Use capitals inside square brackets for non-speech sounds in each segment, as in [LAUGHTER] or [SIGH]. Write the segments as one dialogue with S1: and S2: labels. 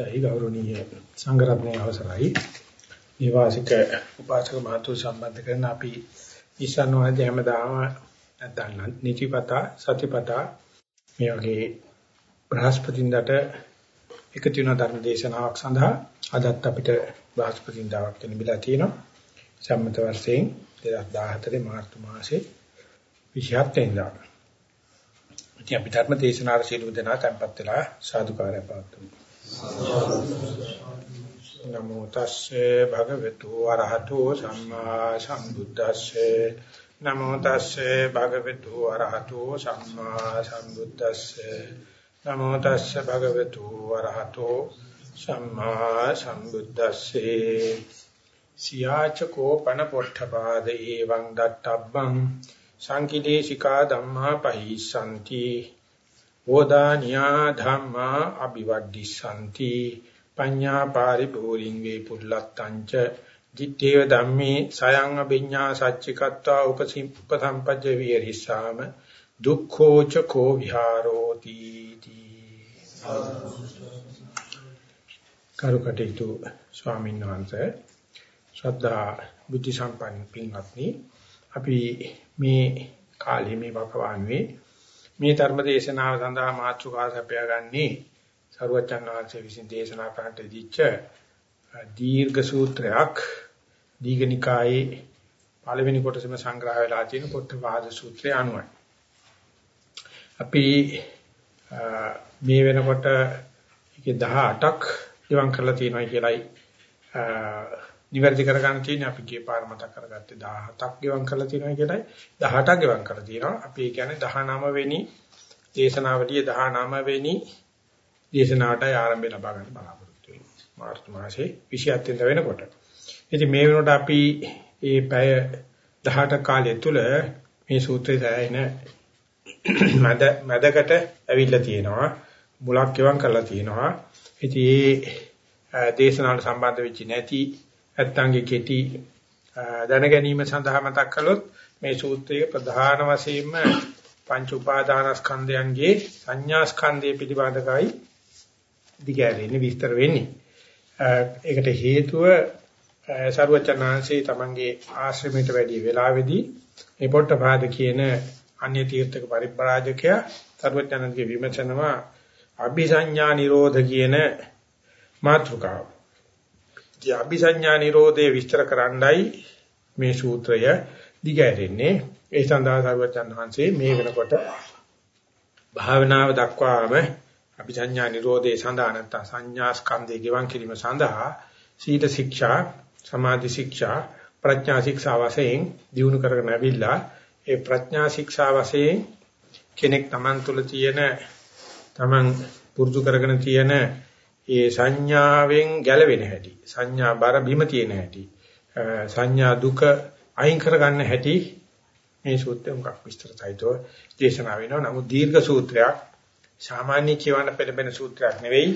S1: අවස්ථයි ගෞරවනීය සංඝරත්නයේ අවසරයි. නිවාසික උපාසක මහතු සම්බන්ධ කරන අපි ඉස්සන්වහදී හැමදාම නැත්නම් නිතිපතා සතිපතා මේ වගේ බ්‍රහස්පතින්දට එකතු වෙන ධර්ම දේශනාවක් සඳහා අදත් අපිට බ්‍රහස්පතින්දාවක් ලැබිලා තියෙනවා. සම්මත වර්ෂයෙන් 2014 මාර්තු මාසේ 27 වෙනිදා. ඉතින් අපි ධර්ම දේශනාවට සියලුම දෙනා tempත් වෙලා සාදුකාරය පවතුමු. නමෝ තස්සේ භගවතු වරහතෝ සම්මා සම්බුද්දස්සේ. නමෝ තස්සේ භගවතු වරහතෝ සම්මා සම්බුද්දස්සේ. නමෝ තස්සේ භගවතු වරහතෝ සම්මා සම්බුද්දස්සේ. සියාචකෝ පන පොට්ඨපාද එවං දත්තබ්බං සංකිදේශිකා ධම්මා පහිසanti ඕදානියා ධම්මා අபிවද්දිසanti පඤ්ඤා පාරිභූරින් වේ පුල්ලත්තංච දිත්තේව ධම්මේ සයං අභිඤ්ඤා සච්චිකත්වා උපසම්පජ්ජ විහෙරිසාම දුක්ඛෝ ච කෝ විහාරෝති කරුකටේතු ස්වාමීන් වහන්සේ ශ්‍රද්ධා බුද්ධ සම්පන්න පින්වත්නි අපි මේ කාලේ මේ වකවානුවේ මේ ධර්ම දේශනාව සඳහා මාතෘකා සපයාගන්නේ සරුවචන් වහන්සේ විසින් දේශනා කරන්නට දීච්ච දීර්ඝ සූත්‍රයක් දීඝනිකායේ පළවෙනි කොටසම සංග්‍රහ වෙලා තියෙන පොට්ටපාද සූත්‍රය අනුවයි. අපි මේ වෙනකොට ඒකේ 18ක් ඉවන් කරලා තියෙනවා කියලායි නිවැරදි කරගන්න තියෙන්නේ අපි ගිය පාර මතක් කරගත්තේ 17ක් ගෙවම් කරලා තියෙනවා කියලායි 18ක් ගෙවම් කරලා තියෙනවා. අපි ඒ කියන්නේ 19 වෙනි දේශනාවලියේ 19 වෙනි දේශනාවටයි ආරම්භය ලබා ගන්න බලාපොරොත්තු වෙන්නේ. මාර්තු මාසේ 27 වෙනිදා වෙනකොට. ඉතින් මේ වෙනකොට අපි මේ පැය 18 කාලය තුල මේ සූත්‍රය දැයින මැද මැදකට ඇවිල්ලා තියෙනවා. මුලක් ගෙවම් කරලා තියෙනවා. ඉතින් මේ දේශනාවට සම්බන්ධ වෙච්ච නැති නැත්තන්ගේ කෙටි දැන ගැනීම සඳහා මතක් කළොත් මේ සූත්‍රයේ ප්‍රධාන වශයෙන්ම පංච උපාදානස්කන්ධයන්ගේ සංඥා ස්කන්ධය පිළිබඳවයි දිගෑරෙන්නේ විස්තර වෙන්නේ. ඒකට හේතුව සරුවචනාංශේ තමන්ගේ ආශ්‍රමයට වැඩි වෙලාවේදී මේ පොට්ටපාද කියන අන්‍ය තීර්ථක පරිබ්‍රාජකයා සරුවචනන්ගේ විමර්ශනවා අபிසඤ්ඤා නිරෝධ කියන මාතෘකාව. ඉතින් අபிසඤ්ඤා නිරෝධය විස්තර කරන්නයි මේ සූත්‍රය දිගහැරෙන්නේ. ඒ සඳහා සර්වචන් වහන්සේ මේ වෙනකොට භාවනාව දක්වාම අபிසඤ්ඤා නිරෝධය සඳහා නැත්නම් සංඥා ස්කන්ධය ගෙවන් කිරීම සඳහා සීල ශික්ෂා, සමාධි ශික්ෂා, ප්‍රඥා ශික්ෂා වශයෙන් දිනු කරගෙන ඇවිල්ලා ඒ ප්‍රඥා ශික්ෂා වශයෙන් කෙනෙක් Taman තුල තියෙන Taman පුරුදු කරගෙන තියෙන ඒ සංඥාවෙන් ගැලවෙන හැටි සංඥා බර බිම තියෙන හැටි සංඥා දුක අයින් කරගන්න හැටි මේ සූත්‍රය මොකක් විස්තරයිතෝ දේශනා වෙනවා. නමුත් දීර්ඝ සූත්‍රයක් සාමාන්‍ය කියවන්න පෙළඹෙන සූත්‍රයක් නෙවෙයි.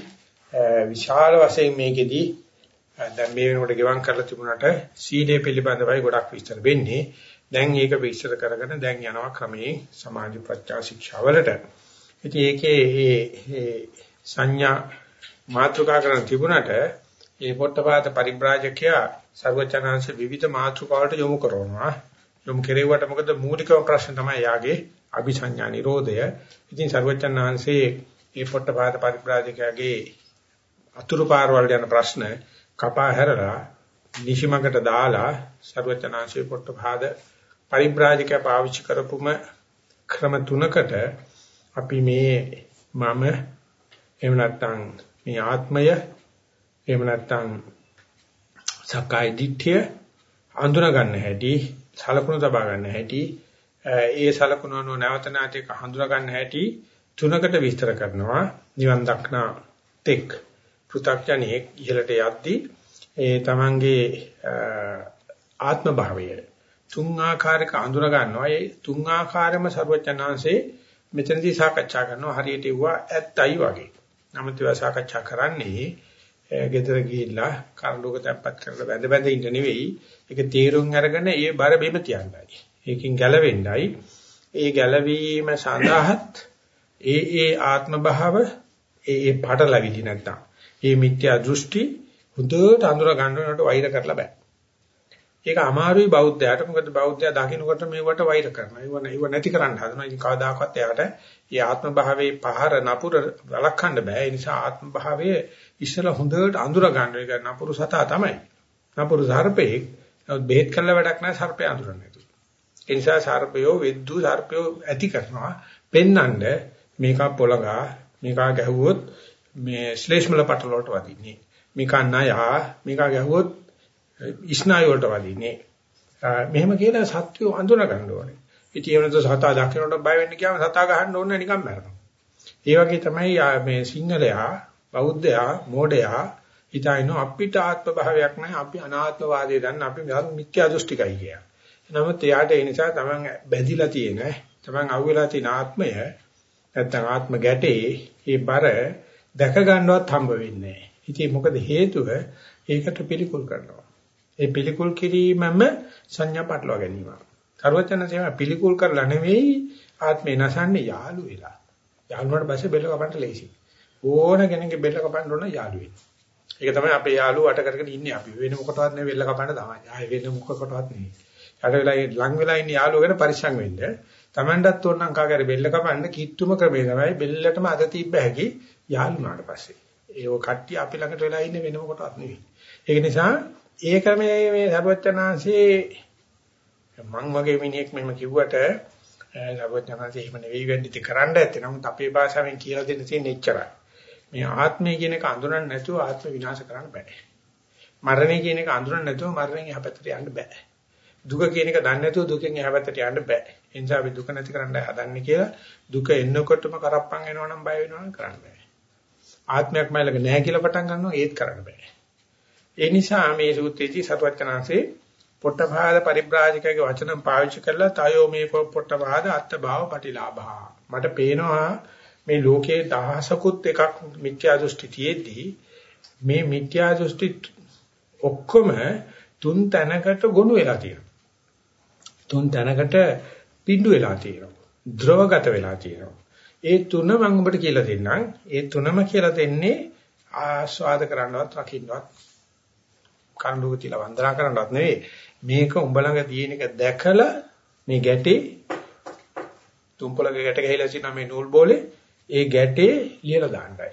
S1: විශාල වශයෙන් මේකෙදී දැන් මේ වෙනකොට ගෙවම් කරලා තිබුණාට සීලය පිළිබඳවයි ගොඩක් විස්තර වෙන්නේ. දැන් ඒක විස්තර කරගෙන දැන් යනවා ක්‍රමයේ සමාධි ප්‍රත්‍යා ශික්ෂාවලට. ඉතින් ඒකේ මේ සංඥා මාතෘකා කරන තිබුණට ඒ පොට්ටපාත පරිබ්‍රාජකයා සර්වචනාංශ විවිධ මාතෘකාවලට යොමු කරනවා. යොමු කෙරෙව්වට මොකද මූලිකම ප්‍රශ්න තමයි යාගේ අபிසඤ්ඤා නිරෝධය. ඉතින් සර්වචනාංශේ මේ පොට්ටපාත පරිබ්‍රාජකයාගේ අතුරු පාරවල් යන ප්‍රශ්න කපා හැරලා නිෂිමකට දාලා සර්වචනාංශේ පොට්ටපාද පරිබ්‍රාජකයා පාවිච්චි කරපුම ක්‍රම තුනකට අපි මේ මම එහෙම නැත්නම් මේ ආත්මය එහෙම නැත්නම් සක්කාය දිට්ඨිය අඳුන ගන්න හැටි සලකුණු තබා ගන්න හැටි ඒ සලකුණු අනුව නැවත නැවත ඒක හඳුනා ගන්න හැටි තුනකට විස්තර කරනවා. නිවන් දක්නා තෙක් පෘථග්ජනෙක් ඉහළට යද්දී ඒ තමන්ගේ ආත්ම භාවය තුන් ආකාරයක අඳුන ගන්නවා. ඒ තුන් ආකාරෙම ਸਰවඥාන්සේ මෙතනදී සාකච්ඡා කරනවා. හරියට ඉවුවා ඇත්තයි වගේ. නමුත් ඒවා සාකච්ඡා කරන්නේ ගෙදර ගිහිල්ලා කරුණක තැම්පත් කරලා වැඳ වැඳ ඉන්න නෙවෙයි. ඒක තීරුම් අරගෙන ඒ බර බෙම තියන්නයි. ඒකෙන් ගැලවෙන්නයි. ඒ ගැලවීම සඳහාත් ඒ ඒ ආත්ම භාව ඒ ඒ පාඩලවිලි නැත්තම් මේ මිත්‍යා දෘෂ්ටි හොඳට අඳුර ගන්නවට වෛර කරලා බෑ. ඒක අමාරුයි බෞද්ධයාට. මොකද බෞද්ධයා දකින්නකොට මේවට වෛර කරනවා. ඒව ඒව නැති කරන්න හදනවා. ඉතින් කවදාකවත් එයාට මේ ආත්ම භාවයේ පහර නපුර වළක්වන්න බෑ. ඒ නිසා ආත්ම භාවයේ ඉස්සලා හොඳට අඳුර ගන්න එක නපුරු සතා තමයි. නපුරු සර්පේ බෙහෙත් කළ වැඩක් නැහැ සර්පය අඳුරන්නේ. ඒ නිසා සර්පයෝ විද්දු සර්පයෝ ඇති කරනවා. පෙන්නඳ මේක පොළගා මේක ගැහුවොත් මේ ශ්ලේෂ්මල පටල වලට වදින්නේ. මේක ණයා මේක ගැහුවොත් ඉස්නායු වලට වදින්නේ. මෙහෙම කියලා සත්‍යය අඳුන ගන්න ඕනේ. ඉතින් එහෙම නැත්නම් සතා දකින්නට බය වෙන්න කියම සතා ගහන්න ඕනේ නිකන් මරනවා. ඒ වගේ තමයි මේ සිංහලයා බෞද්ධයා මෝඩයා හිතයින අපිට ආත්ම භාවයක් නැහැ අපි අනාත්මවාදය දන්න අපි මිත්‍යා දෘෂ්ටිකයි කිය. නමුත් එයාට ඒ නිසා තමන් බැඳිලා තියෙන තමන් අහුවෙලා තියෙන ආත්මය නැත්නම් ආත්ම ගැටේ ඒ බර දැක ගන්නවත් හම්බ වෙන්නේ නැහැ. ඉතින් මොකද හේතුව ඒකට පිළිකුල් කරනවා. ඒ පිළිකුල් කිරීමම සංඥා පටලවා ගැනීම. සර්වඥාන්සේ පිළිකුල් කරලා නෙවෙයි ආත්මේ නැසන්නේ යාළු වෙලා. යාළුවාට පස්සේ බෙල්ල කපන්න ලේසි. ඕන කෙනෙක්ගේ බෙල්ල කපන්න ඕන යාළු වෙන්න. ඒක තමයි අපේ යාළුවෝ අට කරගෙන ඉන්නේ අපි. වෙන මොකටවත් නෙවෙයි බෙල්ල කපන්න තමයි. ආයේ වෙන මොකකටවත් නෙවෙයි. යට වෙලා ලඟ වෙලා ඉන්න යාළුවෝ ගැන පරිස්සම් වෙන්න. Tamandත් ඕන නම් කාගරි බෙල්ල කපන්න කිට්ටුම ක්‍රමය තමයි බෙල්ලටම අද තිබ්බ හැකි යාළුනාට පස්සේ. ඒව කට්ටිය අපි ළඟට වෙලා ඉන්නේ වෙන මොකටවත් නෙවෙයි. ඒක නිසා ඒ ක්‍රමයේ මේ සර්වඥාන්සේ මං වගේ මිනිහෙක් මෙහෙම කිව්වට සර්වඥාන්සේ එහෙම නෙවෙයි වෙන්නේ ඉති කරන්න ඇත්තේ. නමුත් අපේ භාෂාවෙන් කියලා දෙන්න තියෙන එච්චරයි. මේ ආත්මය කියන එක අඳුරන්නේ නැතුව ආත්ම විනාශ කරන්න බෑ. මරණය කියන එක අඳුරන්නේ නැතුව මරණයෙන් එහා පැත්තට යන්න බෑ. දුක කියන එක දන්නේ නැතුව දුකෙන් එහා පැත්තට යන්න බෑ. ඒ නිසා අපි දුක නැති කරන්නයි හදන්නේ කියලා දුක එන්නකොටම කරප්පන් වෙනවනම් බය වෙනවනම් කරන්න බෑ. ආත්මයක් මයිලක නැහැ කියලා පටන් ගන්නවා ඒත් කරන්න බෑ. ඒ නිසා මේ සූත්‍රයේදී සත්වචනාංශේ පොට්ටපාද පරිබ්‍රාජකගේ වචන පාවිච්චි කරලා තයෝ මේ පොට්ටපාද අත්භාව පටිලාභා. මට පේනවා මේ ලෝකේ දහසකුත් එකක් මිත්‍යා දෘෂ්ටි තියේදී මේ මිත්‍යා දෘෂ්ටි ඔක්කොම තුන් තැනකට ගොනු වෙලා තියෙනවා. තුන් තැනකට පිඬු වෙලා තියෙනවා. ද්‍රවගත වෙලා තියෙනවා. ඒ තුන මම ඔබට කියලා දෙන්නම්. ඒ තුනම කියලා දෙන්නේ ආස්වාද කරන්නවත් රකින්නවත් කණ්ඩුක තියලා වන්දනා කරන්නවත් නෙවෙයි. මේක උඹ ළඟ තියෙන එක දැකලා මේ ගැටේ තුම්පලගේ ගැට ගහලා තියෙන මේ නූල් බෝලේ ඒ ගැටේ ලියලා දාන්නයි.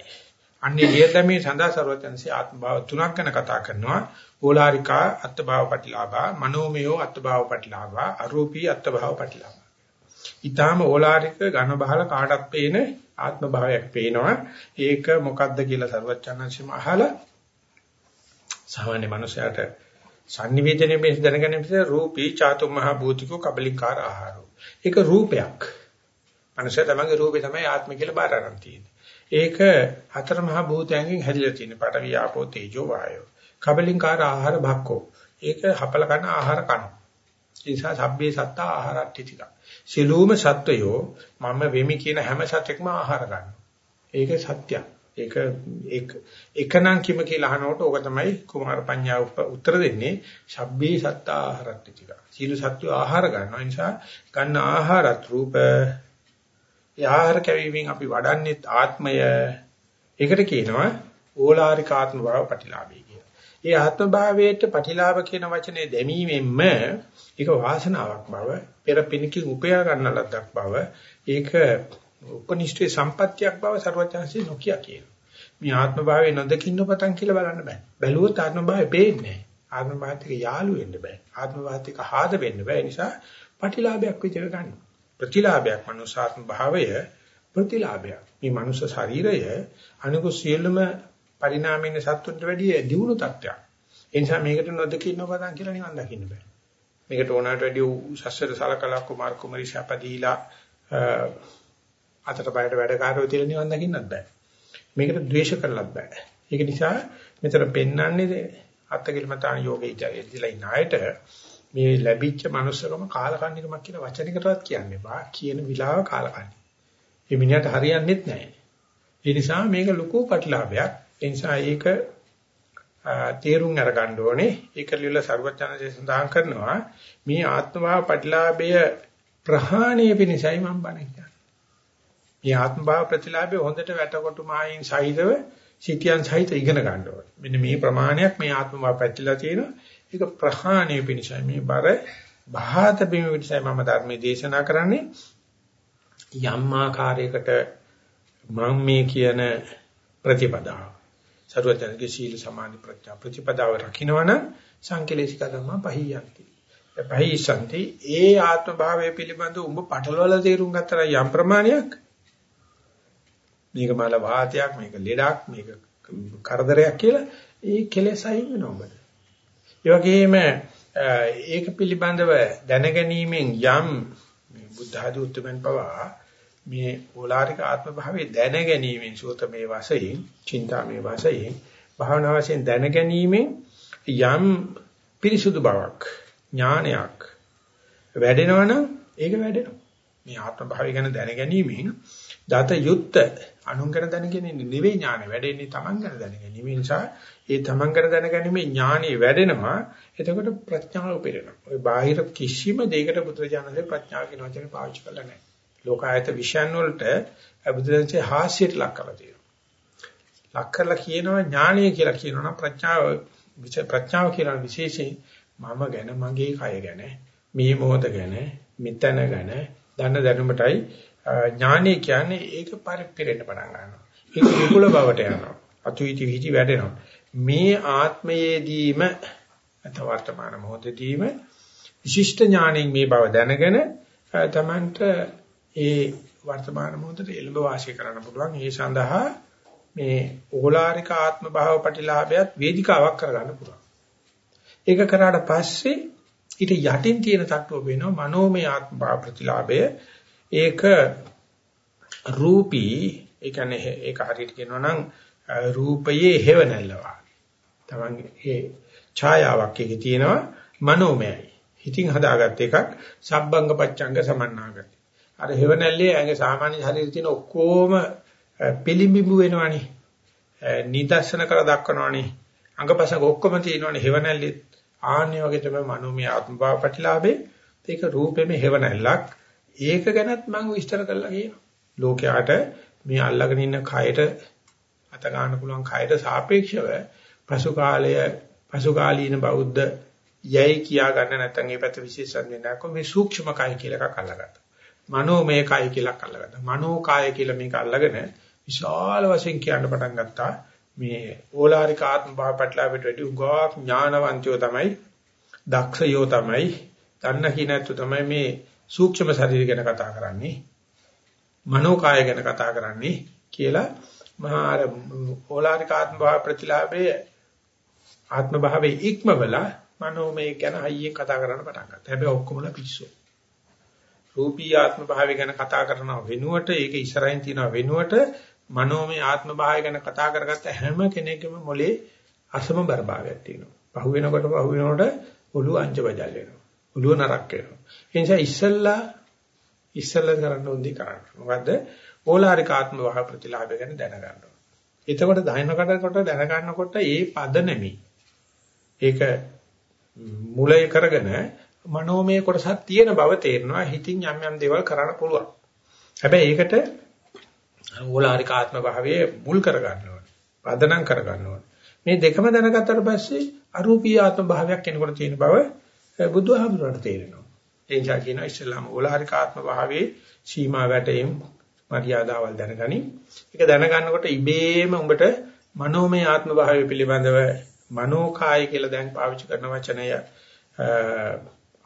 S1: අන්නේ ලියදමේ සඳහා ਸਰවඥන්සේ ආත්ම භාව තුනක් ගැන කතා කරනවා. ඕලාරිකා අත්ත් භාව ප්‍රතිලාභා මනෝමයෝ අත්ත් භාව ප්‍රතිලාභා අරූපී අත්ත් භාව ප්‍රතිලාභා ඊටාම ඕලාරික ඝන බහල කාටත් පේන ආත්ම භාවයක් පේනවා. ඒක මොකද්ද කියලා ਸਰවඥන්සේම අහලා සාමාන්‍ය මනුස්සයාට sannivedanaye මේ දැනගැනීම පිට රූපී චාතු මහ භූතිකෝ කබලිකාර ආහාරෝ. ඒක රූපයක්. මනුස්සයා තමගේ රූපේ තමයි ආත්ම කියලා බාර ගන්න තියෙන්නේ. ඒක හතර මහ භූතයන්ගෙන් හැදිලා තියෙන පඨවි ආපෝ තේජෝ වායෝ. කබලිකාර ආහාර භක්කෝ. ඒක හපල කන ආහාර කන. ඒ නිසා සබ්බේ සත්තා ආහාරට්ටි සියලුම සත්වයෝ මම වෙමි කියන හැම සතෙක්ම ආහාර ගන්නවා. ඒක සත්‍යයක්. ඒක ඒක එකනම් කිම කියලා අහනකොට ඕක තමයි කුමාර පඤ්ඤා උත්තර දෙන්නේ සබ්බේ සත්තාහාරත් ටික. සීල සත්‍ය ආහාර ගන්නවා. ඒ නිසා ගන්න ආහාරත් රූප ඒ ආහාර කැවීමෙන් අපි වඩන්නේ ආත්මය. ඒකට කියනවා ඕලාරික ආත්ම භාව ප්‍රතිලාභය කියලා. ඒ ආත්ම භාවයට ප්‍රතිලාභ කියන වචනේ දැමීමෙන්ම ඒක වාසනාවක් බව, පෙර පිනකින් උපයා ගන්න ලද්දක් බව, ඒක උපනිෂ්ඨේ සම්පත්තියක් බව සර්වඥාන්සේ නොකිය කියන. මේ ආත්ම භාවයේ නොදකින්න පතන් කියලා බලන්න බෑ. බැලුවොත් ආත්ම භාවය පේන්නේ නැහැ. ආත්ම භාවයත් එක්ක යාළු වෙන්න බෑ. ආත්ම භාවයත් එක්ක ආද වෙන්න බෑ. ඒ නිසා ප්‍රතිලාභයක් විතර ගන්න. ප්‍රතිලාභයක් මනුසාත්ම භාවය ප්‍රතිලාභයක්. මේ මනුෂ්‍ය ශරීරය අනිකු සියලුම පරිණාමයෙන් සත්තුන්ට වැඩිය දියුණු තත්ත්වයක්. ඒ නිසා මේකට නොදකින්න පතන් කියලා නිවන් දකින්න බෑ. මේකට ඕනකට වැඩිය උසස්වර සලකලා කුමාර කුමරි ශාපදීලා අතට බයට වැඩකාරයෝ තියලා නිවන් දකින්නත් බෑ. මේකට ද්වේෂ කරලත් බෑ. ඒක නිසා මෙතන පෙන්වන්නේ අත්කිලමතාන යෝගීට එදිලා ඉන්න අයට මේ ලැබිච්ච manussකම කාලකන්නිකමක් කියන වචනයකටවත් කියන්නේ බා කියන විලාව කාලකන්නි. මේ මිනිහට හරියන්නේත් නැහැ. ඒ නිසා මේක ලොකු ප්‍රතිලාභයක්. ඒ නිසා ඒක තේරුම් අරගන්න ඕනේ. ඒක ලියලා සර්වඥාන්සේ සඳහන් කරනවා මේ ආත්මභාව ප්‍රතිලාභය ප්‍රහාණය පිණිසයි මම බණ කියන්නේ. මේ ආත්ම භාව ප්‍රතිලාභය හොඳට වැටකොටු මායින් සහිතව සිටියන් සහිත ඉගෙන ගන්න ඕනේ. මෙන්න මේ ප්‍රමාණයක් මේ ආත්ම භාව පැතිලා තියෙනවා. ඒක ප්‍රහාණය පිණිසයි මේ බර බහාත බිම පිණිසයි මම ධර්මයේ දේශනා කරන්නේ. යම් ආකාරයකට මම මේ කියන ප්‍රතිපදාව සරුවචනගේ සීල සමාධි ප්‍රඥා ප්‍රතිපදාව රකින්නවනම් සංකලේශික ධර්ම පහියන්ති. පහිසන්ති ඒ ආත්ම භාවය පිළිබඳ උඹ පටලවල තේරුම් ගත්තර යම් ප්‍රමාණයක් මේක මල වාතයක් මේක ලෙඩක් මේක කරදරයක් කියලා ඒ කෙලෙස් අයින් වෙනවා ඔබට. ඒ වගේම ඒක පිළිබඳව දැනගැනීමෙන් යම් බුද්ධ ආදී උත්තරෙන් පවා මේ ඕලාරික ආත්ම භාවයේ දැනගැනීමෙන් සූතමේ වශයෙන්, චින්තාමේ වශයෙන්, භාවනා වශයෙන් දැනගැනීමෙන් යම් පිරිසුදු බවක්, ඥානයක් වැඩෙනවනම් ඒක වැඩෙනවා. මේ ආත්ම භාවය ගැන දැනගැනීමෙන් දත යුත්ත අනුන් ගැන දැනගැනීම නෙවෙයි ඥානෙ වැඩෙන්නේ Taman ගැන දැනගැනීම. ඒ නිසා ඒ Taman ගැන දැනගැනීමේ ඥානෙ වැඩෙනවා. එතකොට ප්‍රඥාව උපිරෙනවා. ওই බාහිර කිසිම දෙයකට බුදුරජාණන්සේ ප්‍රඥාව කියන වචනේ පාවිච්චි කරලා නැහැ. ලෝකායත විෂයන් වලට බුදුරජාණන්සේ හාස්‍යයට ලක් කරලා තියෙනවා. ලක් කරලා කියනවා ඥානය කියලා කියනවා නම් ප්‍රඥාව ප්‍රඥාව කියලා විශේෂයෙන් මම ගැන මගේ කය ගැන මේ මොහොත ගැන මෙතන ගැන දන්න දැනුමටයි ඥානය කියන්නේ ඒක පරිපිරෙන්න පටන් ගන්නවා. ඒක විපුල බවට යනවා. අතුයිති විහිදි වැඩෙනවා. මේ ආත්මයේදීම නැත්නම් වර්තමාන මොහොතේදීම විශිෂ්ට ඥාණයෙන් මේ බව දැනගෙන තමන්ට ඒ වර්තමාන මොහොතේ එළඹ වාසය කරන්න පුළුවන්. ඒ සඳහා මේ ඕලාරික ආත්ම භාව ප්‍රතිලාභයත් වේදිකාවක් කරගන්න පුළුවන්. ඒක කරාට පස්සේ ඊට යටින් තියෙන තත්ත්වය වෙනවා මනෝමය ආත්ම භාව ප්‍රතිලාභය. ඒක රූපී ඒ කියන්නේ ඒක හරියට කියනවා නම් රූපයේ හේවණල්ලවා. තමන්ගේ ඒ ඡායාවක් එකේ තියෙනවා මනෝමයයි. හිතින් හදාගත්ත එකක් සබ්බංග පච්ඡංග සමන්නාගති. අර හේවණල්ලේ ඇඟේ සාමාන්‍ය ශරීරයේ තියෙන ඔක්කොම පිළිඹු වෙනවනේ. නිදර්ශන කර දක්වනවනේ. අංගපසක ඔක්කොම තියෙනවනේ හේවණල්ලේ. ආන්නේ වගේ තමයි මනෝමය ආත්ම භාව ප්‍රතිලාභේ. ඒක රූපෙම හේවණල්ලක්. ඒක ගැනත් මම විස්තර කරලා කියනවා. ලෝකයාට මේ අල්ලගෙන ඉන්න කයට අත ගන්න පුළුවන් කයට සාපේක්ෂව පසු කාලය පසු කාලීන බෞද්ධ යයි කියා ගන්න නැත්නම් ඒ පැත්ත විශේෂයෙන් නෑකො මේ සූක්ෂම කය කියලා එකක් අල්ලගත්තා. මනෝමය කය කියලා අල්ලගත්තා. මනෝ කය කියලා මේක අල්ලගෙන විශාල වශයෙන් කියන්න පටන් ගත්තා. මේ ඕලාරික ආත්ම භාව පැටලාවට වැඩි උගාක් ඥානවන්තයෝ තමයි දක්ෂයෝ තමයි දන්න කිනැත්තු තමයි මේ සූක්ෂම ශරීර ගැන කතා කරන්නේ මනෝ කාය ගැන කතා කරන්නේ කියලා මහා අර ඕලාරික ආත්ම භාව ප්‍රතිලාභයේ ආත්ම භාවයේ ඉක්මවල මනෝමය ගැන හයියෙන් කතා කරන්න පටන් ගත්තා. හැබැයි ඔක්කොමලා පිස්සු. රූපී ආත්ම භාවය ගැන කතා කරනව වෙනුවට ඒක ඉස්සරහින් තියනව වෙනුවට මනෝමය ආත්ම භාවය ගැන කතා කරගත්ත හැම කෙනෙක්ගේම මොලේ අසමබර භාවයක් තියෙනවා. පහු වෙනකොට පහු වෙනකොට ඔළුව අංජ බජල් වෙනවා. ඔළුව නරක් වෙනවා. ඒ නිසා ඉස්සල්ලා ඉස්සල්ලා කරන්න ඕනේ කරන්න. මොකද්ද? ඕලාරික ආත්ම වහ ප්‍රතිලාභය ගැන දැනගන්න ඕනේ. එතකොට දහනකටකොට දැනගන්නකොට ඒ පද නෙමෙයි. ඒක මුලය කරගෙන මනෝමය කොටසක් තියෙන බව තේරෙනවා. හිතින් යම් යම් දේවල් කරන්න පුළුවන්. හැබැයි ඒකට ඕලාරික ආත්ම භාවයේ මුල් කරගන්න ඕනේ. පදනම් කරගන්න ඕනේ. මේ දෙකම දැනගත්තට පස්සේ අරූපී ආත්ම භාවයක් කෙනෙකුට තියෙන බව බුදුහාමුදුරන්ට තේරෙනවා. ඒ නිසා කියනවා ඉස්ලාම ඕලාරික ආත්ම භාවයේ සීමා වැටෙම් මර්යාදාවල් දැනගනි. ඒක දැනගන්නකොට ඉබේම උඹට මනෝමය ආත්ම භාවය පිළිබඳව මනෝකාය කියලා දැන් පාවිච්චි කරන වචනය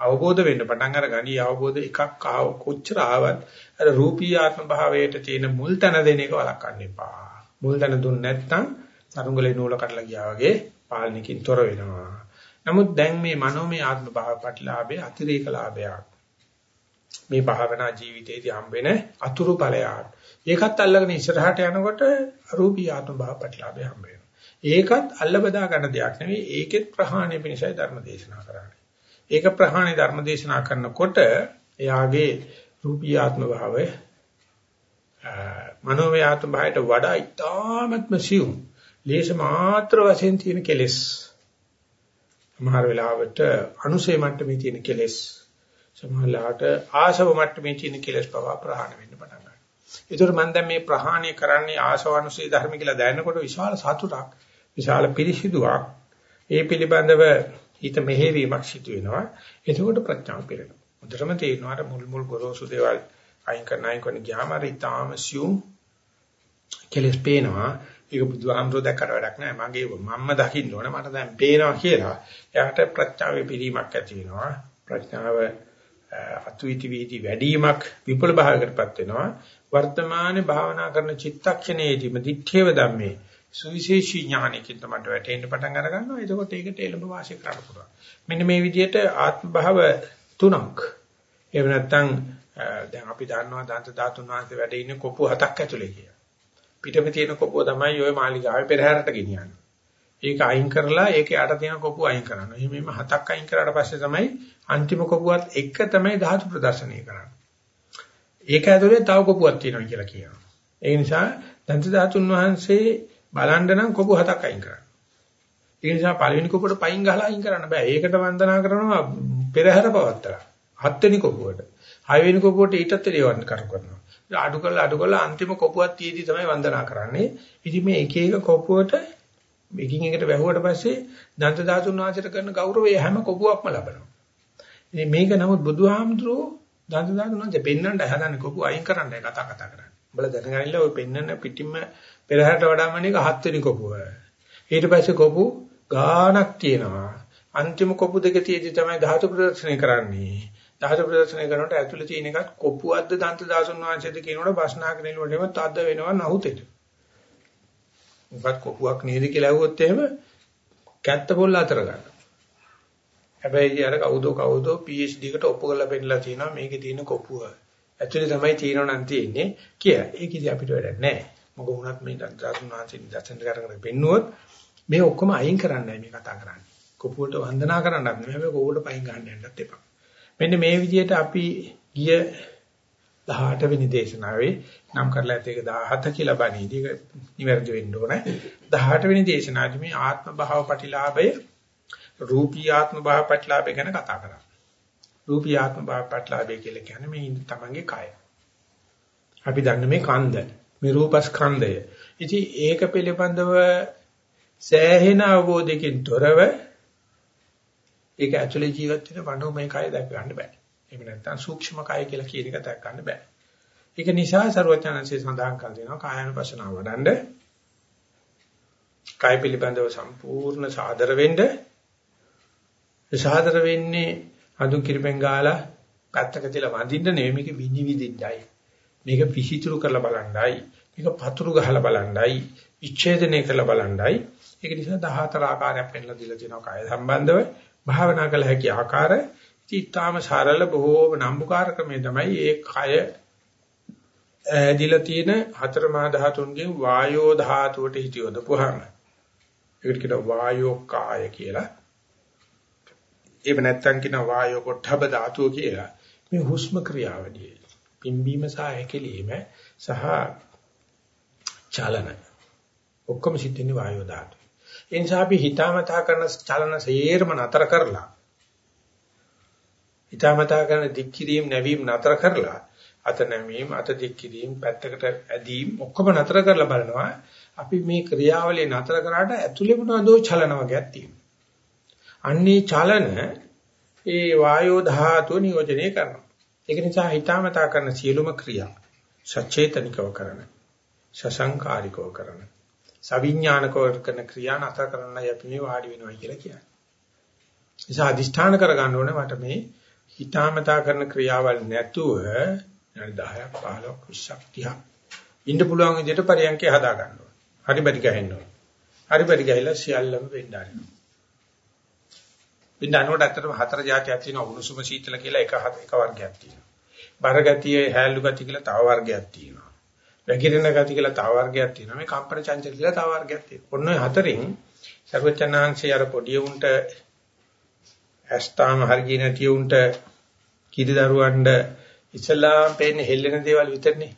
S1: අවබෝධ වෙන්න පටන් අරගනි. අවබෝධ එකක් ආව කොච්චර ආවත් අර රූපී ආත්ම භාවයට තියෙන මුල් තැන දෙන එක වළක්වන්න එපා. මුල් තැන දුන්නේ නැත්නම් සරුංගලේ නූල කඩලා ගියා වගේ පාලනකින් තොර වෙනවා. නමුත් දැන් මේ මනෝමය ආත්ම භාව ප්‍රතිලාභයේ අතිරේක ලාභයක්. මේ භාවනා ජීවිතයේදී හම්බෙන අතුරු ඵලයක්. ඒකත් අල්ලගෙන ඉස්සරහට යනකොට අරූපී ආත්ම භාව ප්‍රතිලාභය හම්බ වෙනවා. ඒකත් අල්ල බදා ගන්න දෙයක් නෙවෙයි. ඒකෙත් ප්‍රහාණය පිණිසයි ධර්ම දේශනා කරන්නේ. ඒක ප්‍රහාණය ධර්ම දේශනා කරනකොට එයාගේ රූපී ආත්ම භාවය මනෝමය ආත්ම භාවයට වඩා ඊටාත්ම සියුම් ලේස මාත්‍ර වශයෙන් තියෙන කෙලෙස් සමහර වෙලාවට අනුසේ මට්ටමේ තියෙන කෙලෙස් සමහරලාට ආශව මට්ටමේ තියෙන කෙලෙස් පවා ප්‍රහාණය වෙන්න පටන් ගන්නවා. ඒතර මම දැන් මේ ප්‍රහාණය කරන්නේ ආශවනුසේ ධර්ම කියලා දැනනකොට විශාල සතුටක්, විශාල පිරිසිදුවක්. ඒ පිළිබඳව හිත මෙහෙවීමක් සිදු වෙනවා. එතකොට ප්‍රඥාව පිරෙනවා. මුදරම තේරෙනවා මුල් මුල් ගොරෝසු දේවල් අයින් කරන අයින් කරන ගියාම අර ඊටාම සියුම් කෙලස් පේනවා. ඒක බුදුහාමුදුරුවෝ දැක්කට වැඩක් නැහැ. මගේ මම්ම දකින්න ඕන මට දැන් පේනවා කියලා. එයාට ප්‍රඥාවේ පිරීමක් ඇති වෙනවා. ප්‍රඥාව අතුයිති වීති වැඩිවීමක් විපුල භාවයකටපත් වෙනවා. වර්තමානයේ භාවනා කරන චිත්තක්ෂණයේදීම දිත්තේව ධම්මේ සුවිශේෂී ඥානකින් තමයි වැටෙන්න පටන් අර ගන්නවා. එතකොට ඒකට එළඹ වාසය කරන්න පුළුවන්. මෙන්න මේ විදිහට ආත්ම භාව තුනක්. එහෙම නැත්නම් දැන් අපි දන්නවා දන්ත ධාතුන් වහන්සේ වැඩ ඉන්නේ කොපු හතක් ඇතුලේ කියලා. පිටම තියෙන කොපුව තමයි ওই මාලිගාවේ පෙරහැරට ගෙනියන්නේ. ඒක අයින් කරලා ඒකේ යට තියෙන කොපුව අයින් කරනවා. එහෙම හතක් අයින් කරාට පස්සේ තමයි අන්තිම කොපුවත් එක තමයි ධාතු ප්‍රදර්ශනය කරන්නේ. ඒක ඇතුලේ තව කොපුවක් තියෙනවා කියලා කියනවා. ඒ නිසා දන්ත ධාතුන් වහන්සේ බලන්න නම් කොපු හතක් අයින් කරන්න. ඒ නිසා පළවෙනි කොපුවට පයින් ගහලා අයින් කරන්න බෑ. ඒකට වන්දනා කරනවා පෙරහැර පවත්තලා. හත්වෙනි කොපුවට. හයවෙනි කොපුවට ඊටත් එළියවන්න කරු කරනවා. අඩු කරලා අඩු කරලා අන්තිම කොපුවක් තියේදී තමයි වන්දනා කරන්නේ. ඉතින් මේ එක එක කොපුවට එකින් එකට වැහුවට පස්සේ දන්ත ධාතුන් වහන්සේට කරන ගෞරවය හැම කොපුවක්ම ලබනවා. ඉතින් මේක නමුත් බුදුහාමුදුරුවෝ දන්ත ධාතුන් වහන්සේ පෙන්වන්න හදන්නේ කොපුව අයින් කරන්නයි කතා කතා කරන්නේ. උඹලා දැනගන්නilla ඔය පෙන්වන්න පිටින්ම පෙරහැරට වඩාම එක හත්වෙනි කොපුව. ඊට පස්සේ කොපු ගාණක් තියෙනවා. අන්තිම කොපු දෙක තියේදී තමයි ධාතු ප්‍රදර්ශනය කරන්නේ. ධාතු ප්‍රදර්ශනය කරනකොට ඇතුළේ තියෙන එකත් කොපුවක්ද දන්ත දාසුන් වහන්සේද කියනකොට බස්නාක නෙළුවටම තද්ද වෙනවා නහුතෙට. මොකක් කොපුවක් නේද කියලා ඇහුවොත් එහෙම කැත්ත පොල්ල අතර ගන්න. හැබැයි අර කවුදෝ කවුදෝ PhD එකට ඔප්පු කරලා පෙන්නලා තියෙනවා මේකේ තියෙන කොපුව. ඇතුළේ තමයි තියෙනව නම් තියෙන්නේ කියලා. ඒක ඉතින් අපිට වැඩක් නැහැ. මොකද වුණත් මේ දන්තසුන් වහන්සේ දසෙන් කරගෙන පෙන්නුවොත් මේ ඔක්කොම අයින් කරන්නයි මේ කතා කරන්නේ. කොපුවට වන්දනා කරන්නත් නෙමෙයි හැබැයි කොපුවට පයින් ගන්න යන්නත් එපා. මෙන්න මේ විදිහට අපි ගිය 18 වෙනි දේශනාවේ නම් කරලා ඇත ඒක 17 කියලා බණීදී ඒක නිවැරදි වෙන්න ඕනේ. 18 වෙනි දේශනාවේ මේ ආත්ම භාව ප්‍රතිලාභය රූපී ආත්ම භාව ප්‍රතිලාභය ගැන කතා කරා. රූපී ආත්ම භාව ප්‍රතිලාභය කියලා කියන්නේ මේ තමන්ගේ කය. අපි දන්නේ මේ කන්ද මේ රූපස්කන්ධය. ඉතින් ඒක පිළිබඳව සෑහෙන අවබෝධයකින් තොරව ඒක ඇතුලේ ජීවත් වෙන මනෝමය කය දැක ගන්න බෑ. එහෙම නැත්නම් සූක්ෂම කය කියලා කියන එක දැක ගන්න බෑ. ඒක නිසා ਸਰවඥාන්සේ සඳහන් කර දෙනවා කායानुපසනාව වඩන්ඩ කය පිළිබඳව සම්පූර්ණ සාදර වෙන්න සාදර වෙන්නේ හඳුන් කිරිපෙන් ගාලා පැත්තක තියලා වඳින්න නෙවෙයි මේක විනිවිදින්නයි. මේක පිහිතුරු කරලා බලන්නයි. මේක පතුරු ගහලා බලන්නයි. විච්ඡේදනය කරලා බලන්නයි. ඒක නිසා 14 ආකාරයක් පෙන්ලා දීලා තියෙනවා කය සම්බන්ධව. භාවනා කළ හැකි ආකාරය ඉතාම සරල බොහෝම නම්බුකාර ක්‍රමය තමයි ඒ කය ඇදිලා තියෙන හතර මහා ධාතුන්ගෙන් වායෝ ධාතුවට හිත යොදපුවාම ඒකට කියනවා වායෝ කාය කියලා. ඒක නැත්තම් කියනවා වායෝ පොට්ටබ ධාතුව කියලා. මේ හුස්ම ක්‍රියාවලිය. පිම්බීම සහ හැකිලිම සහ චලන ඔක්කොම සිද්ධ වෙන්නේ වායෝ ධාතුව. ඒ නිසා අපි හිතාමතා කරන චලන සේරම නතර කරලා හිතාමතා කරන දික්කිරීම නැවීම නතර කරලා අත නැමීම අත දික්කිරීම පැත්තකට ඇදීම ඔක්කොම නතර කරලා බලනවා අපි මේ ක්‍රියාවලිය නතර කරාට ඇතුළේ මොනවදෝ චලන වර්ගයක් තියෙනවා. අන්නේ චලන ඒ වායෝ ධාතුව නියෝජනය කරනවා. ඒක නිසා හිතාමතා කරන සියලුම ක්‍රියා සචේතනිකව කරන සසංකාරිකව කරන සවිඥානිකව කරන ක්‍රියා නතර කරන්නයි අපි මේ වාඩි වෙනවා කියලා කියන්නේ. නිසා අදිෂ්ඨාන කරගන්න ඕනේ මට මේ හිතාමතා කරන ක්‍රියාවල් නැතුව 10ක් 15ක් 20ක් 30ක් ඉන්න පුළුවන් විදිහට පරියන්කේ හදා ගන්න ඕනේ. හරි බරි ගහන්න ඕනේ. හරි බරි ගහලා සියල්ලම වෙන්න ආරිනවා. විඳනකොට ඇත්තටම හතර જાතියක් තියෙනවා උණුසුම සීතල කියලා එක එක වර්ගයක් තියෙනවා. බර ගතිය, හැලු ගතිය කියලා තව වර්ගයක් තියෙනවා. වැగిරෙන ගති කියලා තව වර්ගයක් තියෙනවා. මේ කම්පන චංචල කියලා තව වර්ගයක් තියෙනවා. ඔන්න ඔය හතරින් සර්වචනාංශය අර පොඩි උන්ට ඇස්තාම හරිය නැති උන්ට කිරි දරුවන්ට ඉස්ලාම් පෙන්නේ හෙල්ලෙන දේවල් විතරනේ.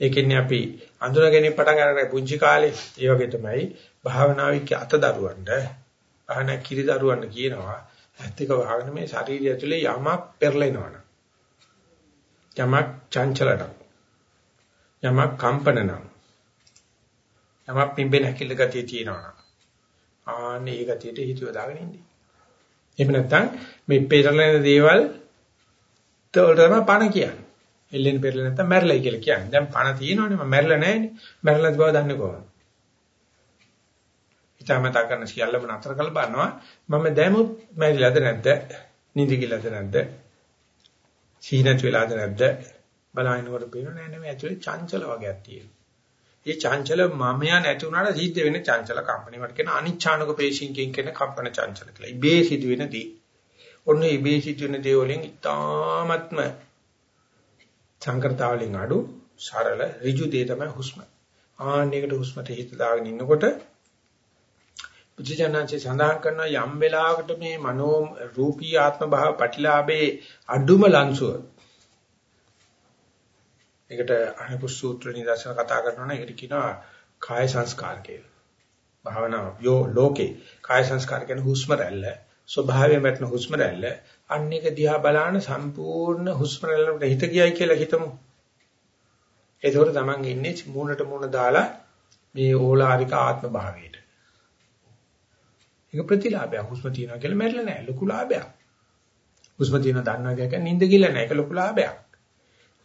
S1: ඒකෙන්නේ අපි අඳුනගෙන පටන් ගන්න පුංචි කාලේ ඒ වගේ තමයි භාවනාවික අත දරුවන්ට අහන කිරි දරුවන්ට කියනවා ඇත්තක වහගෙන මේ ශරීරය ඇතුලේ යමක් පෙරලෙනවනම් යමක් චංචලට යමක් කම්පන නම් යමක් පිම්බෙන හැකිල ගතිය තියෙනවා. ආන්නේ ඒ ගතියට හිතුව දාගෙන ඉන්නේ. එහෙම නැත්නම් මේ පෙරලෙන දේවල් තවල තමයි පණ කියන්නේ. එල්ලෙන් පෙරලෙන නැත්නම් මැරලයි කියලා කියන්නේ. දැන් පණ තියෙනවනේ මම මැරලා නැහැනේ. මැරලා බව දන්නේ කොහොමද? හිතාමතා කරන සියල්ලම නතර කරලා බලනවා මම දැමුත් මැරිලාද නැද්ද? නිදි ගිලාද නැද්ද? සීනත් වෙලාද නැද්ද? බලහිනකොට පේනවා නෑ නෑ මේ ඇතුලේ චංචල වගේක් තියෙනවා. මේ චංචල මමයා නැති වුණාට සිද්ධ වෙන චංචල කම්පණි වට කියන අනිච්ඡානක පේශින්කින් කියන කම්පන චංචල කියලා. ඉබේ සිදුවෙන දේ. ඔන්න ඉබේ සිදුවෙන දේ වලින් ඉතාමත්ම සංකර්තාවලින් අඩු සරල ඍජු දේ තමයි හුස්ම. ආන්නයකට හුස්මට හිත දාගෙන ඉන්නකොට බුද්ධජනනාංශය සඳහන් කරන යම් වෙලාවකට මේ මනෝ රූපී ආත්ම භාව පටිලාභේ අඩුම ලංසුව ඒකට අනිකුත් සූත්‍ර නිදර්ශන කතා කරනවා නම් ඒකට කියනවා කාය සංස්කාර කියලා. භාවනාව යෝ ලෝකේ කාය සංස්කාර කියන හුස්ම රැල්ල ස්වභාවයෙන් වැටෙන හුස්ම රැල්ල අන්න එක දිහා බලන සම්පූර්ණ හුස්ම රැල්ලට හිත ගියයි කියලා හිතමු. ඒකෝර තමන් ඉන්නේ මූණට මූණ දාලා මේ ඕලාරික ආත්ම භාවයට. ඒක ප්‍රතිලාභයක්. හුස්ම තියනවා කියලා මැරිලා නැහැ. ලොකු ලාභයක්. හුස්ම තියනවා දන්නවා කියන්නේ නිින්ද ගිල්ල නැහැ. ඒක ලොකු ලාභයක්.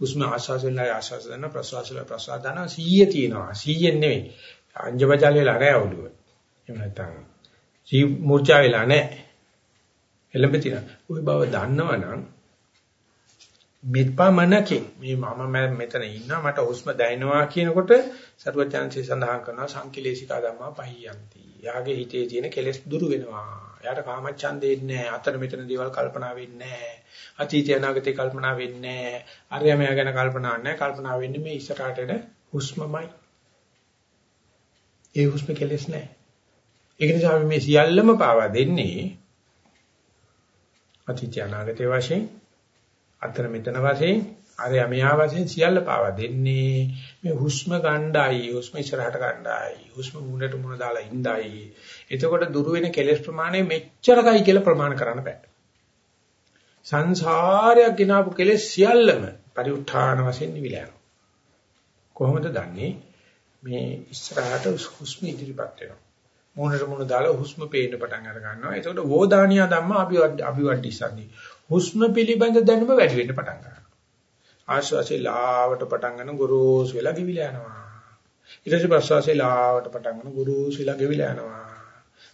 S1: හුස්ම ආශ්වාස වෙලා ආශ්වාස කරන ප්‍රශ්වාස වෙලා ප්‍රශ්වාස දාන 100 තියෙනවා. 100 නෙවෙයි. අංජබජල් වෙලා නැහැ ඔළුව. එහෙම නැත්නම් ජී මූර්ඡා වෙලා නැහැ එළඹ තියෙනවා. ওই බව දන්නවනම් මෙපමණකින් මේ මම මෙතන ඉන්නවා මට හුස්ම දැනෙනවා කියනකොට සර්වඥාන්සේ සඳහන් කරනවා සංකිලේශිකා ධම්මා පහියන්ති. යාගේ හිතේ තියෙන කෙලෙස් දුරු වෙනවා. යාට කාමච්ඡන්දේ නැහැ. අතන මෙතන දේවල් කල්පනා වෙන්නේ නැහැ. අතීතය අනාගතේ කල්පනා වෙන්නේ නැහැ. අරයමයා ගැන කල්පනා නැහැ. කල්පනා වෙන්නේ මේ ඉස්සරහට එන හුස්මමයි. ඒ හුස්ම කෙලෙස් නැහැ. ඒක නිසා මේ සියල්ලම පාවා දෙන්නේ අතීතය අනාගතේ වශයෙන් අතන මෙතන වශයෙන් අරයමයා වශයෙන් සියල්ල පාවා දෙන්නේ මේ හුස්ම ගණ්ඩායි හුස්ම ඉස්සරහට ගණ්ඩායි හුස්ම මුණට මුණ දාලා ඉඳයි එතකොට දුර වෙන කෙලෙස් ප්‍රමාණය මෙච්චරකයි කියලා ප්‍රමාණ කරන්න බෑ සංසාරයක් ගෙනාවු කෙලෙස් සියල්ලම පරිඋත්ථාන වශයෙන් නිවිලා යනවා. කොහොමද දන්නේ? මේ ඉස්සරහට හුස්ම ඉදිරිපත් වෙනවා. මොනතර මොන දාලා හුස්ම පේන්න පටන් අර ගන්නවා. එතකොට වෝදානියා ධම්ම අභිවඩ්ඩි සම්දි. හුස්ම පිළිබඳ දැනුම වැඩි වෙන්න පටන් ගන්නවා. ආශ්වාසය ලාවට පටන් ගන්න ගොරෝසු වෙලා ගිවිලා යනවා. ඊට පස්සේ ප්‍රශ්වාසය ලාවට පටන් ගන්න ගොරෝසු වෙලා ගිවිලා යනවා.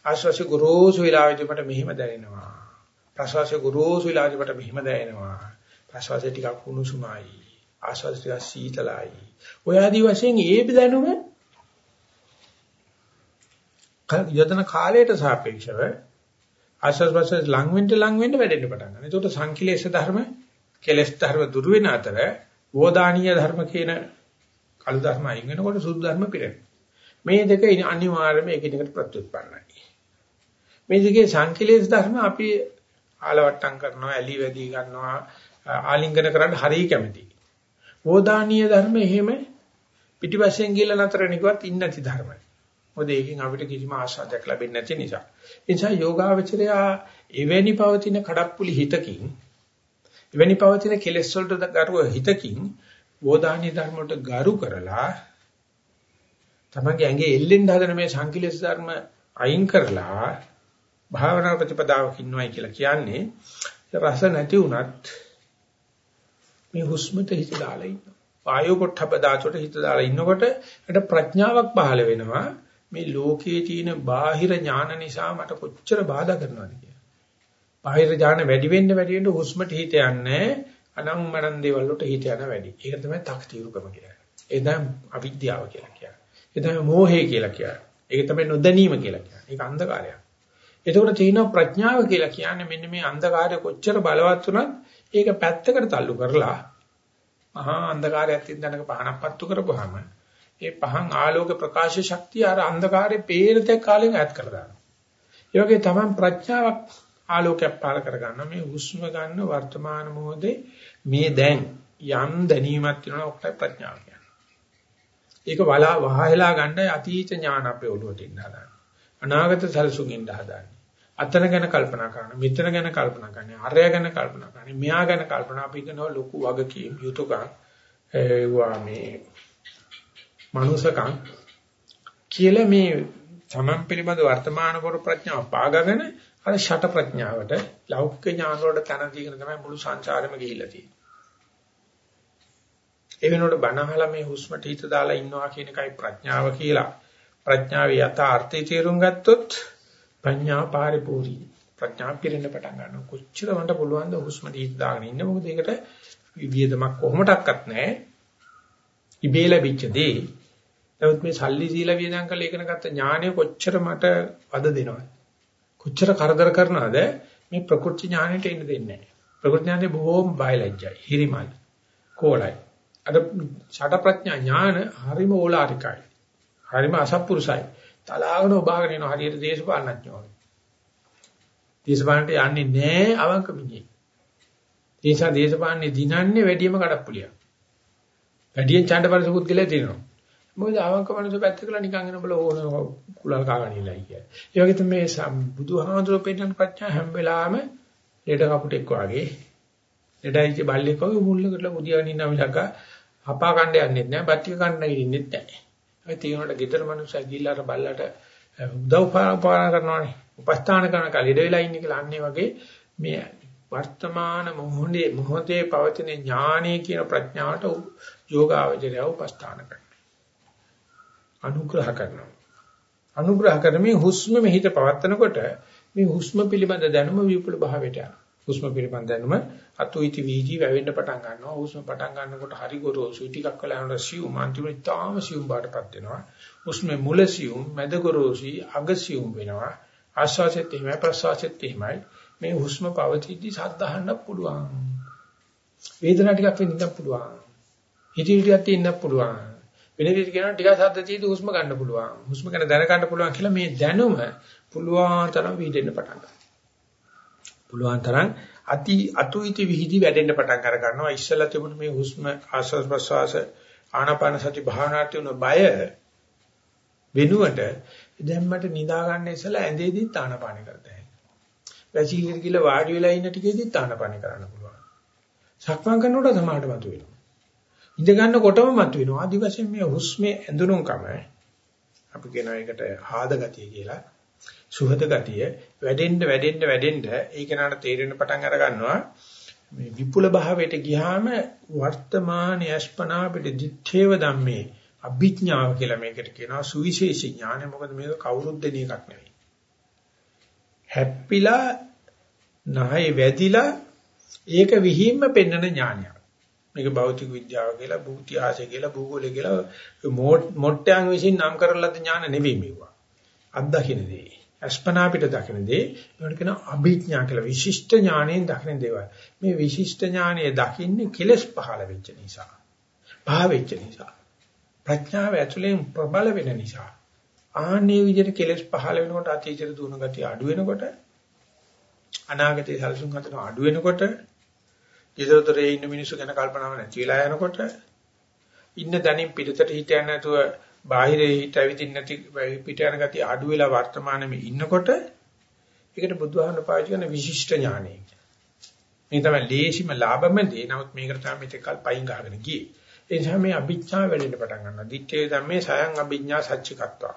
S1: ආශ්වාසය ගොරෝසු වෙලා ඉදිරියට මෙහිම දැනෙනවා. ප්‍රශ්වාසය ගුරුසු විලාජකට මෙහිම දැනෙනවා. ප්‍රශ්වාසය ටිකක් කුණුසුමයි. ආශ්වාසය ටිකක් සීතලයි. ඔය ආදි වශයෙන් ඒ දැනුම යතන කාලයට සාපේක්ෂව ආශ්වාස ප්‍රශ්වාස ලඟ වෙන්න ලඟ වෙන්න වැඩෙන්න පටන් ගන්නවා. ඒකට සංකිලේශ ධර්ම, කෙලස් ධර්ම දුරු වෙන අතර වෝදානීය ධර්ම කියන කළු ධර්ම අයින් වෙනකොට සුදු ධර්ම පිරෙනවා. මේ දෙක අනිවාර්යයෙන්ම එකිනෙකට ප්‍රත්‍යুৎපන්නයි. මේ දෙකේ සංකිලේශ ධර්ම අපි ආලවට්ටම් කරනවා, ඇලි වැඩි ගන්නවා, ආලිංගන කරන්න හරිය කැමති. ඕදානීය ධර්ම එහෙම පිටිපස්සෙන් ගිහලා නතර වෙනකවත් ඉන්නේ නැති ධර්මයි. මොකද ඒකෙන් අපිට කිසිම ආශාදයක් ලැබෙන්නේ නැති නිසා. ඒ නිසා යෝගාවචරය එවැනි පවතින කඩප්පුලි හිතකින් එවැනි පවතින කෙලෙස් වලට ගරුව හිතකින් ඕදානීය ධර්ම වලට ගරු කරලා තමගේ ඇඟේ එල්ලෙන්න හදන මේ සංකිලස් ධර්ම අයින් කරලා භාවනා ප්‍රතිපදාවක් ඉන්නවයි කියලා කියන්නේ රස නැති වුණත් මේ හුස්මට හිත දාලා ඉන්නවා. වායු පොට්ටබ දාචොට හිත දාලා ඉන්නකොට ඒකට ප්‍රඥාවක් පහළ වෙනවා. මේ ලෝකයේ තියෙන බාහිර ඥාන නිසා මට කොච්චර බාධා කරනවද කියලා. බාහිර ඥාන වැඩි වෙන්න වැඩි වෙන්න හුස්මට හිත යන්නේ අනම්මනන් දේවල් වලට හිත යන වැඩි. ඒක තමයි තක්තිරුකම කියන්නේ. ඒ තමයි අවිද්‍යාව කියලා කියන්නේ. ඒ තමයි මෝහය කියලා කියන්නේ. ඒක තමයි නොදැනීම කියලා කියන්නේ. ඒක අන්ධකාරයක්. එතකොට තියෙනවා ප්‍රඥාව කියලා කියන්නේ මෙන්න මේ අන්ධකාරය කොච්චර බලවත් වුණත් ඒක පැත්තකට තල්ලු කරලා මහා අන්ධකාරයක් තියෙන තැනක පහනක් පත්තු කරපුවාම ඒ පහන් ආලෝක ප්‍රකාශ ශක්තිය අර අන්ධකාරයේ පේන තෙක් කාලෙක ඈත් කරලා දානවා. ඒ වගේ තමයි ප්‍රඥාවක් ආලෝකයක් පාල කරගන්න මේ හුස්ම ගන්න වර්තමාන මොහොතේ මේ දැන් යම් දැනීමක් තියෙනවා ඔකට ප්‍රඥාව කියන්නේ. ඒක වලා වහලා ගන්න අතීත ඥාන අපේ ඔළුවට ඉන්න හදන. අනාගත සැලසුම් ඉන්න හදන. අතන ගැන කල්පනා කරන, මෙතන ගැන කල්පනා කරන, අරය ගැන කල්පනා කරන, මෙයා ගැන කල්පනා අපි කරනවා ලොකු වගකීම් යුතුයකම් ඒවා මේ මනුසකම් කියලා මේ තමන් පිළිබඳ වර්තමාන කර ප්‍රඥාව පාගගෙන අර ෂට ප්‍රඥාවට ලෞකික ඥාන වලට තන දීගෙන තමයි මුළු සංසාරෙම ගිහිල්ලා තියෙන්නේ. ඒ වෙනකොට බණහලා මේ හුස්මට හිත දාලා ඉන්නවා කියන එකයි ප්‍රඥාව කියලා. ප්‍රඥාවේ යථාර්ථය තේරුම් ගත්තොත් ප්‍රඥා පරිපූර්ණයි. ප්‍රඥා පිරෙන්න පටන් ගන්නවා. කොච්චර වන්ට පුළුවන් ද හුස්මට හිත දාගෙන ඉන්න මොකද ඒකට විවිධමක් කොහොමඩක්වත් නැහැ. ඉබේ ලැබිච්ච දේ. නමුත් මේ සල්ලි සීලා වියදම් කරලා ඉගෙන ගත්ත ඥානය කොච්චර මට වද දෙනවද? කොච්චර කරදර කරනවද මේ ප්‍රකෘති ඥානෙට එන්න දෙන්නේ නැහැ. ප්‍රකෘති ඥානේ බොහෝම බයලජ්ජයි. හිරිමයි. කෝලයි. අර ෂට ප්‍රඥා ඥාන හරිම ඕලාරිකයි. හරිම අසත්පුරුසයි. තලාගෙන ඔබාගෙන යන හරියට දේශපාලනඥයෝ වගේ. දේශපාලනට යන්නේ නැහැ අවංක මිනිහෙක්. ඒ නිසා දේශපාලනේ දිනන්නේ වැඩිම කඩප්පුලියක්. වැඩියෙන් ඡණ්ඩපරස පුද්ගලයා දිනනවා. මොකද අවංක මනස පැත්තකලා නිකන් එන බල ඕන කුලල් කාගෙන ඉලයි කිය. ඒ වගේ තමයි බුදුහාමුදුරුවෝ පෙන්නන ප්‍රඥා හැම වෙලාවෙම ලෙඩ කපුටෙක් වගේ ලෙඩයිච්ච බල්ලෙක් වගේ මුල්ලකට මුදියාගෙන ඉන්න මිසක හපා කණ්ඩ යන්නේ නැහැ, බත්තික කණ්ඩ ඉන්නේ නැහැ. ඒ තියෙනකොට ගෙදර මනුස්සය ගිහිල්ලා අර බල්ලට උදව් පාන කරනවානේ. උපස්ථාන කරන කලෙඩ වෙලා ඉන්නේ කියලා අන්නේ වගේ මේ වර්තමාන මොහොතේ මොහොතේ පවතින ඥානීය කියන ප්‍රඥාවට යෝගාවචරය උපස්ථාන කරනවා. අනුග්‍රහ කරනවා. අනුග්‍රහ කරමින් හුස්ම මෙහිත පවත්නකොට මේ හුස්ම පිළිබඳ දැනුම විපුල භාවයට යනවා. හුස්ම පිළිබඳ දැනුම අතුයිති වීජි වැවෙන්න පටන් ගන්නවා. හුස්ම පටන් ගන්නකොට හරි ගොරෝසු ටිකක් වෙලා යනකොට සියුම් අන්තිමට තාම සියුම් බාටපත් වෙනවා. හුස්මේ මුල සියුම්, මැද ගොරෝසි, අග සියුම් වෙනවා. ආශ්වාසෙත් එහෙමයි ප්‍රශ්වාසෙත් එහෙමයි. මේ හුස්ම පවතිද්දි සද්දහන්න පුළුවන්. වේදනාව ටිකක් වෙන්න පුළුවන්. හිතවිලියක් තියෙන්න පුළුවන්. වෙන විදිහට කියනවා ටිකක් සද්ද තියෙද්දි හුස්ම ගන්න පුළුවන්. හුස්ම ගැන දැන ගන්න පුළුවන් කියලා මේ දැනුම පුළුවන් තරම් වීදෙන්න පටන් ගන්නවා. පුළුවන් තරම් අති අතුයිති විහිදි වැඩෙන්න පටන් අර ගන්නවා ඉස්සලා තිබුණ මේ හුස්ම ආස්වාස් ප්‍රස්වාස ආනාපාන සති භාවනාට උන බය වෙනුවට දැන් මට නිදා ගන්න ඉස්සලා ඇඳේදී ආනාපාන කරතයි. වැසිකිලි කියලා වාඩි වෙලා ඉන්න ටිකේදී ආනාපාන කරන්න පුළුවන්. සක්මන් කරනකොට සමාහට මතුවෙනවා. ඉඳ ගන්නකොටම මතුවෙනවා. ආදි වශයෙන් මේ හුස්මේ ඇඳුනුම්කම අපි කියනවා ඒකට ආද ගතිය කියලා. සුහද ගතිය වැඩෙන්න වැඩෙන්න වැඩෙන්න ඒක නට තේරෙන පටන් අර ගන්නවා මේ විපුල භාවයට ගියාම වර්තමානයේ අස්පනා පිට දිත්තේව ධම්මේ අභිඥාව කියලා මේකට කියනවා සුවිශේෂී ඥානය මොකද මේක කවුරුත් දෙන එකක් නෙවෙයි හැප්පිලා නැහේ වැදිලා ඒක විහිම්ම පෙන්වන ඥානයක් මේක භෞතික විද්‍යාව කියලා භූතිහාසය කියලා භූගෝලය කියලා මොට්ටයන් විසින් නම් කරලා ඥාන නෙවෙයි මේවා අත්දකින්න දේ අස්පනා පිට දකින දේ ඒකට කියන අභිඥා කියලා විශිෂ්ට ඥාණයෙන් දකින දේවල්. මේ විශිෂ්ට ඥාණය දකින්නේ කෙලස් පහළ වෙච්ච නිසා. පහ වෙච්ච නිසා. ප්‍රඥාව ඇතුලෙන් ප්‍රබල වෙන නිසා. ආන්නේ විදිහට කෙලස් පහළ වෙනකොට අතීතයට දුවන ගතිය අඩු වෙනකොට අනාගතයේ සැලසුම් හදන අඩු වෙනකොට ඊතරතරේ ඉන්න මිනිස්සු ගැන කල්පනාව නැති වෙලා යනකොට ඉන්න දැනින් පිටතට හිත යන්නේ නැතුව බාහිරේ හිත ඇවිදින්න නැති පිට යන ගතිය අඩු වෙලා වර්තමානයේ ඉන්නකොට ඒකට බුදුහාමුදුරු පාවිච්චි කරන විශිෂ්ට ඥානය. මේ තමයි ලේසිම ලාභම දේ. නමුත් මේකට තමයි මෙතෙක් කල් පයින් ගහගෙන ගියේ. ඒ නිසා මේ අභිඥා වැඩෙන්න පටන් ගන්නවා. දිත්තේ ධම්මේ සයන් අභිඥා සච්චිකත්වා.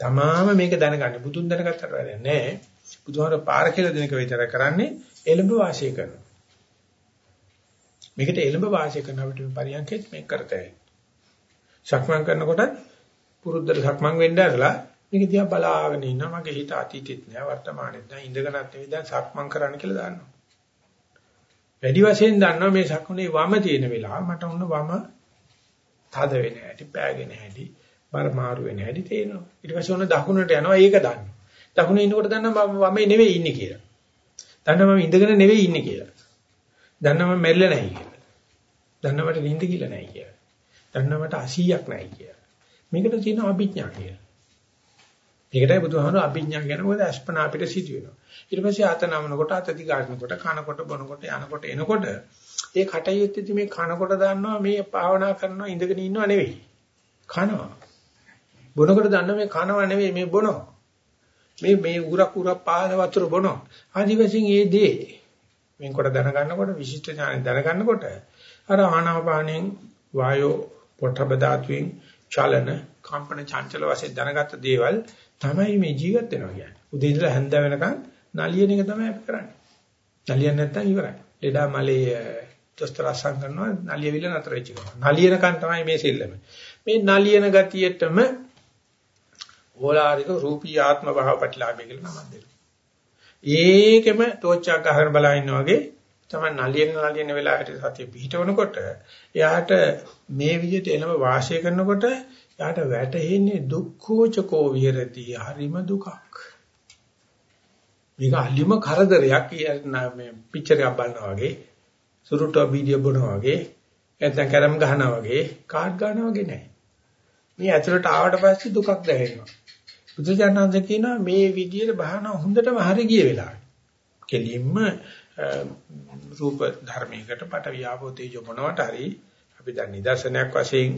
S1: තමාම මේක දැනගන්න. බුදුන් දැනගත්තට වැඩක් නැහැ. බුදුහාමුදුරු පාර කියලා දෙනක විතර කරන්නේ එළඹ වාසය කරනවා. මේකට එළඹ වාසය කරන අපිට පරියන්කෙත් මේක කරතයි. සක්මන් කරනකොට පුරුද්දට සක්මන් වෙන්න ඇරලා මේක දිහා බලාගෙන ඉන්නවා මගේ හිත අතීතෙත් නෑ වර්තමානෙත් නෑ ඉඳගෙනත් නෙවෙයි දැන් සක්මන් කරන්න කියලා දාන්නවා. වැඩි වශයෙන් දන්නවා මේ සක්මනේ වම තියෙන වෙලාව මට උන්න වම තද වෙන හැටි පෑගෙන හැටි බර මාරු වෙන හැටි තේනවා. ඊට පස්සේ උන්න දකුණට යනවා ඒක දන්නවා. දකුණේ ඉන්නකොට දන්නවා මම වමේ නෙවෙයි ඉන්නේ කියලා. දන්නවා මම ඉඳගෙන නෙවෙයි ඉන්නේ කියලා. දන්නවා මම මැරිලා නැහැ කියලා. දන්නවා මට නිින්ද කියලා නැහැ කියලා. දන්නවා මට 80ක් නැහැ කියලා. මේකට තියෙනවා අභිඥා කියලා. මේකටයි බුදුහාමුදුරුවෝ අභිඥා කියන මොකද අස්පනා අපිට සිදු වෙනවා. ඊට පස්සේ ආත නමනකොට අත දිගාරිනකොට කනකොට බොනකොට යනකොට එනකොට ඒ කටයුත්තේදී මේ කනකොට දන්නවා මේ භාවනා කරනවා ඉඳගෙන ඉන්නව නෙවෙයි. කනවා. බොනකොට දන්නවා මේ කනවා නෙවෙයි මේ බොනවා. මේ මේ උරක් උරක් පාන වතුර බොනවා. ආදිවාසීන් ඒ දේ මේකට දැනගන්නකොට විශිෂ්ට ඥාන දැනගන්නකොට අර ආනාපානෙන් වායෝ පොට්ටබ ධාතුවෙන් චලන කම්පන චංචල වශයෙන් දැනගත්ත දේවල් තමයි මේ ජීවත් වෙනවා කියන්නේ. උදේ ඉඳලා හැන්ද වෙනකන් නලියන එක තමයි අපි කරන්නේ. නලියන්නේ නැත්තම් ඉවරයි. ලෙඩා මලේ දොස්තර අසං කරනවා නලියවිල නතර වෙච්ච ගමන්. නලියනකන් තමයි මේ සෙල්ලම. මේ නලියන ගතියෙටම ඕලාරික රූපී ආත්ම භාව ප්‍රතිලාභය කියලා නමක් දෙනවා. ඒකෙම ටෝච් එකක් ගහගෙන බලා ඉන්නා වගේ තමයි නලියන නලියන වෙලාවට සතිය පිහිටවනකොට එයාට මේ විදිහට එළම වාසය කරනකොට එයාට වැටෙන්නේ දුක්ඛෝචකෝ විහෙරති. හරිම දුකක්. මේක අලිම කරදරයක් මේ පික්චර් එකක් බලනවා වගේ සුරුට්ටෝ වීඩියෝ බලනවා වගේ නැත්නම් කැරම් ගහනවා වගේ කාඩ් ගන්නවා වගේ නෑ. මේ ඇතුළට ආවට පස්සේ දුකක් දැනෙනවා. බුදුජානනාංශ කියනවා මේ විදියට බහන හොඳටම හරි ගිය වෙලාවට. කෙලින්ම රූප ධර්මයකට පට වියාපෝ තේජෝ මොනවට හරි අපි දැන් නිදර්ශනයක් වශයෙන්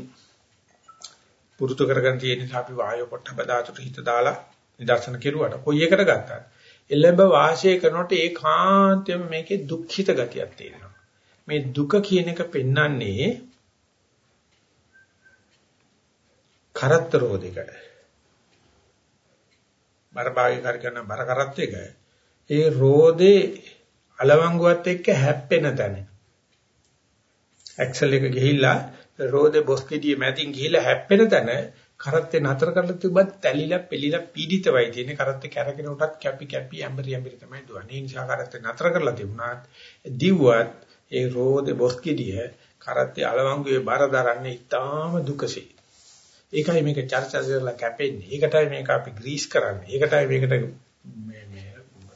S1: පුරුදු කරගෙන තියෙන නිසා අපි වායෝ පොට්ටබ ධාතුට හිත දාලා නිදර්ශන කෙරුවට කොයි එකට ගත්තත් එළඹ වාසය කරනකොට ඒකාන්තයෙන්ම මේකේ දුක්ඛිත ගතියක් තියෙනවා. මේ දුක කියන එක පෙන්වන්නේ කරත්තරෝධිකයි. බර භාගය කර කරන බර කරත් එක. ඒ රෝදේ අලවංගුවත් එක්ක හැප්පෙන තැන. ඇක්සල් එක ගිහිල්ලා රෝදේ බොස්කෙඩිය මැදින් ගිහිල්ලා හැප්පෙන තැන කරත්තේ නතර කරලා තිබ්බත් තැලිලා පෙලිලා පීඩිතවයි තියෙන්නේ. කරත්තේ කැරගෙන උටත් කැපි කැපි ඇඹරි ඇඹරි තමයි දුවන්නේ. ඒ නිසා කරත්තේ නතර කරලා තිබුණාත් දිව්වත් ඒ රෝදේ බොස්කෙඩිය කරත්තේ අලවංගුවේ බර දරන්නේ ඊටාම දුකසේ. ඒකයි මේක චර්චා කරලා කැපෙන්නේ. ඒකටයි මේක අපි ග්‍රීස් කරන්නේ. ඒකටයි මේකට මේ මේ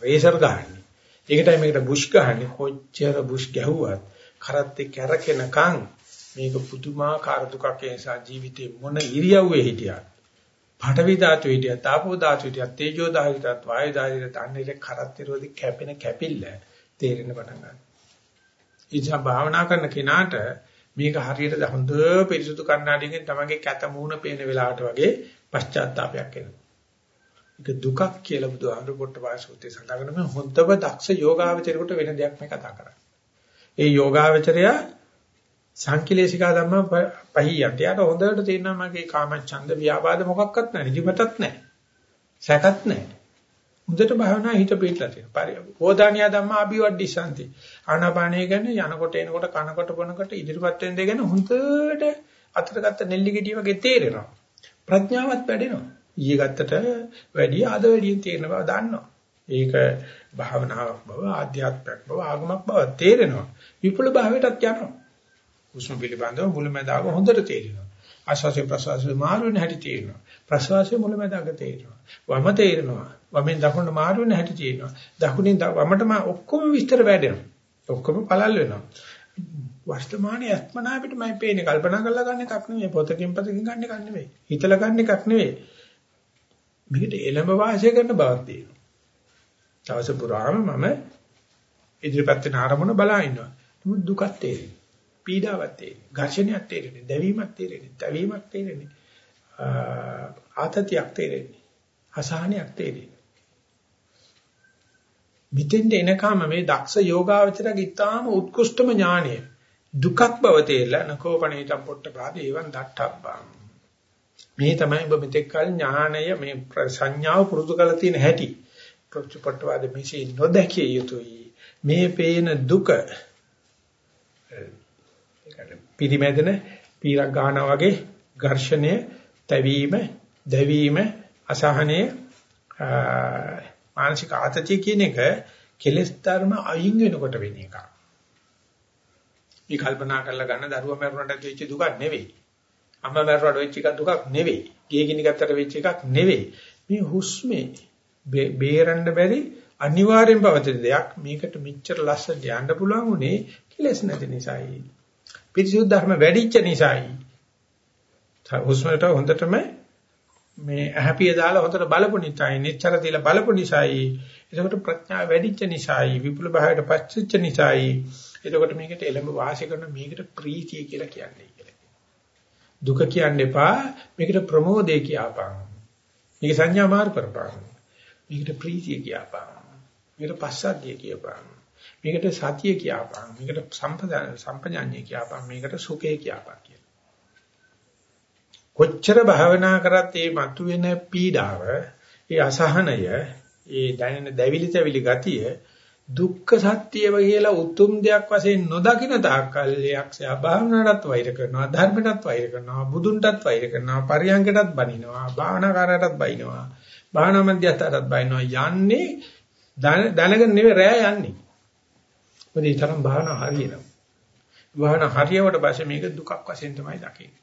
S1: රේසර් ගහන්නේ. ඒකටයි මේකට බුෂ් ගහන්නේ. කොච්චර බුෂ් ගැහුවත් කරත්තේ කැරකෙනකන් මේක පුදුමාකාර දුකක් ඒ නිසා ජීවිතේ මොන ඉරියව්වේ හිටියත් පඨවි ධාතු හිටියත් ආපෝ ධාතු හිටියත් තේජෝ ධාතු හිටියත් වායු ධාතු හිටියත් අන්නේ කරත්තේ රෝදි කැපෙන කැපිල්ල තේරෙන්න පටන් ගන්නවා. ඉතින් භාවනා කරන කෙනාට මේක හරියට හොඳ පිරිසුදු කණ්ණාඩියකින් තමන්ගේ කැත මූණ පේන වෙලාවට වගේ පශ්චාත්තාවයක් එනවා. ඒක දුකක් කියලා බුදුහාමුදුරු පොට්ටපාසූත්‍රයේ සඳහන් කරන මේ හොඳම දක්ෂ යෝගාවචරයට වෙන දෙයක් මේ කතා කරන්නේ. ඒ යෝගාවචරය සංකිලේශිකා ධම්ම පහියට. යාට හොඳට තේරෙනවා මගේ කාමච්ඡන්ද ව්‍යාපාද මොකක්වත් නැහැ. නිදිමතත් නැහැ. සැකත් නැහැ. හොඳට භාවනා හිත පිටලා තියෙනවා. පෝදානියා ධම්මා අභිවඩ්ඩිසanti. ආනාපානය ගැන යනකොට එනකොට කනකොට බොනකොට ඉදිරිපත් වෙන දේ ගැන හොඳට අතට ගත්ත නෙල්ලි ගෙඩිය වගේ තේරෙනවා. ප්‍රඥාවත් වැඩෙනවා. ඊයේ ගත්තට වැඩි ආද වැඩියෙන් තේරෙන බව දන්නවා. ඒක භාවනාවක් බව ආධ්‍යාත්මයක් බව ආගමක් බව තේරෙනවා. විපුල භාවයටත් යනවා. උස්ම පිළිබඳව මුලමදාග හොඳට තේරෙනවා. ආශ්වාසය ප්‍රශ්වාසය මාරු වෙන හැටි තේරෙනවා. ප්‍රශ්වාසය මුලමදාග තේරෙනවා. වම තේරෙනවා. වමෙන් දකුණට මාරු වෙන හැටි තේරෙනවා. දකුණෙන් වමට ඔක්කොම විස්තර වැඩෙනවා. ඔක්කොම පළල් වෙනවා. වර්තමානයේ අත්මනා අපිට මම පේන්නේ. කල්පනා කරලා ගන්න එකක් නෙවෙයි. පොතකින් පතකින් ගන්න එකක් නෙවෙයි. හිතලා ගන්න එකක් නෙවෙයි. මේකට එළඹ වාසය කරන බවක් තියෙනවා. දවස පුරාම මම ඉදිරිපත් වෙන ආරමුණ බලා ඉන්නවා. නමුත් දුකක් තේරෙන්නේ පීඩාවක් තේරෙන්නේ ඝර්ෂණයක් තේරෙන්නේ දැවීමක් තේරෙන්නේ තැවීමක් තේරෙන්නේ ආතතියක් තේරෙන්නේ අසහනයක් තේරෙන්නේ. මිතෙන්ද එනකම මේ දක්ෂ යෝගාවචරගේ ඊටාම උත්කෘෂ්ඨම ඥානය. දුකක් බව තේරලා නකෝපණේතම් පොට්ටපාද ඒවන් දට්ඨබ්බං මේ තමයි ඔබ මෙතෙක් කල ඥානය මේ සංඥාව පුරුදු කරලා තියෙන හැටි. පොට්ටපාද මේසේ නොදැකිය යුතුයි. මේ පේන දුක පිරිමැදෙන පීරක් ගන්නවා වගේ ඝර්ෂණය තැවීම දැවීම අසහනය මානසික ආතතිය කියන එක කෙලෙස් ධර්ම අයින් වෙනකොට වෙන එකක්. මේ කල්පනා කරලා ගන්න දරුවා මරුණට වෙච්ච දුකක් නෙවෙයි. අම්මා මරුණට වෙච්ච එක දුකක් නෙවෙයි. ගේ ගිනි ගත්තට වෙච්ච එකක් නෙවෙයි. මේ හුස්මේ බේරන්න බැරි අනිවාර්යෙන් පවතින දෙයක්. මේකට මෙච්චර ලස්සනට යන්න පුළුවන් උනේ කෙලෙස් නැති නිසායි. පිරිසුදු ධර්ම වැඩිච්ච නිසායි. හුස්මට හොඳටම මේ ඇහැපිය දාලා හොඳට බලපු නිසායි, නිච්චර දීලා බලපු නිසායි, එතකොට ප්‍රඥාව වැඩිච්ච නිසායි, විපුල භාවයට පච්චිච්ච නිසායි. එතකොට මේකට එළඹ වාසය කරන මේකට ප්‍රීතිය කියලා කියන්නේ කියලා. දුක කියන්න එපා, මේකට ප්‍රමෝදේ කියපන්. මේක සංඥා මාර් කරපන්. මේකට ප්‍රීතිය කියපන්. මේකට පස්සද්ධිය කියපන්. මේකට සතිය කියපන්. මේකට සම්පදාන සම්පජාඤ්ඤය කියපන්. මේකට සුඛය කියපන්. කොච්චර භාවනා කරත් මේ මතුවෙන පීඩාව, ඒ අසහනය, ඒ දැනෙන දැවිලි තැවිලි ගතිය දුක්ඛ සත්‍යව කියලා උතුම් දෙයක් වශයෙන් නොදකින තාක්කල් යක්ෂයා භාවනාවටත් වෛර කරනවා ධර්මයටත් වෛර කරනවා බුදුන්ටත් වෛර කරනවා පරියංගටත් බනිනවා භාවනාකාරයටත් බනිනවා භාවනා මධ්‍යස්ථාටත් බනිනවා. යන්නේ දැනගෙන නෙවෙයි රෑ යන්නේ. මොකද ඒ තරම් භාවනා හරියනවා. භාවනා හරියවට පස්සේ මේක දුකක් වශයෙන් තමයි දකින්නේ.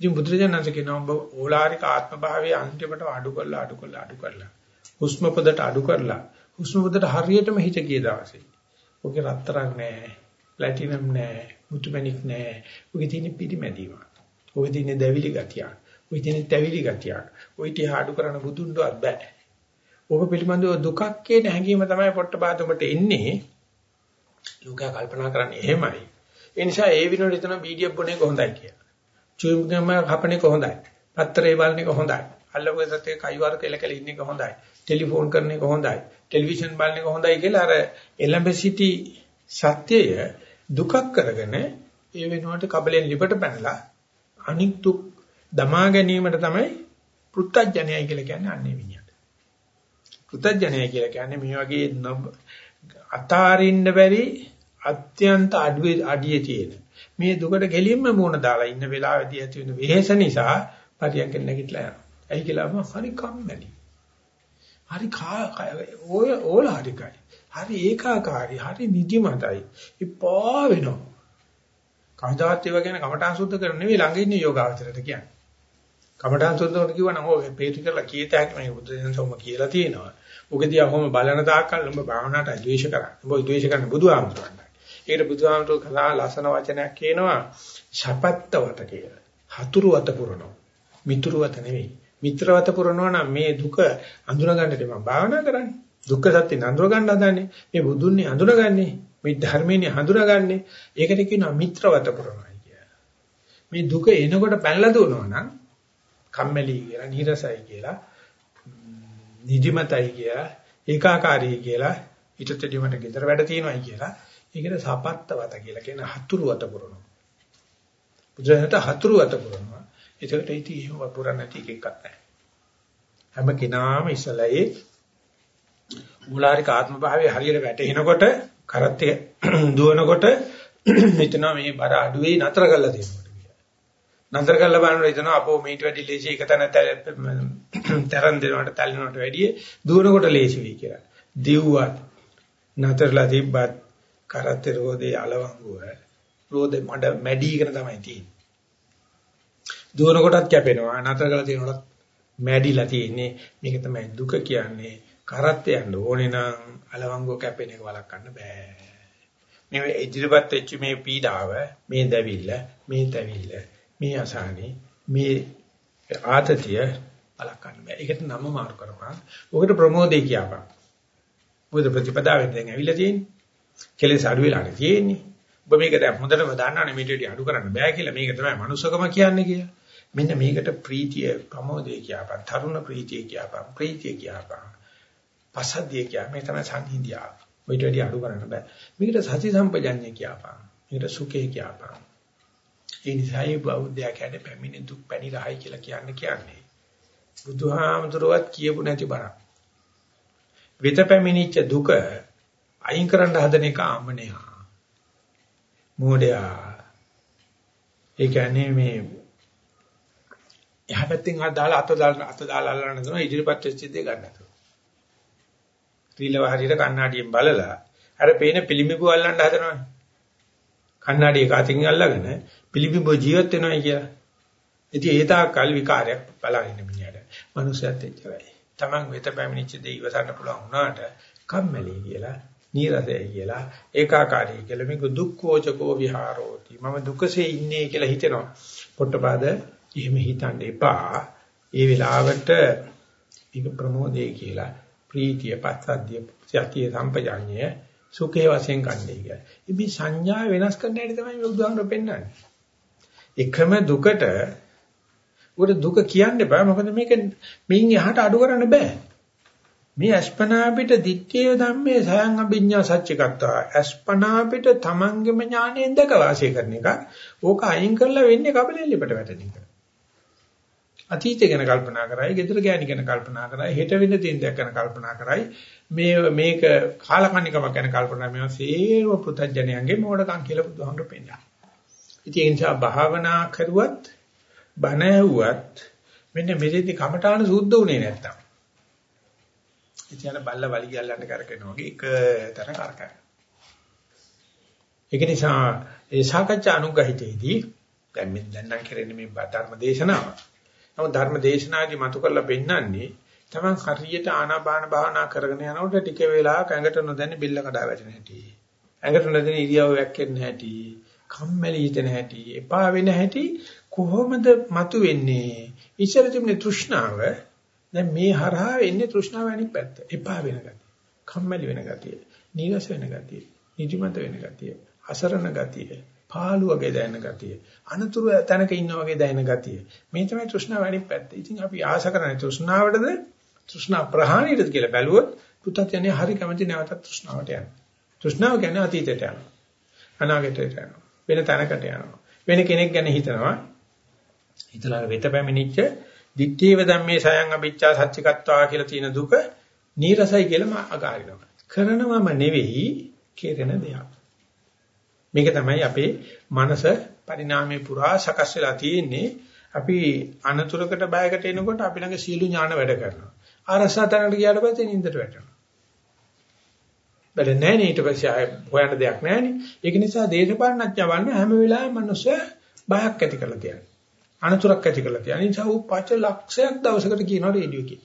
S1: ඉතින් බුදුරජාණන්සේ කියනවා ඔබ ඕලාරික ආත්ම භාවයේ අන්තිමට අඩු කරලා අඩු කරලා අඩු කරලා හුස්ම පොදට අඩු කරලා හුස්ම පොදට හරියටම හිත ගිය දවසේ. ඔගේ රත්තරන් නැහැ, ප්ලැටිනම් නැහැ, මුතුමැණික් නැහැ. ඔගේ තියෙන පිරිමැදීම. ඔගේ තියෙන දැවිලි ගතිය. ඔගේ තියෙන තැවිලි ගතිය. ඔය ටික අඩු කරන බුදුන්වත් බෑ. ඔබ පිළිබඳව දුකක් කියන හැඟීම තමයි පොට්ටපාදමට එන්නේ. ලෝකයා කල්පනා කරන්නේ එහෙමයි. ඒ නිසා ඒ විනෝඩ හිතන PDF බොනේ කොහොඳයි කියලා. චුයින්ගම කපන්නේ කොහොඳයි. පත්‍රේ බලන්නේ කොහොඳයි. අල්ලපු සතේ කයිවාර කෙල කෙල ඉන්නේ කොහොඳයි. ටෙලිෆෝන් කරන්නේ කොහොඳයි. ටෙලිවිෂන් බලන්නේ කොහොඳයි කියලා අර එලඹ සිටි සත්‍යය දුකක් කරගෙන ඒ වෙනුවට කබලෙන් ලිපට පැනලා අනික් දුක් දමා ගැනීමට තමයි පෘත්තජනයයි කියලා කියන්නේ අන්නේ විඤ්ඤාණ. පෘත්තජනයයි කියලා කියන්නේ මේ වගේ අතාරින්න බැරි අත්‍යන්ත අඩුවේ අඩියේ තියෙන මේ දුකට ගෙලින්ම මුණ දාලා ඉන්න වෙලාවෙදී ඇති වෙන වෙහෙස නිසා පරියන්ක නැගිටලා යනවා. ඇයි කියලා මම හරි කම්මැලි. හරි ඔය ඕලාරිකයි. හරි ඒකාකාරයි. හරි නිදිමතයි. ඉපා වෙනවා. කවදාත් ඒවා ගැන කමඨාන් සුද්ධ කරන නෙවෙයි ළඟ ඉන්න යෝගාවචරයට කියන්නේ. කමඨාන් සුද්ධ කරන කිව්වනම් ඔය පේටි කරලා කීත හැකි මේ බුදුදෙනසොම කියලා තියෙනවා. උගදී අහොම බලන තාක්කල් උඹ භාවනාවට ද්වේෂ කරා. උඹ ද්වේෂ කරන්නේ බුදුහාමුදුරන්ට. ඒකට බුදුහාමුදුර කතා ලස්සන වචනයක් කියනවා ශපත්තවත කියලා. හතුරුවත පුරනවා. මිතුරුවත නෙවෙයි. මිත්‍රවත පුරනවා නම් මේ දුක අඳුනගන්නට මම භාවනා කරන්නේ. දුක්ඛ සත්‍ය නඳුර ගන්න හදන්නේ. මේ බුදුන්නේ අඳුනගන්නේ. මේ ධර්මයේ හඳුනගන්නේ. ඒකට කියනවා මිත්‍රවත පුරනවා කියලා. මේ දුක එනකොට පැනලා දුවනවා නම් කම්මැලි කියලා, නීරසයි කියලා, නිදිමතයි කියලා, ඒකාකාරී කියලා, ඊටතදී මට ගෙදර වැඩ තියෙනවායි කියලා, ඒකට සපත්තවත කියලා කියන හතුරුවත පුරනවා. බුදුරජාණන්ට හතුරුවත පුරනවා. ඒකට ඉතින් එහෙම වපුරන්න නැති එකක් නැහැ. හැම කෙනාම ඉස්සලයේ මූලාරික ආත්ම භාවයේ හරියට වැටෙනකොට කරත් [CLEARS THROAT] දුවනකොට [CLEARS THROAT] හිතනවා මේ බර අඩුවේ නතර කරලා දෙන්නකොට කියලා. නතර කරලා බලනකොට හිතනවා අපෝ මේට වැඩි ලේසි එක තැන තරන් [CLEARS THROAT] දෙනවට තැල්නවට වැඩිය දුවනකොට ලේසි වෙයි කියලා. දිව්වත් නතරලා තිබ්බත් කරත් රෝදේ අලවංගුව රෝදේ මඩ මැඩීගෙන තමයි තියෙන්නේ. දුවන කොටත් කැපෙනවා නතර කරලා තියෙනකොටත් මැඩිලා තියෙන්නේ. මේක තමයි දුක කියන්නේ. කරත් යන්න ඕනේ නම් අලවංගෝ කැපෙන එක වළක්වන්න බෑ. මේ ඉදිරිපත් වෙච්ච මේ පීඩාව මේ දැවිල්ල මේ තැවිල්ල මේ අසහනේ මේ ආතතිය වළක්වන්න බෑ. ඒකට නම මාරු කරපන්. ඔකට ප්‍රමෝදේ කියපන්. මොකද ප්‍රතිපදාවෙන් දැන් ඇවිල්ලා තියෙන්නේ? කෙලෙස් අඩු වෙලා තියෙන්නේ. ඔබ මේක දැන් හොඳටම දන්නවනේ මේට වැඩි අඩු කරන්න බෑ කියලා. මේක තමයි මනුස්සකම කියන්නේ කියලා. මෙන්න මේකට ප්‍රීතිය ප්‍රමෝදය කියපන් තරුණ ප්‍රීතිය කියපන් ප්‍රීතිය කියපන් පසද්දිය කිය මේ තමයි සංහිඳියා ඔයිට වැඩි අඩු කරන්න බෑ. මේකට සති සම්පජඤ්ඤය කියපන්. මේකට සුඛේ කියපන්. ඒ නිසායි බෞද්ධයා කියන්නේ පැමිණි දුක් පැණි රහයි කියලා කියන්නේ කියන්නේ. බුදුහාමුදුරුවත් කියපු නැති බරක්. විත පැමිණිච්ච දුක අයින් කරන්න හදන එක ආමනයා මෝඩයා ඒ කියන්නේ මේ එහා පැත්තෙන් අත දාලා අත දාලා අත දාලා අල්ලන්න දෙනවා ඉදිරිපත් වෙච්ච දේ ගන්න නැතුව. ත්‍රිලව හරියට කණ්ණාඩියෙන් බලලා අර පේන පිළිඹු අල්ලන්න හදනවනේ. කණ්ණාඩිය කාතින් අල්ලගෙන පිළිඹු ජීවත් වෙනවා කියලා. ඉතින් ඒ තාකල් විකාරයක් බලන්න මිනිහට. මනුස්සයත් එච්චරයි. Taman වෙත පැමිණිච්ච දේ ඉවසන්න පුළුවන් වුණාට කම්මැලි කියලා, නීරසයි කියලා, ඒකාකාරී කියලා මේක දුක්ඛෝචකෝ විහාරෝති. මම දුකසේ ඉන්නේ කියලා හිතෙනවා. පොට්ටපාද එහෙම හිතන්න එපා. ඒ වෙලාවට ඒක ප්‍රමෝදේ කියලා ප්‍රීතිය පස්සද්ධිය සතිය සම්පජාඤ්ඤය සුඛේ වශයෙන් ගන්නයි කියලා. මේ සංඥා වෙනස් කරන්න හැටි තමයි මේ උදාහරණ පෙන්නන්නේ. එකම දුකට උඩ දුක කියන්න බෑ මොකද මේක මින් එහාට අඩු කරන්න බෑ. මේ අස්පනා පිට දිත්තේ ධම්මේ සයන් අභිඥා සත්‍යකත්තා අස්පනා පිට තමන්ගේම ඥාණයෙන් දැක වාසය කරන එක ඕක අයින් කරලා වෙන්නේ කබලෙල්ලෙපට වැටෙන එක. අතීතය ගැන කල්පනා කරයි, gedara ගෑණි ගැන කල්පනා කරයි, හෙට වෙන්න තියෙන දේක් ගැන කල්පනා කරයි. මේ මේක කාලකන්නිකමක් ගැන කල්පනා මේවා සේව පුතඥයන්ගේ මෝඩකම් කියලා බුදුහාමුදුරු පෙන්නනවා. ඉතින් ඒ නිසා භාවනා කරුවත් බණ ඇහුවත් මෙන්න මෙතෙදි කමඨාන සුද්ධ උනේ නැත්තම්. ඉතින් බල්ල වලි ගැල්ලන්න කරකිනවා වගේ එක තැන කරකැන. ඒක නිසා ඒ සාකච්ඡා අනුග්‍රහිතේදී දැන් මෙන් දැන් නම් කරන්නේ මේ ධර්ම දේශනාව. නමුත් ධර්ම දේශනාදී මතු කරලා පෙන්නන්නේ තමන් හරියට ආනාපාන භාවනා කරගෙන යනකොට ටික වෙලාවක ඇඟට නොදැනි බිල්ල කඩා වැටෙන හැටි. ඇඟට නොදැනි ඉරියව් වැක්කෙන්න හැටි. කම්මැලි හිතෙන හැටි. එපා වෙන හැටි කොහොමද මතු වෙන්නේ? ඉස්සර තිබුණේ තෘෂ්ණාව දැන් මේ හරහා එන්නේ තෘෂ්ණාව අනිත් පැත්ත. එපා වෙන ගතිය. කම්මැලි වෙන ගතිය. නීරස වෙන ගතිය. නිදිමත වෙන ගතිය. අසරණ ගතිය. පාළු වගේ දැනෙන ගතිය. අනතුරු තැනක ඉන්නා වගේ දැනෙන ගතිය. මේ තමයි තෘෂ්ණාව අනිත් පැත්ත. ඉතින් අපි ආශ කරන්නේ තෘෂ්ණාවටද තෘෂ්ණා ප්‍රහාණයටද කියලා බැලුවොත් පුතත් යන්නේ හරි කැමති නැවතත් තෘෂ්ණාවට යනවා. තෘෂ්ණාව කියන්නේ අතීතයට යනවා. අනාගතයට යනවා. වෙන තැනකට යනවා. වෙන කෙනෙක් ගැන හිතනවා. හිතලා වෙත පැමිණිච්ච දිත්තේව ධම්මේ සයන් අභිච්ඡා සච්චිකත්වා කියලා තියෙන දුක නීරසයි කියලා මම අගාරිනවා. කරනවම නෙවෙයි කෙරෙන දෙයක්. මේක තමයි අපේ මනස පරිණාමයේ පුරා සකස් වෙලා තියෙන්නේ. අපි අනතුරකට බයකට එනකොට අපි ළඟ සීළු ඥාන වැඩ කරනවා. ආරසතනකට ගියාට පස්සේ නින්දට වැටෙනවා. බැල නැහැ නේ ඊට පස්සේ ආය හොයන්න දෙයක් නැහැ නේ. ඒක නිසා දේශපාලනඥය වන්න හැම වෙලාවෙම මිනිස්සු බයක් ඇති කරලා තියන්නේ. අනතුරක් ඇති කරලා තියන්නේ. නිසා ඌ පච ලක්ෂයක් දවසකට කියනවා රේඩියෝ එකේ.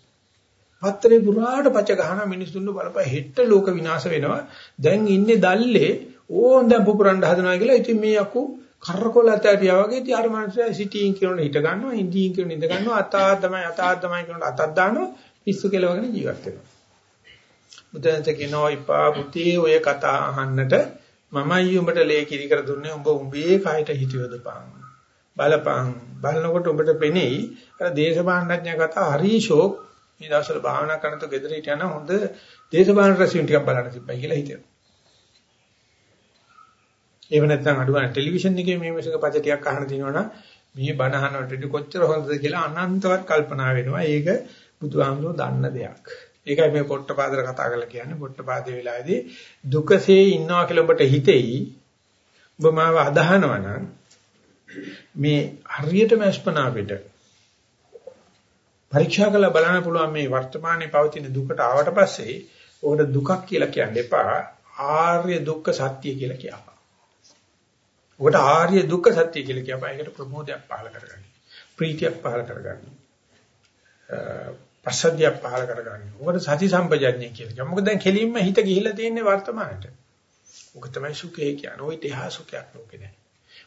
S1: පත්‍රේ පුරාට පච ගහන මිනිස්සුන්ව බලපෑ හෙට ලෝක විනාශ වෙනවා. දැන් ඉන්නේ දැල්ලේ ඕන් දැන් පුපුරන්න හදනවා කියලා. ඉතින් මේ අකු කරකොල ඇතටියා වගේ ඉතින් අර මනුස්සයා සිටින් කියනොත් හිට ගන්නවා, ඉඳින් කියනොත් ඉඳ ගන්නවා, අතා තමයි අතා තමයි කියනොත් අතක් දානවා, පිස්සු කෙලවගෙන ජීවත් වෙනවා. බුදුන්ස කියනවා ඉපා පුතේ ඔය කතා අහන්නට මමයි උඹට ලේ කිරි කර දුන්නේ උඹ උඹේ කයට හිතියොදපන්. බලපන් බලනකොට උඹට පෙනෙයි අර දේශපාලනඥය කතා හරිෂෝක් මේ දවස්වල භාවනා කරනකොට ගෙදර හිටියන හොඳ දේශපාලන රැසියුම් ටිකක් බලන්න තිබ්බයි කියලා හිතෙනවා. එහෙම නැත්නම් අඩුවන ටෙලිවිෂන් එකේ මේ මේසක පද ටිකක් අහන දිනවනම් මේ බණ අහනකොට කොච්චර හොඳද කියලා අනන්තවත් කල්පනා වෙනවා. ඒක බුදුහාමුදුරුවෝ දන්න දෙයක්. ඒකයි මේ පොට්ටපාදර කතා කරලා කියන්නේ පොට්ටපාදේ වෙලාවේදී දුකසේ ඉන්නවා කියලා ඔබට හිතෙයි. ඔබ මාව අදහනවා නම් මේ හරියටම අස්පනා පිට පරීක්ෂා කරලා බලන්න පුළුවන් මේ වර්තමානයේ පවතින දුකට ආවට පස්සේ ඕකට දුකක් කියලා කියන්න එපා ආර්ය දුක්ඛ සත්‍ය කියලා කියපන්. ඔකට ආර්ය දුක්ඛ සත්‍ය කියලා කියපන්. ඒකට ප්‍රමෝදයක් පහල කරගන්න. ප්‍රීතියක් පහල කරගන්න. පස්සද්ධියක් පහල කරගන්න. ඔකට සති සම්පජඤ්ඤය කියලා කියනවා. මොකද දැන් කෙලින්ම හිත ගිහිලා තියෙන්නේ වර්තමානට. ඔක තමයි සුඛය කියන්නේ. ওই තේහා සුඛයක් ලෝකේ නැහැ.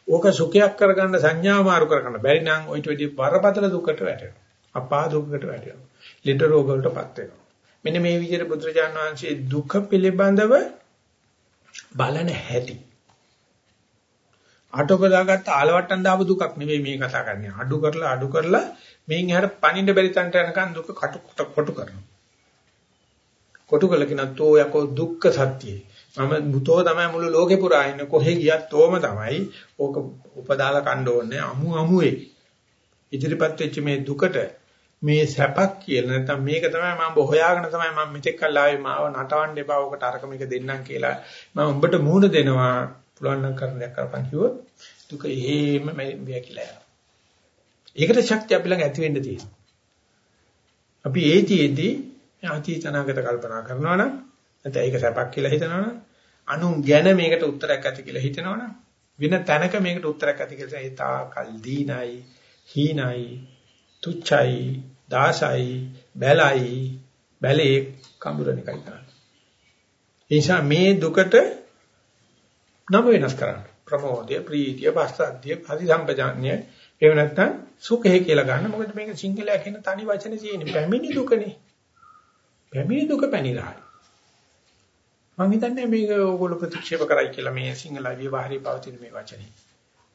S1: ඕක සුඛයක් කරගන්න සංඥා මාරු කරගන්න බැරි නම් ඔයිට වැඩි බරපතල දුකට වැටෙනවා. අපා දුකකට වැටෙනවා. ලෙඩ රෝග වලටපත් වෙනවා. මෙන්න මේ විදිහට බුදුරජාණන් වහන්සේ දුක පිළිබඳව බලන හැටි අටකදාගත්ත ආලවට්ටම් දාපු දුකක් නෙවෙයි මේ කතා කරන්නේ. අඩු කරලා අඩු කරලා මේන් එහාට පණින්න බැරි තැනට යනකන් දුක කටු කොටු කරනවා. කොටු කළ කෙනතෝ යකෝ දුක්ඛ සත්‍යයි. මම බුතෝ තමයි මුළු ලෝකේ පුරා ඉන්නේ කොහෙ ගියත් ඕම තමයි. ඕක උපදාලා කණ්ඩ ඕනේ අමු අමුවේ. ඉදිරිපත් වෙච්ච මේ දුකට මේ සැපක් කියලා නැත්නම් මේක තමයි මම හොයාගෙන තමයි මම මෙතෙක් කල් ආවේ මාව නටවන්න එපා. ඕකට අරක මේක දෙන්නම් කියලා මම උඹට මූණ දෙනවා. පුළුවන් නම් කරන දෙයක් කරපන් කිව්වොත් දුක එහෙම මෙය කියලා යනවා. ඒකට ශක්තිය අපි ළඟ ඇති වෙන්න තියෙනවා. අපි ඒතිෙදී අතීත අනාගත කල්පනා කරනවා නම් නැත්නම් ඒක සැපක් කියලා හිතනවනම් අනු ගැන මේකට උත්තරයක් ඇති කියලා හිතනවනම් වෙන තැනක මේකට උත්තරයක් ඇති කියලා ඒ තාකල් දීනයි හීනයි තුච්චයි දාසයි බැලයි බැලේ කඹුරනිකයි තමයි. ඒ නිසා මේ දුකට නම වෙනස් කරන්න. ප්‍රමෝදය, ප්‍රීතිය, පස්සද්ධිය, පරිසම්පජාන්‍ය එහෙම නැත්නම් සුඛය කියලා ගන්න. මොකද මේක සිංහලයා කියන තනි වචනේ තියෙන්නේ. පැමිණි දුකනේ. පැමිණි දුක පැනිරහයි. මම හිතන්නේ මේක ඕගොල්ලෝ ප්‍රතික්ෂේප කරයි කියලා මේ සිංහල විවහාරී පවතින මේ වචනේ.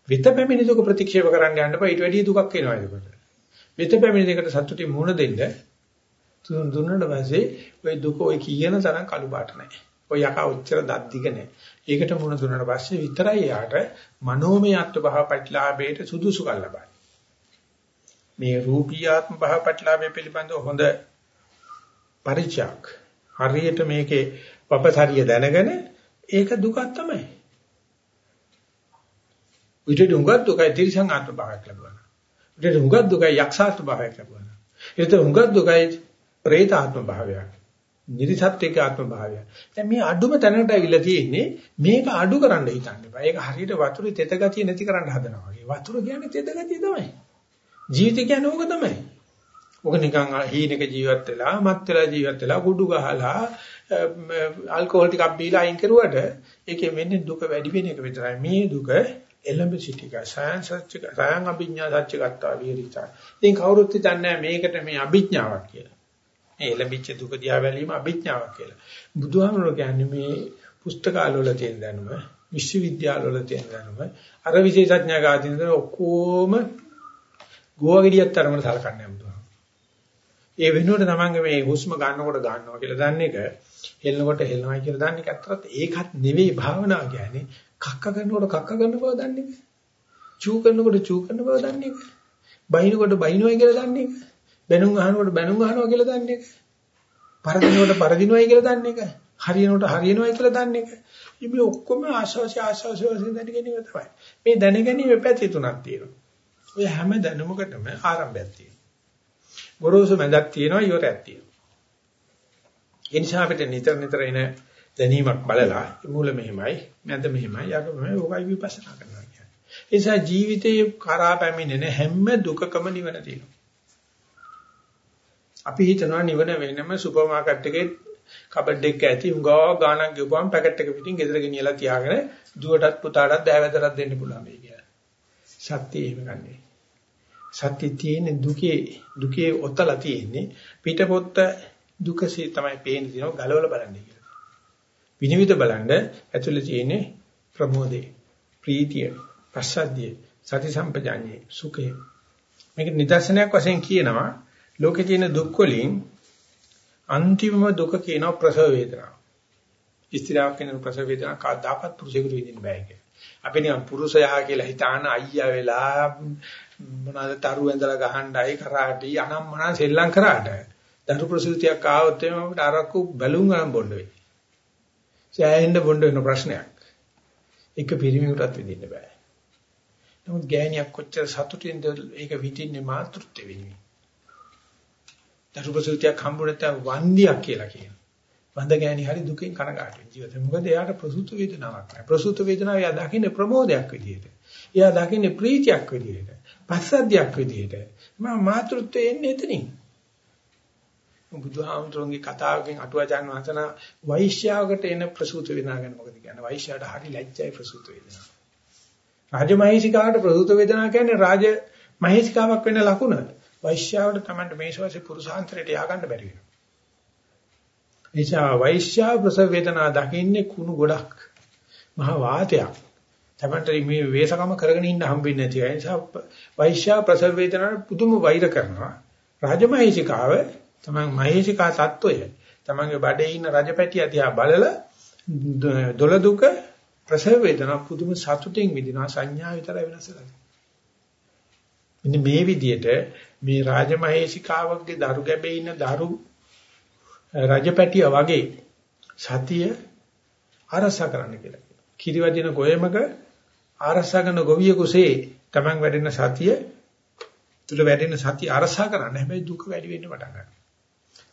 S1: විත පැමිණි දුක ප්‍රතික්ෂේප කරන්න යන්න බෑ ඊට වැඩිය දුකක් එනවා ඒකට. විත පැමිණි දෙකට සතුටින් මුහුණ දෙන්න තුන් දුන්නට පස්සේ ওই දුක ওই කියන තරම් කළු පාට නැහැ. ওই යකා උච්චර දත් දිග නැහැ. ඒකට මුහුණ දුන්නාට පස්සේ විතරයි යාට මනෝමය අත්ව භව ප්‍රතිලාභයට සුදුසුකම් ලබන්නේ. මේ රූපී ආත්ම භාව පැටලාවේ පිළිබඳව හොඳ පරිචයක් හරියට මේකේ වපසරිය දැනගෙන ඒක දුකක් තමයි. උඩට උඟක් දුකයි තිරිසං ආත්ම භාවයක් ලැබුණා. උඩට උඟක් දුකයි යක්ෂාත්ම භාවයක් ලැබුණා. ඒත් උඟක් දුකයි പ്രേත ආත්ම භාවයක්. නිරිසත්ත්වික ආත්ම භාවය. දැන් මේ අඩුම තැනකට ඇවිල්ලා තියෙන්නේ මේක අඩු කරන්න හිතන්න එපා. ඒක හරියට වතුරේ තෙත ගතිය නැති කරන්න හදනවා වගේ. වතුර කියන්නේ තෙත ගතිය තමයි. ජීවිතය කියන්නේ ඕක තමයි. ඔක නිකන් හීනක ජීවත් වෙලා, මත් වෙලා ජීවත් වෙලා, කුඩු ගහලා, ඇල්කොහොල් ටිකක් බීලා අයින් කරුවට ඒකේ වෙන්නේ දුක වැඩි වෙන එක විතරයි. මේ දුක එළඹ සිටික සයන් සත්‍ය සයන් අභිඥා සත්‍ය ගත්තා විරිතා. ඉතින් කවුරුත් හිතන්නේ මේකට මේ අභිඥාවක් කියලා. මේ එළඹිච්ච දුක දිහා බැලීම අභිඥාවක් කියලා. බුදුහාමුදුරුවෝ කියන්නේ මේ පුස්තකාලවල තියෙන දැනුම, විශ්වවිද්‍යාලවල තියෙන දැනුම, අර විශේෂඥා ගාතින ඔක්කොම ගෝවගෙඩියක් තරමට සලකන්නේ බුදුහාමුදුරුවෝ. ඒ වෙනුවට තමන්ගේ මේ හුස්ම ගන්නකොට ගන්නවා කියලා දන්න එක, හෙලනකොට හෙලනවා කියලා දන්න එක ඇත්තට ඒකත් නෙවෙයි භාවනාව කියන්නේ. කක්ක කරනකොට කක්ක කරන බව දන්නේ. චූ කරනකොට චූ කරන බව දන්නේ. බයිනකොට බයිනොයි කියලා දන්නේ. බැනුම් අහනකොට බැනුම් අහනවා කියලා දන්නේ එක. පරදිනකොට පරදිනවයි කියලා දන්නේ එක. හරියනකොට හරියනවයි කියලා දන්නේ එක. මේ ඔක්කොම ආශාසි ආශාසි වශයෙන් දැන ගැනීම තමයි. මේ දැන ගැනීම පැති තුනක් තියෙනවා. ඔය හැම දැනුමකටම ආරම්භයක් තියෙනවා. ගොරෝසු මැදක් තියෙනවා ඉවරයක් තියෙනවා. ඒ නිසා අපිට නිතර නිතර එන දැනීමක් බලලා මූල මෙහෙමයි, මැද මෙහෙමයි, යක මෙහෙමයි, ඕකයි විපස්සනා කරනවා කියන්නේ. ඒ නිසා ජීවිතේ කරා පැමිණෙන හැම දුකකම නිවන තියෙනවා. අපි හිතනවා නිවන වෙනම සුපර් මාකට් එකේ කබඩ් එක ඇති උංගා ගානක් ගෙවපුවම පැකට් එක පිටින් ගෙදර ගෙනියලා තියාගෙන දුවටත් පුතාටත් දෑවැදටත් දෙන්න පුළුවන් මේ කියලා. සත්‍ය එහෙම ගන්නෙ. සත්‍ය තියෙන්නේ දුකේ දුකේ ඔතලා තියෙන්නේ පිටපොත්ත දුකසේ තමයි පේන්නේ දිනව ගලවලා බලන්න කියලා. විනිවිද බලන්න ඇතුලේ තියෙන්නේ ප්‍රමෝදේ ප්‍රීතිය පස්සද්ධිය සති සම්පජාඤ්ඤේ සුඛය මේක නිදර්ශනයක් වශයෙන් කියනවා ලෝකේ තියෙන දුක් වලින් අන්තිමම දුක කියනවා ප්‍රසව වේදනාව. ස්ත්‍රියක් කියන ප්‍රසව වේදනාව කවදාකවත් පුරුෂයෙකුට විඳින්න බෑ කියලා. අපි නිකන් පුරුෂයා කියලා හිතාන අයියා වෙලා මොනවාද තරු ඇඳලා ගහන්නයි කරාටි අනම්මන සෙල්ලම් කරාට දරු ප්‍රසූතියක් ආවොත් එimhe අපිට අරක්කු බැලුම් ගන්න බොන්න වෙයි. සෑහෙන්න බොන්න වෙන ප්‍රශ්නයක්. එක පිරිමියකටත් විඳින්න බෑ. නමුත් ගෑණියක් කොච්චර සතුටින්ද ඒක විඳින්නේ මාතෘත්ව වෙන්නේ. දරුපසූතියක් හම්බුනත් වන්දියක් කියලා කියනවා. වන්ද ගෑණි හරි දුකෙන් කනගාටු වෙන ජීවිතේ. මොකද එයාට ප්‍රසූත වේදනාවක් නැහැ. ප්‍රසූත වේදනාව එයා දකින්නේ ප්‍රමෝදයක් විදියට. එයා දකින්නේ ප්‍රීතියක් විදියට. පස්සද්ධියක් විදියට. මම මාතෘත්වයේ එන්නේ එතනින්. බුදුහාමුදුරන්ගේ කතාවකින් අටුවාචාන් වහන්සේන වෛශ්‍යාවකට එන ප්‍රසූත වේදනාව ගැන මොකද කියන්නේ? වෛශ්‍යාවට හරි ලැජ්ජයි ප්‍රසූත වේදනාව. රාජමහේසිකාට ප්‍රසූත වේදනාව කියන්නේ රාජ මහේසිකාවක් වෙන්න ලකුණ. වෛශ්‍යාවට තමයි මේ ශාසි පුරුෂාන්තරයට ය아가න්න බැරි වෙනවා. එනිසා වෛශ්‍යා ප්‍රසව වේදනා දකින්නේ කුණු ගොඩක්. මහා වාතයක්. තමයි මේ වේසකම කරගෙන ඉන්න හම්බෙන්නේ නැති. ඒ නිසා වෛශ්‍යා ප්‍රසව වේදනාවට පුදුම වෛර කරනවා. රාජමහේශිකාව තමයි මහේශිකා තත්වය. තමන්ගේ බඩේ ඉන්න රජපැටිය දිහා බලලා දොළ දුක ප්‍රසව වේදනා පුදුම සතුටින් විඳිනවා සංඥා විතරයි වෙනස කරන්නේ. මෙන්න මේ විදිහට මේ රාජමහේශිකාවගේ දරු ගැබේ ඉන්න දරු රජපැටිය වගේ සතිය ආරසා කරන්න කියලා. කිරිවදින ගොයමක ආරසා කරන ගොවිය කුසේ Taman වැඩෙන සතිය තුල වැඩෙන සතිය ආරසා කරන්න හැබැයි දුක වැඩි වෙන්න පටන් ගන්නවා.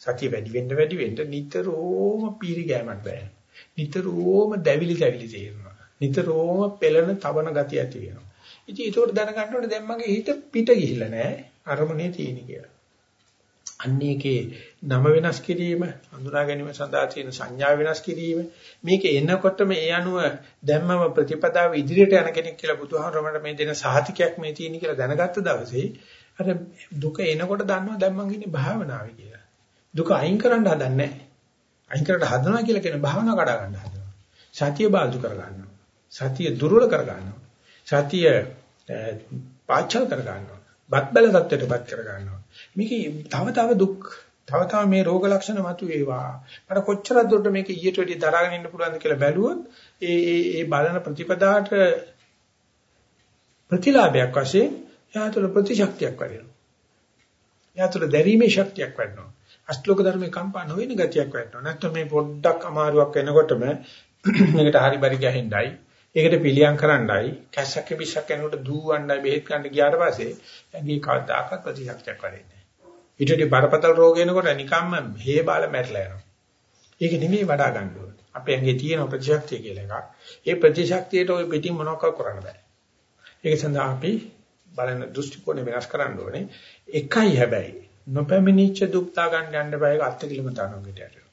S1: සතිය වැඩි වෙන්න වැඩි වෙන්න නිතරම පීරි ගෑමක් දැනෙනවා. නිතරම දැවිලි දැවිලි තේරෙනවා. නිතරම පෙළෙන තවන ගතිය ඇති වෙනවා. ඉතින් ඒකට දැනගන්න ඕනේ දැන් මගේ හිත පිට ගිහිල්ලා නැහැ. අරමුණේ තියෙන කියලා. අන්න ඒකේ නම වෙනස් කිරීම, අඳුනා ගැනීම සඳහා තියෙන සංඥා වෙනස් කිරීම, මේක එනකොටම ඒ අනුව දැම්මම ප්‍රතිපදාව ඉදිරියට යන කෙනෙක් කියලා බුදුහාමරමට මේ දෙන සාහිතිකයක් මේ තියෙන කියලා දැනගත්ත දවසේ අර දුක එනකොට දන්නවා දැන් මං ඉන්නේ භාවනාවේ කියලා. දුක අයින් කරන්න හදන්නේ නැහැ. අයින් කරලා හදනවා කියලා කියන භාවනාව කඩා ගන්න හදනවා. සතිය බාල්දු කර ගන්නවා. සතිය දුර්වල කර ගන්නවා. සතිය පාච්චල් කර ගන්නවා. බත් බැල තත්ත්වයටපත් කර ගන්නවා. මේක තව තව දුක් තව තව මේ රෝග ලක්ෂණ මතුවේවා. මට කොච්චරක් දුරට මේක ඊට වැඩි දරාගෙන ඉන්න පුළුවන්ද කියලා බැලුවොත් ඒ ඒ ඒ බලන ප්‍රතිපදාට ප්‍රතිලාභයක් වශයෙන් යාතුල ප්‍රතිශක්තියක් වැඩෙනවා. එයාතුල දැරීමේ ශක්තියක් වැඩනවා. අෂ්ටලෝක ධර්මේ කම්පා නොවන ගතියක් වැඩනවා. නැත්නම් මේ පොඩ්ඩක් අමාරුවක් වෙනකොටම මේකට හරි බරි ගහින්නයි. ඒකට පිළියම් කරන්නයි කැස්සක් පිස්සක් යනකොට දූවන්නයි බෙහෙත් ගන්න ගියාට පස්සේ ඇඟේ කවදාකවත් ප්‍රතිශක්තියක් වැඩෙන්නේ නැහැ. ඊටදී බරපතල රෝග එනකොට නිකම්ම හේ බාල මැරලා යනවා. ඒක නෙමෙයි වඩා ගන්න ඕනේ. අපේ ඇඟේ තියෙන ප්‍රතිශක්තිය කියලා එකක්. ඒ ප්‍රතිශක්තියට ওই පිටින් මොනවක් කරන්න බෑ. ඒක සඳහා අපි බලන දෘෂ්ටි කෝණය වෙනස් කරන්න ඕනේ. එකයි හැබැයි නොපැමිණිච්ච දුක් තා ගන්න යන්න බෑ ඒක අත්තිකිලම තානෝගෙට යනවා.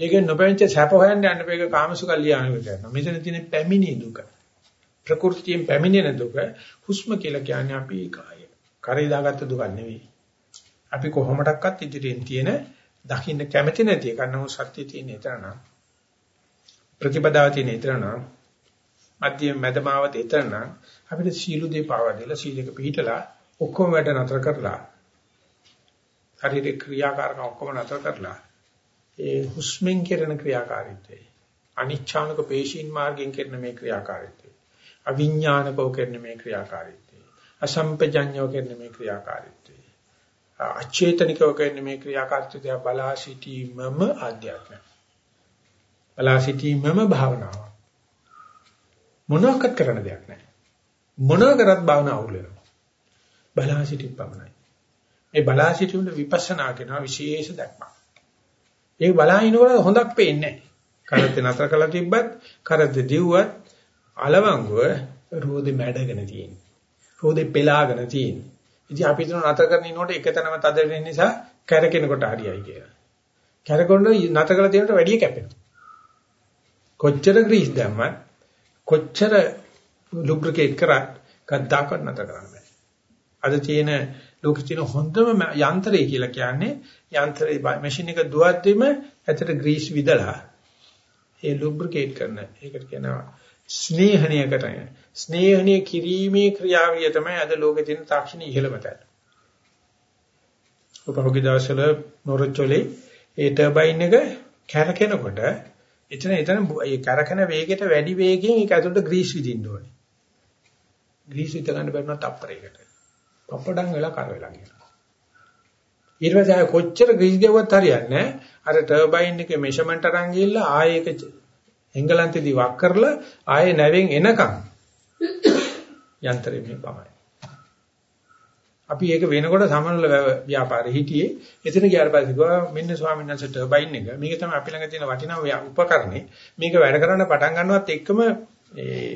S1: ඒකෙන් නොපැමිණිච්ච සැප හොයන්න යන්න බෑ ඒක කාමසුකල්ලියානෙකට යනවා. මෙතන තියෙන පැමිණි දුක. ප්‍රകൃතියෙන් පැමිණෙන දුක හුස්ම කියලා කියන්නේ අපි කරේ දාගත්ත දුක නෙවෙයි. අපි කොහොමඩක්වත් ඉදිරියෙන් තියෙන දකින්න කැමති නැති එක නෝ සත්‍ය තියෙන එතන ප්‍රතිපදාව තියෙන එතන මධ්‍යම මැදමාව එතන අපිට සීල දේ පාවා දෙලා සීලක පිළිහිටලා ඔක්කොම වැඩ නතර කරලා ශරීරේ ක්‍රියාකාරකම් ඔක්කොම නතර කරලා ඒ හුස්මෙන් කෙරෙන ක්‍රියාකාරීත්වය. අනිච්ඡානක පේශීන් මාර්ගයෙන් කෙරෙන මේ ක්‍රියාකාරීත්වය. අවිඥානකව කෙරෙන මේ ක්‍රියාකාරීත්වය. අසම්පජඤ්ඤව කෙරෙන මේ ක්‍රියාකාරීත්වය. අචේතනිකව කෙරෙන මේ ක්‍රියාකාරීත්වය බලා සිටීමම ආධ්‍යාත්මය. බලා සිටීමම භාවනාව මොනවාක්වත් කරන්න දෙයක් නැහැ. මොනවා කරත් භාවනාව අවුල් වෙනවා. බලා සිටින් පමණයි. මේ බලා සිටින විපස්සනා කරන විශේෂ දැක්මක්. ඒක බලාිනකොට හොඳක් පේන්නේ නැහැ. කරත් නතර කළා තිබ්බත් කරත් දිව්වත් අලවංගුව රෝදේ මැඩගෙන තියෙන්නේ. රෝදේ පෙලාගෙන තියෙන්නේ. ඉතින් අපි හිතන නතර කරන ඉන්නකොට එකතැනම තද වෙන නිසා කැරකෙනකොට හරියයි කියලා. කැරකොන්න නතර කළ දෙනට වැඩිය කැපෙනවා. කොච්චර ග්‍රීස් දැම්මත් කොච්චර ලුබ්‍රිකේට් කරත් කද්දාකත් නතර කරන්න බෑ. අද තියෙන ලෝකේ තියෙන හොඳම යන්ත්‍රය කියලා කියන්නේ යන්ත්‍රේ මැෂින් එක දුවද්දිම ඇතට ග්‍රීස් විදලා ඒ ලුබ්‍රිකේට් කරන. ඒකට කියනවා ස්නේහණයකට. ස්නේහණය කිරීමේ ක්‍රියාවිය තමයි අද ලෝකේ තියෙන තාක්ෂණ ඉහළම තැන. උපභෝගී දවසවල නොරොච්චලේ ඒ ටර්බයින් එක කැරකෙනකොට එතන එතන ඒ කැරකෙන වේගයට වැඩි වේගයෙන් ඒක ඇතුළට ග්‍රීස් විදින්න ඕනේ. ග්‍රීස් විද ගන්න බැරි නම් තප්පරයකට. පපඩම් වෙලා කර වෙලා ගියා. ඊට පස්සේ ආය කොච්චර ග්‍රීස් ගෙවුවත් හරියන්නේ අර ටර්බයින් එකේ මෙෂර්මන්ට් අරන් ගිහිල්ලා ආයේ ඒක එංගලන්තෙදී වක් කරලා ආයේ නැවෙන් එනකම් යන්ත්‍රෙ මේ පමණයි. අපි ඒක වෙනකොට සමනල ව්‍යාපාරේ හිටියේ එතන ගියාට පස්සේ කිව්වා මෙන්න ස්වාමීන් වහන්සේ ටර්බයින් එක මේක තමයි අපි ළඟ තියෙන වටිනා උපකරණේ මේක වැඩ කරන්න පටන් ගන්නවත් එක්කම ඒ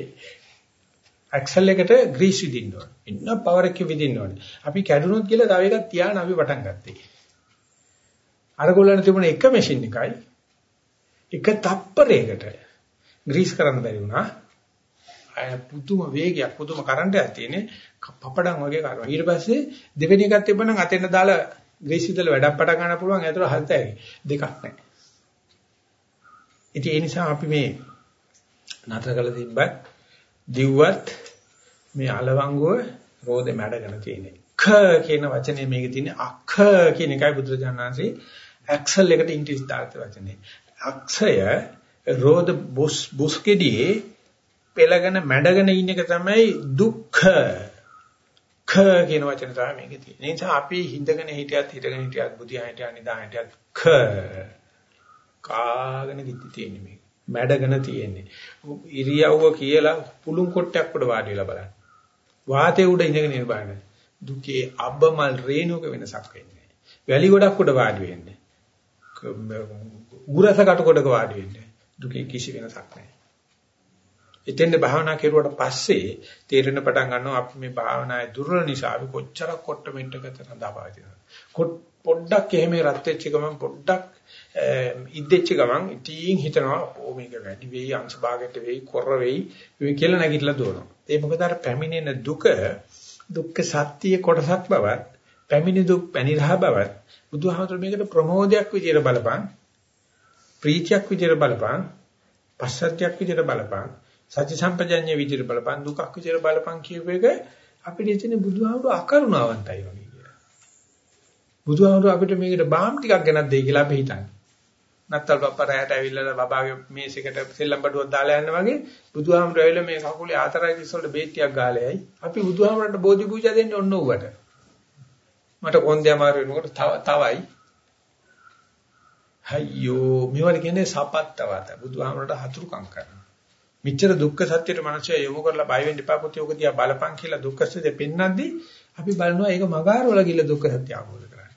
S1: ඇක්සල් එකට ග්‍රීස් විදින්න ඕනේ. ඉන්න පවර් එක විදින්න ඕනේ. අපි කැඩුනොත් කියලා තව එකක් තියාන අපි පටන් ගත්තේ. අර ගොල්ලන් තිබුණ එක මැෂින් එකයි එක තප්පරයකට ග්‍රීස් කරන්න බැරි වුණා. අය පුදුම වේගයක් පුදුම කරන්ට් එකක් තියෙන්නේ පපඩම් වගේ කරනවා. ඊට පස්සේ දෙවෙනි එකක් තිබ්බනම් අතෙන් දාලා ග්‍රීස් විදලා වැඩක් පටන් ගන්න පුළුවන්. ඒතර හදතයි දෙකක් නැහැ. ඉතින් ඒ නිසා අපි මේ නතර කළ තිබ්බත් දිව්වත් මේ අලවංගුව රෝදේ මැඩගෙන තියෙන්නේ. ක කියන වචනේ මේකේ තියෙන්නේ අක්ඛ කියන එකයි බුදුරජාණන්සේ ඇක්සල් එකට ඉන්ටිස් දාත වචනේ. අක්ෂය රෝද බුස් බුස්කෙඩියේ පෙළගෙන මැඩගෙන ඉන්න එක තමයි දුක්ඛ. ක කියන වචනේ තමයි මේකේ තියෙන්නේ. ඒ නිසා අපි හිඳගෙන හිටියත් හිටගෙන හිටියත් බුදියා හිටියත් නිදා හිටියත් ක කාගෙන කිත්ති තියෙන්නේ මේක. මැඩගෙන තියෙන්නේ. ඉරියව්ව කියලා පුළුන් කොටයක් උඩ වාඩි වෙලා බලන්න. වාතයේ උඩ ඉඳගෙන ඉන්න බලන්න. දුකේ අබ්බමල් රේණුක වෙනසක් වෙන්නේ. වැලි ගොඩක් උඩ වාඩි වෙන්නේ. උගුරස කට කොටක වාඩි වෙන්නේ. දුකේ කිසි වෙනසක් නැහැ. එතෙන්ද භාවනා කෙරුවට පස්සේ තේරෙන පටන් ගන්නවා අපි මේ භාවනායේ දුර්වල නිසා අපි කොච්චරක් කොට්ටමෙන්ටකට සඳහාපාදිනවා. පොඩ්ඩක් එහෙම රත් වෙච්ච ගමන් පොඩ්ඩක් ඉද්දෙච්ච ගමන් ඉතින් හිතනවා ඕ මේක වැඩි වෙයි අංශ භාගයට වෙයි කොර වෙයි මේ කියලා නැගිටලා දුවනවා. ඒ මොකද අර පැමිණෙන දුක දුක්ඛ සත්‍ය කොටසක් බවත් පැමිණි දුක් පැනිරහ බවත් බුදුහාමතුරු මේකට ප්‍රමෝදයක් විදියට බලපං ප්‍රීතියක් විදියට බලපං පස්සද්ධියක් විදියට බලපං සත්‍ය සම්පජඤ්ඤ විදියට බලපං දුකක් විදියට බලපං කියූප එක අපිට ඉතින් බුදුහාමතුරු අකරුණාවන්තයි වගේ කියලා. බුදුහාමතුරු අපිට මේකට බාම් ටිකක් ගෙනත් දෙයි කියලා අපි හිතන්නේ. නත්තල් පපරයට ඇවිල්ලා බබාගේ මේසෙකට සෙල්ලම් බඩුවක් දාලා යන්න වගේ බුදුහාමර ඇවිල්ලා මේ කකුලේ ආතරයිටිස් වලට බේට්ටියක් ගාලෙයි අපි බුදුහාමරට බෝධි පූජා දෙන්නේ ඔන්න ඌවට මට කොන්දේ අමාරු වෙනකොට තව තවයි. අයියෝ මේවට කියන්නේ සපත්තවත. බුදුහාමරට හතුරුකම් කරනවා. මෙච්චර දුක්ඛ සත්‍යයට මනසය යොමු කරලා බය වෙන්න එපා පුතේ ඔක දිහා බලපං කියලා දුක්ඛ සත්‍ය පෙන්වද්දී අපි බලනවා ඒක මගාරවල ගිල දුක්ඛ සත්‍ය අවබෝධ කරගන්න.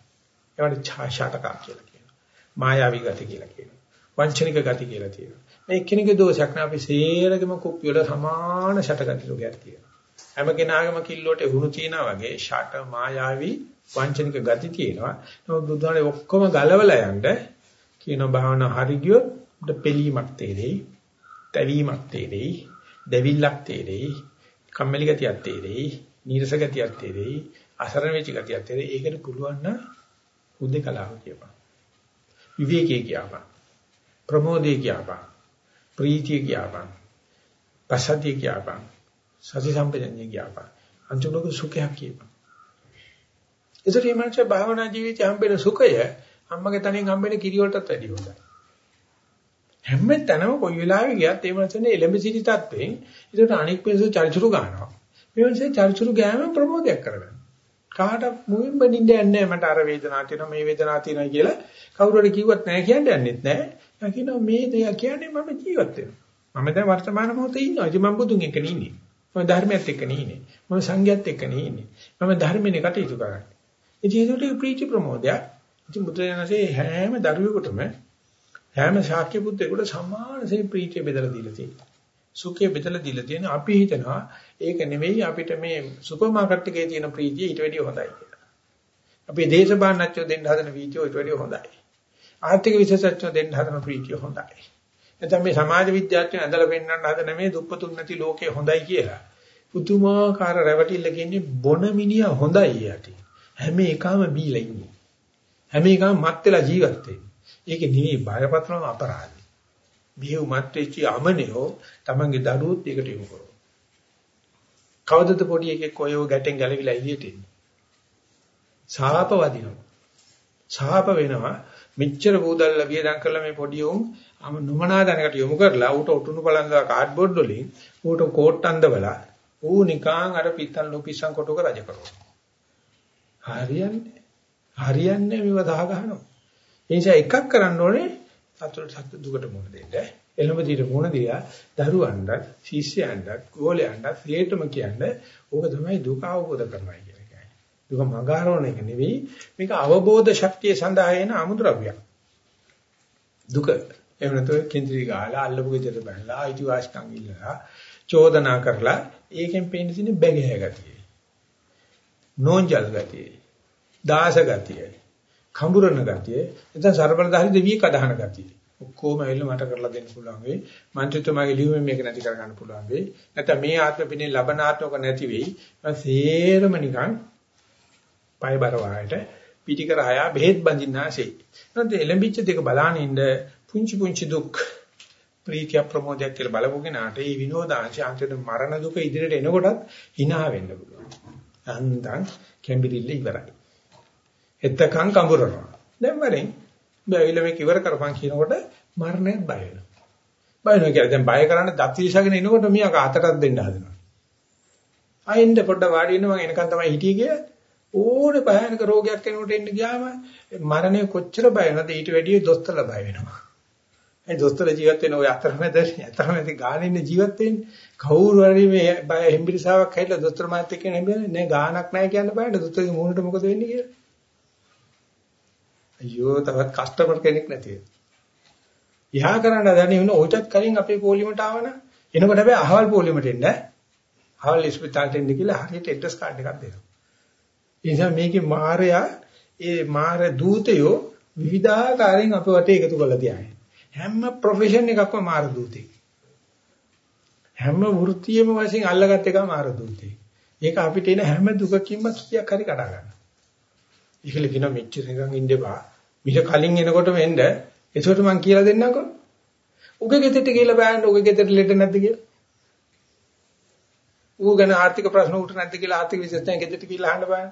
S1: ඒවට ඡාෂාටකා කියලා කියනවා. මායාවී ගති කියලා කියනවා. වංචනික ගති කියලා තියෙනවා. මේ එක්කෙනෙකුගේ දෝෂයක් නෑ අපි සේරගෙම කුප්පි වල සමාන ෂටගති රෝගයක් තියෙනවා. හැම කෙනාගේම කිල්ලෝට හුණු තියනා වගේ ෂට මායාවී වංචනික ගති තියෙනවා. නමුත් බුදුහාමේ ඔක්කොම ගලවලා යන්න කියන භාවනා හරි ගියොත් උඩ පෙලීමක් තේරෙයි. තැවීමක් තේරෙයි. දෙවිල්ලක් තේරෙයි. කම්මැලි ගතියක් තේරෙයි. නීරස ගතියක් තේරෙයි. අසරණ වෙච්ච ගතියක් තේරෙයි. ඒකට පුළුවන් නම් උදේකලාව කියපන්. විවේකී කියපන්. ප්‍රමෝදේ කියපන්. ප්‍රීතිය කියපන්. පසතිය කියපන්. සති සම්පජඤ්ඤය කියපන්. අන්තිමක සුඛයක් කියපන්. ඒතරේ මනස භාවනා ජීවිතය හම්බෙන සුඛය අම්මගේ තනින් හම්බෙන කිරි වලටත් වැඩි හොඳයි. හැම තැනම කොයි වෙලාවෙ ගියත් ඒ මනසනේ එලෙඹ සිටි තත්වෙන් ඒකට අනික් පිළිසු චරිචුරු ගන්නවා. මේ මනසේ චරිචුරු ගෑම ප්‍රමෝදයක් කරගන්න. කාට මුවින් බනින්න යන්නේ මට අර වේදනාවක් තියෙනවා මේ වේදනාවක් තියෙනවා කියලා කවුරු හරි කිව්වත් නැහැ කියන්නේ යන්නෙත් නැහැ. යා කියනවා මේ දෙය කියන්නේ මම ජීවත් වෙනවා. මම දැන් වර්තමාන මොහොතේ ඉන්නවා. ඉතින් මම බුදුන් එක්ක ඉන්නේ. මම ධර්මයත් එක්ක ඉන්නේ. මම සංඝයත් එක්ක ඉන්නේ. මම ධර්මෙනේ කටයුතු කරන්නේ. ඉතින් ඒකට ප්‍රීති ප්‍රමෝදයක්. ඉතින් බුදුරජාණන්සේ හැම දරුවෙකුටම හැම ශාක්‍ය පුත්‍රයෙකුට සමානසේ ප්‍රීතිය බෙදලා දීලා තියෙනවා. සුඛය බෙදලා දීලා තියෙන අපි හිතනවා ඒක නෙවෙයි අපිට මේ සුපර් මාකට් එකේ තියෙන ප්‍රීතිය ඊට වැඩිය හොඳයි කියලා. අපි දේශපාලනඥයෝ දෙන්න හදන වීඩියෝ ඊට වැඩිය හොඳයි. ආර්ථික විශේෂඥයෝ දෙන්න හදන ප්‍රීතිය හොඳයි. නැත්නම් මේ සමාජ විද්‍යාඥයෝ ඇඳලා පෙන්නන්න හදන මේ දුප්පතුන් නැති ලෝකේ හොඳයි කියලා. පුදුමාකාර රැවටිල්ල කියන්නේ බොන මිනිහා හොඳයි යටි. හැම එකම බීලා ඉන්නේ. හැම එකම මත් වෙලා ජීවත් වෙන්නේ. ඒක නෙවෙයි බයපතනම අපරාධයි. බිහිව මත් වෙච්ච අමනියෝ තමන්ගේ දරුවොත් ඒකට යොමු කරනවා. කවදද පොඩි එකෙක් කොයෝ ගැටෙන් ගැලවිලා එළියට එන්නේ. සාප වදිනවා. සාප වෙනවා. මෙච්චර බූදල්ලා වියදම් කරලා මේ පොඩි උන් අම නොමනා දැනකට යොමු කරලා ඌට උටුණු බලංගා කාඩ්බෝඩ් වලින් ඌට කෝට් අඳවලා ඌ නිකාන් අර පිත්තල් ලොපිසන් කොටක රජ කරනවා. හරියන්නේ. හරියන්නේ මේව දහ ගන්නවා. ඒ නිසා එකක් කරන්න ඕනේ සතුට සතු දුකට මුහුණ දෙන්න. එළඹ දිට මුහුණ දිලා දරුවන්ට, ශිෂ්‍යයන්ට, ගෝලයන්ට සියයටම කියන්නේ ඕක තමයි දුක අවබෝධ කරනවා කියන එකයි. දුක මගහරවන එක නෙවෙයි මේක අවබෝධ ශක්තිය සඳහා එන අමුද්‍රව්‍යයක්. දුක එහෙම නැත්නම් කේන්ද්‍රී ගාලා අල්ලපු ගෙදර බැලලා අයිතිවාසිකම් ඉල්ලලා චෝදනා කරලා ඒකෙන් පේන්න තියෙන බැගෑ ගතිය. නෝන්ජල් ගතිය. දාස ගතිය. කඹුරන ගතිය. නැත්නම් ਸਰබලධාරී දෙවියෙක් අදහන ගතිය. ඔක්කොම ඇවිල්ලා මට කරලා දෙන්න පුළුවන් වෙයි. මන්ත්‍රිතුමාගේ ලියුමෙන් මේක නැති කර ගන්න පුළුවන් වෙයි. නැත්නම් මේ ආත්ම පිනේ ලබනාත්මක නැති වෙයි. මම සේරම නිකන් පය බර වායට පිටි කර හයා බෙහෙත් බඳින්නාසේ. නැත්නම් එලඹිච්ච දෙක බලාන ඉන්න පුංචි පුංචි දුක් ප්‍රීතිය ප්‍රමෝදයක් කියලා බලපුගෙනාට මේ විනෝදාංශය අන්තිමට මරණ දුක ඉදිරියට එනකොටත් hina වෙන්න පුළුවන්. අන්දන් කැම්බිරිල්ල ඉවරයි. එතකන් කඹරනවා. දැන් වරෙන් බැවිල මේක ඉවර කරපන් කියනකොට මරණයත් බය වෙනවා. බය වෙනවා කියන්නේ දැන් බය කරන්න දත් විශ්ාගෙන එනකොට මියා කාටටත් දෙන්න හදනවා. ආයෙන්ද පොඩ්ඩ වාඩි වෙනවා මම එනකන් තමයි හිටියේ කියලා. ඕනේ භයානක රෝගයක් එනකොට එන්න ගියාම මරණය කොච්චර බය වෙනවද ඊට වැඩිය දොස්තරලා බය වෙනවා. ඒ දොස්තර ජීවත් වෙන ඔය අතරමැද අතරමැද ගාන ඉන්න ජීවත් වෙන්නේ කවුරු හරි මේ බය හෙම්බිරිසාවක් හැදලා දොස්තර මාත් එක්ක නෙමෙයි නේ ගානක් නැහැ කියන්න බෑ දොස්තරගේ මූණට මොකද වෙන්නේ කියලා. අයියෝ තවත් කස්ටමර් කෙනෙක් නැති වෙනවා. ඉහා කරන්න දැනෙ වෙන ඔයිටත් කලින් අපේ පොලිමට ආවන එනකොට හැබැයි අහවල් පොලිමට එන්න අහවල් ඉස්පිතාලට එන්න කියලා හරියට ඇඩ්‍රස් කාඩ් එකක් දෙනවා. ඒ නිසා මේකේ මායя ඒ මාර දූතයෝ විවිධාකාරයෙන් අපේ වටේ එකතු කරලා තියන්නේ. හැම ප්‍රොෆෙෂන් එකක්ම මාර දූතෙක්. හැම වෘත්තියෙම වශයෙන් අල්ලගත් එක මාර දූතෙක්. ඒක අපිට එන හැම දුකකින්ම කීයක් හරි කඩා ගන්නවා. ඒකල කියන මෙච්චර නිකන් ඉඳපා. මිල කලින් එනකොටම එන්න. ඒකට මම කියලා දෙන්නම්කෝ. උගේ ගෙදරට ගිහලා බලන්න උගේ ගෙදරට ලෙඩ නැද්ද කියලා. ඌ ගැන ආර්ථික ප්‍රශ්න උට නැද්ද කියලා ආර්ථික විශේෂයෙන් ගෙදරට ගිහලා අහන්න බලන්න.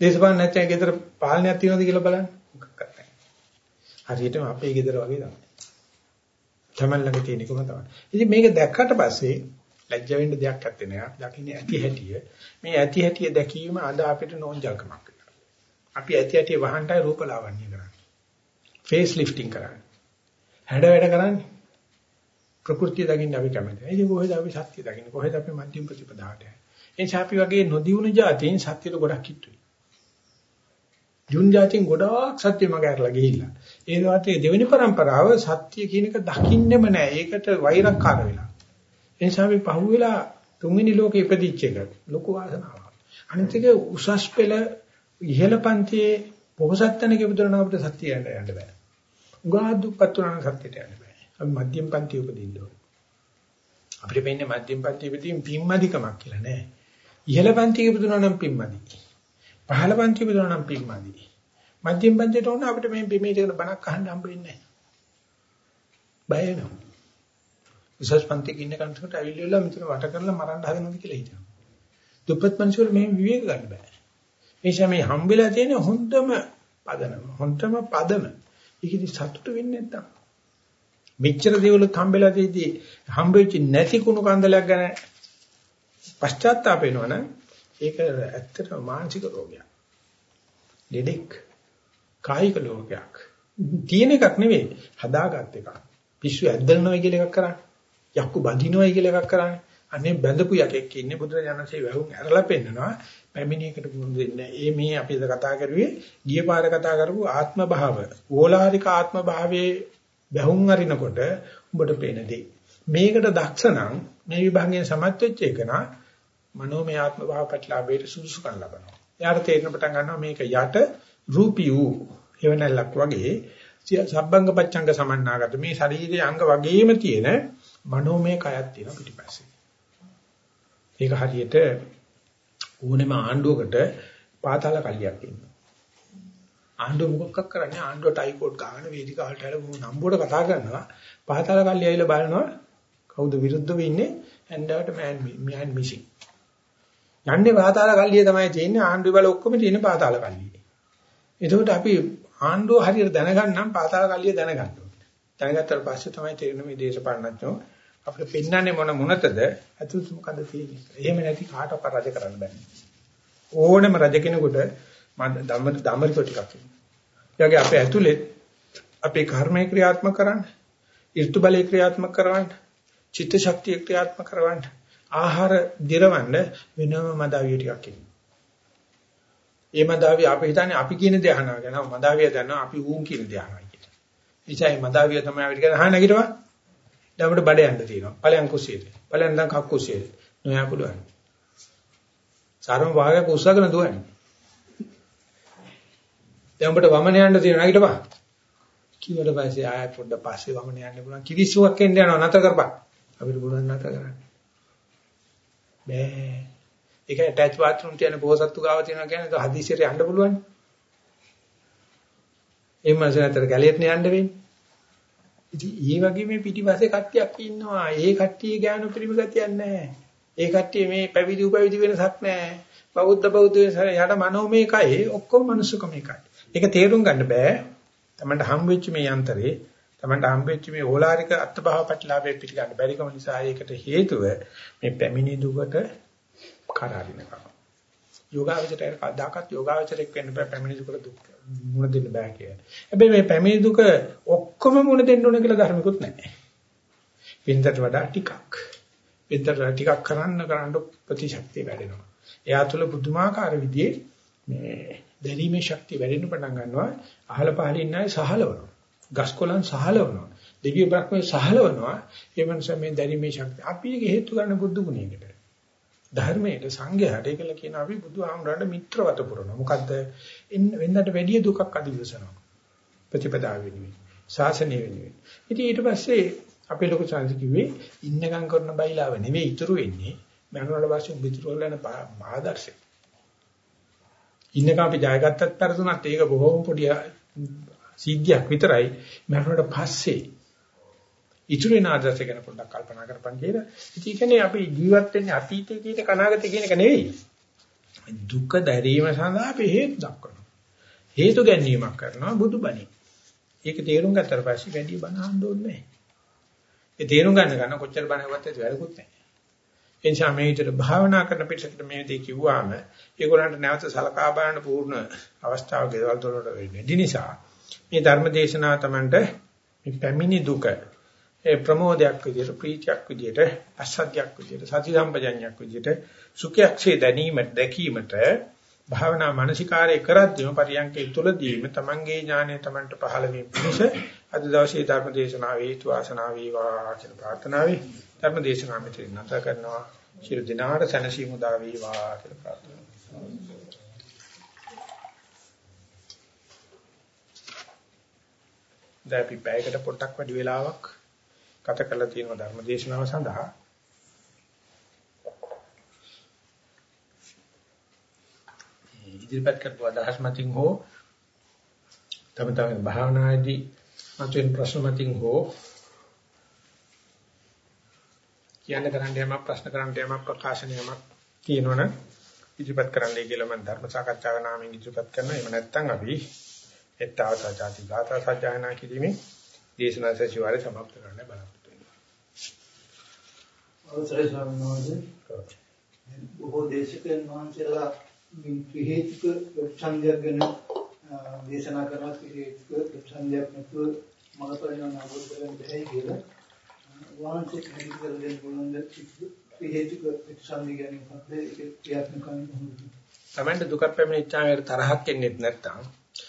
S1: දේශපාලන නැත්නම් ගෙදර පාලනයක් තියෙනවද කියලා බලන්න. මොකක්වත් නැහැ. හරියටම අපේ ගෙදර වගේ තමයි. තමන් ළඟ තියෙන එකම තමයි. ඉතින් මේක දැක්කට පස්සේ ලැජ්ජ වෙන්න දෙයක් නැත්තේ නෑ. දකින්නේ ඇති හැටිය. මේ ඇති හැටිය දැකීම අද අපිට නෝන්ජල්කමක්. අපි ඇති ඇති වහන්ටයි රූපලාවන්‍ය කරන්නේ. ෆේස් ලිෆ්ටිං කරන්නේ. හැඩ වැඩ කරන්නේ. ප්‍රകൃතිය දකින්න අපි කැමති. ඒ කියන්නේ කොහෙද අපි සත්‍ය දකින්නේ? කොහෙද අපි මධ්‍යම ප්‍රතිපදාවට යන්නේ? එනිසා අපි වගේ නොදියුණු જાතීන් සත්‍යෙට ගොඩක් හිටුයි. ජුන් જાතීන් ගොඩක් සත්‍ය මග ඇරලා ගිහිල්ලා. ඒ වාතේ දෙවෙනි પરම්පරාව සත්‍ය කියන එක දකින්නෙම නැහැ. ඒකට වෛරක්කාර වෙලා. එනිසා අපි පහුවෙලා තුන්වෙනි ලෝකෙ ඉපදිච්ච එක ලොකු වාසනාවක්. අනිත් එක උසස් පෙළ ඉහළ පන්තියේ පොහොසත් තැනක ඉපදුනනම් අපිට සත්‍ය යන්න යන්න බෑ. උගා දුප්පත් උනන සත්‍යයට යන්න බෑ. අපි මධ්‍යම පන්ති උපදින්න ඕනේ. අපිට වෙන්නේ මධ්‍යම පන්ති උපදීන් පිම්මදිකමක් කියලා නෑ. ඉහළ පන්ති ඉපදුණා නම් පිම්මදි. පහළ පන්ති ඉපදුණා නම් පිම්මදි. මධ්‍යම පන්තියට ඕන අපිට මේ බිමේ තියෙන බණක් අහන්න හම්බ වෙන්නේ නෑ. බය වෙනවා. විශේෂ පන්තික ඉන්න කෙනෙකුට ඇවිල්ලා මෙතන වට කරලා මරන්න හදනවද කියලා හිතනවා. දුප්පත් මිනිස්සුන්ට මෙහෙම විවේක ගන්න බෑ. ඒ නිසා මේ හම්බෙලා තියෙන හොඳම පදනම හොඳම පදම. ඒකෙදි සතුටු වෙන්නේ නැත්තම්. මෙච්චර දේවලුත් හම්බෙලා තියෙද්දි හම්බෙච්ච නැති කුණු කන්දලයක් ගැන පශ්චාත්තාප වෙනවනම් ඒක ඇත්තටම මානසික රෝගයක්. ලෙඩෙක් කායික රෝගයක්. තියෙන එකක් නෙවෙයි හදාගත් එකක්. පිස්සු ඇද්දලනවා කියලා එකක් කරන්නේ. යක්කු බඳිනවා කියලා එකක් කරන්නේ. අනේ බැඳපු යකෙක් ඉන්නේ බුදුරජාණන්සේ වැහුම් ඇරලා පෙන්නනවා. පැමිණියකට මුහුණ දෙන්නේ. ඒ මේ අපි අද කතා කරුවේ ගිය පාර කතා කරපු ආත්ම භාව. ඕලාරික ආත්ම භාවයේ වැහුම් අරිනකොට උඹට පේන දේ. මේකට දක්ෂ නම් මේ විභාගයෙන් සමත් වෙච්ච එක නා මනෝමය ආත්ම භාව ප්‍රතිලාභයට සුදුසුකම් ලබනවා. එයාට තේරෙන පටන් ගන්නවා මේක යට රූපී වූ එවනල්ලක් වගේ සබ්බංග පච්ඡංග සමන්නාගත මේ ශරීරයේ අංග වගේම තියෙන මනෝමය කයක් තියෙනවා පිටිපස්සේ. ඒක හරියට ඕනෙම ආණ්ඩුවකට පාතාල කල්ලියක් ඉන්නවා. ආණ්ඩුව මොකක් කරන්නේ ආණ්ඩුව ටයිකෝඩ් ගන්න වේදිකාවට හැල නම්බුවට කතා කරනවා පාතාල කල්ලිය ඇවිල්ලා බලනවා කවුද විරුද්ධව ඉන්නේ ඇන්ඩාවට මෑන් මෑන් මිසින් යන්නේ පාතාල කල්ලිය තමයි තියෙන්නේ ආණ්ඩුව බල ඔක්කොම තියෙන පාතාල කල්ලිය. එතකොට අපි ආණ්ඩුව හරියට දැනගන්න නම් පාතාල කල්ලිය දැනගන්න ඕනේ. දැනගත්තට පස්සේ තමයි තේරෙන්නේ මේ දේශපාලනඥයෝ අපිට පෙන්වන්නේ මොන මොනතද අතුත් මොකද තියෙන්නේ. එහෙම නැති කාටවත් රජ කරන්න බෑ. ඕනම රජ කෙනෙකුට ධම්ම ධම්මරික ටිකක් තියෙනවා. ඒ අපේ ඇතුලේ අපේ කර්මය ක්‍රියාත්මක කරන්න, ඍතු බලය ක්‍රියාත්මක කරවන්න, චිත්ත ශක්තිය ක්‍රියාත්මක කරවන්න, ආහාර දිරවන්න වෙනම මදාවිය ටිකක් ඉන්නවා. ඒ මදාවිය අපි හිතන්නේ අපි කියන දේ අහනවා කියන මදාවිය දන්නවා අපි ඌන් කියන දේ අහනවා කියලා. එනිසා මේ මදාවිය තමයි අපිට කියන අහන්න නැගිටවා. දැන් අපිට බඩ යන්න තියෙනවා. ඵලයන් කුසියට. ඵලයන් දැන් කක් කුසියට. නොයා පුළුවන්. සාරම භාගයක් උස්සගෙන දුවන්නේ. දැන් අපිට වමන යන්න තියෙනවා නැගිටපන්. කිව්වට පස්සේ ආය පොඩ්ඩ පස්සේ වමන යන්න පුළුවන්. කිවිසුවක් එන්න යනවා නැතර කරපන්. අපිට පුළුවන් නැතර කරන්න. බෑ. ඒක ඇටච් බාත්රූම් තියෙන බෝසත්තු ගාව තියෙනවා කියන්නේ හදිසියට යන්න පුළුවන්. ඒ මාසෙ නැතර ගැලේට යන්න වෙන්නේ. ඉතින් ඒ වගේ මේ පිටිපස්සේ කට්ටියක් ඉන්නවා. ඒ කට්ටිය ඥාන පිරිමි ගතියක් නැහැ. ඒ කට්ටිය මේ පැවිදි උපවිදි වෙනසක් නැහැ. බෞද්ධ බෞද්ධ යට මනෝමය එකයි ඔක්කොම මනුස්සකම එකයි. ඒක තේරුම් ගන්න බෑ. තමන්ට හම් වෙච්ච මේ යන්ත්‍රේ තමන්ට හම් වෙච්ච මේ ඕලාරික අත්භාව ප්‍රතිලාභයේ පිළිගන්න බැරිකම නිසා ඒකට හේතුව මේ පැමිණි දුකට කරාරිනකම. යෝගාවචරයට කවදාකවත් යෝගාවචරයක් වෙන්න බෑ පැමිණි දුකට දුක් මුණ දෙන්න බෑ කියලා. හැබැයි මේ පැමිණි දුක ඔක්කොම මුණ දෙන්න ඕන කියලා ධර්මිකුත් නැහැ. වෙනදට වඩා ටිකක්. වෙනදට ටිකක් කරන්න කරන්න ප්‍රතිශක්තිය වැඩෙනවා. එයා තුළ පුදුමාකාර විදිහේ මේ දැරීමේ ශක්තිය වැඩෙන්න පටන් ගන්නවා. අහල පහල ඉන්න අය සහලවනවා. ගස්කොලන් සහලවනවා. දිව්‍ය බ්‍රහ්මයේ සහලවනවා. ඒ මනස මේ දැරීමේ ශක්තිය. අපි ඒක හේතු ගන්න බුදු ගුණයකට. ධර්මයේ සංඝයාට ඒකල කියන අපි බුදුහාමරන්ට මිත්‍රවත පුරනවා. මොකද්ද? වෙනදට වැඩි දුකක් අදිවසනවා. ප්‍රතිපදාව වෙනුවෙන්. ශාසනය වෙනුවෙන්. ඉතින් ඊට පස්සේ අපේ ලොකු සංසි කිව්වේ ඉන්නකම් කරන බයිලාව නෙවෙයි ඉතුරු වෙන්නේ. මනෝවල වාසිය පිටුරවල යන ආදර්ශය. ඉන්නකම් අපි ජයගත්තත් පෙරදුනත් ඒක බොහොම පොඩි සිද්ධියක් විතරයි. මනෝවල පස්සේ ඉතුරු වෙන ආදර්ශ ගැන පොඩ්ඩක් කල්පනා කරපන් කියලා. ඉතින් කියන්නේ අපි ජීවත් වෙන්නේ අතීතයේ කියන කනාගතය කියන එක නෙවෙයි. දුක දැරීම සඳහා අපි හේතු දක්වනවා. හේතු ගැනීමක් කරනවා බුදුබණි. ඒක තේරුම් ගත්තට පස්සේ වැඩි බණ අහන්න ඕනේ නැහැ. ඒ තේරුම් ගන්න ගන්න කොච්චර බණ හෙව්වත් ඒක වැරකුත් නැහැ. ඒ නිසා මේ විදිහට භාවනා කරන පිටසකට මේ දේ කිව්වාම ඒගොල්ලන්ට නැවත සලකා බලන්න පූර්ණ අවස්ථාව ගෙවල් දොරට වෙන්නේ. ඒ නිසා මේ ධර්ම දේශනාව Tamanට මේ පැමිණි දුක ඒ ප්‍රමෝදයක් විදිහට ප්‍රීතියක් විදිහට අසත්‍යයක් විදිහට සති සම්පජඤ්ඤයක් විදිහට සුඛයක්සේ දැනීමට දැකීමට භාවනා මානසිකාරය කරද්දීම පරියන්කේ තුලදීම තමන්ගේ ඥානය තමන්ට පහළ වීම පිණිස අද දවසේ ධර්ම දේශනාව හේතු වාසනා වේවා කියන ප්‍රාර්ථනාවයි ධර්ම දේශනාව මෙතන නැත කරනවා. ශිරු දිනාට සැනසීම උදා වේවා කියලා ප්‍රාර්ථනා දැන් අපි පැයකට පොඩ්ඩක් වැඩි වෙලාවක් ගත කරලා තියෙනවා ධර්ම දේශනාව සඳහා ඉදිරිපත් කරපු අදහස් මතින් හෝ තම තමන් භාවනාදී මතුවෙන ප්‍රශ්න මතින් හෝ කියන්න කරන්න යම ප්‍රශ්න කරන්න යම ප්‍රකාශන යම කියනවනම් ඉදිරිපත් කරන්නයි කියලා මම ධර්ම සාකච්ඡාව නාමයෙන් ඉදිරිපත් කරනවා. එහෙම නැත්නම් අපි එත්තාවත ජාති ගාථා සජ්ජායනා කිරීමේ දේශනා සැසිවාරය සමාප්ත කරන්න බලාපොරොත්තු වෙනවා.
S2: අවසරයි ස්වාමීන් වහන්සේ. බොහෝ දේශකයන් වහන්සේලා මේ හේතුක ප්‍රතිසන්දියක් ගැන දේශනා කරනවා හේතුක ප්‍රතිසන්දියක් නැතුව මනපරිණාම අවබෝධ කරගන්න බැහැ කියලා. වහන්සේ කැටි කරලා දෙන්න පුළුවන් ද හේතුක ප්‍රතිසන්දිය ගැන මොකක්ද ඒක ක්‍රියාත්මක කරන්නේ කොහොමද?
S1: Tamand දුක පැමිණිච්චාම තරහක් එන්නේ නැත්නම්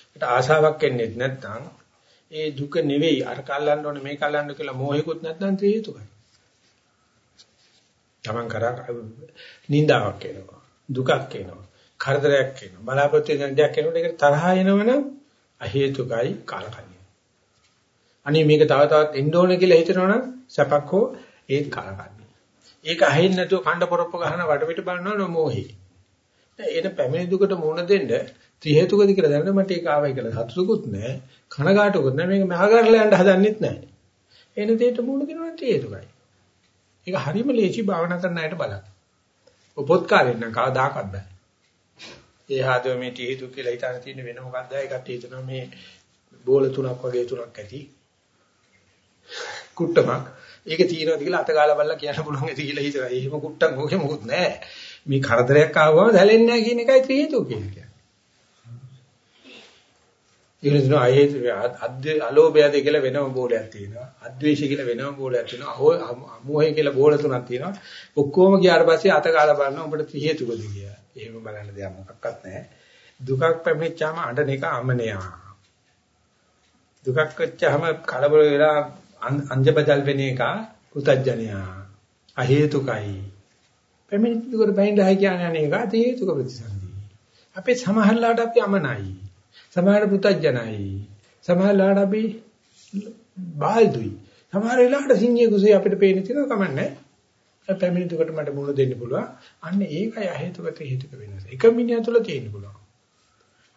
S1: ඒකට ආසාවක් එන්නේ නැත්නම් ඒ දුක නෙවෙයි අර කල්ලන්න ඕනේ මේ කල්ලන්න කියලා මොහෙකුත් නැත්නම් තේ හේතුකයි. Taman කරා නින්දාවක් එනවා දුකක් එනවා කරදරයක් එනවා. බලාපොරොත්තු වෙන දෙයක් එනකොට ඒක තරහ එනවනම් අහේතුකයි කාලකන්ණිය. අනේ මේක තව තවත් එන්න ඕන කියලා හිතනවනම් සැපක් හෝ ඒත් කාලකන්ණිය. ඒක අහෙන්න නැතුව කණ්ඩ පොරොප්ප ගහන වටපිට බලනවා මොහේ. එන පැමිණි දුකට මුහුණ දෙන්න ත්‍රි හේතුකද කියලා දැනන මට ඒක ආවයි කියලා සතුටුකුත් නැහැ. කනගාටුකුත් නැහැ. මේක මහගරලා යන්න හදන්නෙත් නැහැ. එන දෙයට මුහුණ දෙනවා ත්‍රි හේතුකයි. ඒක හරියම ලේසි භාවනා කරන අයට බලන්න. ඔපොත් කාලෙන්න කවදාකවත් බෑ. ඒ ආදෝ මේ තීතු කියලා හිතාන තියෙන වෙන මොකක්ද? ඒකට හිතනවා මේ බෝල තුනක් වගේ තුනක් ඇති. කුට්ටමක්. ඒක තියෙනවද කියලා අතගාලා බලලා කියන්න පුළුවන් ඇති කියලා හිතනවා. එහෙම කුට්ටම් ඕකේ මොකුත් නැහැ මේ කරදරයක් ආවම දැලෙන්නේ නැහැ කියන එකයි ත්‍රි හේතුව කියන්නේ. ඊළඟට ආයෙත් අද්ද අලෝභයද කියලා වෙනම බෝලයක් තියෙනවා අද්වේෂය කියලා වෙනම බෝලයක් තියෙනවා අමෝහය කියලා බෝල තුනක් තියෙනවා ඔක්කොම ගියාට පස්සේ අතගාලා බලනවා උඹට ත්‍රි හේතුකද කියලා එහෙම බලන්න දෙයක් මොකක්වත් නැහැ. දුකක් පැමිණිච්චාම අඬන එක අමනයා. දුකක් වෙච්චාම කලබල වෙලා අංජබදල් වෙන එක පුතඥයා. අහේතුකයි. පැමිණිච්ච දුකට බහිඳයි කියන්නේ අනේක හේතුක ප්‍රතිසන්දි. අපේ සමහරලාට අපි අමනයි. සමහර පුතඥයි. සමහරලාට අපි බාල්දුයි. සමහර වෙලාවට සිංහේ කුසේ අපිට පේන තියෙනවා කමන්නේ. පැමිණි දුකට මට මුණ දෙන්න පුළුවන්. අන්න ඒකයි අහේතුක ත්‍රි හේතුක වෙනස. එක මිනිහා තුළ තියෙන්න පුළුවන්.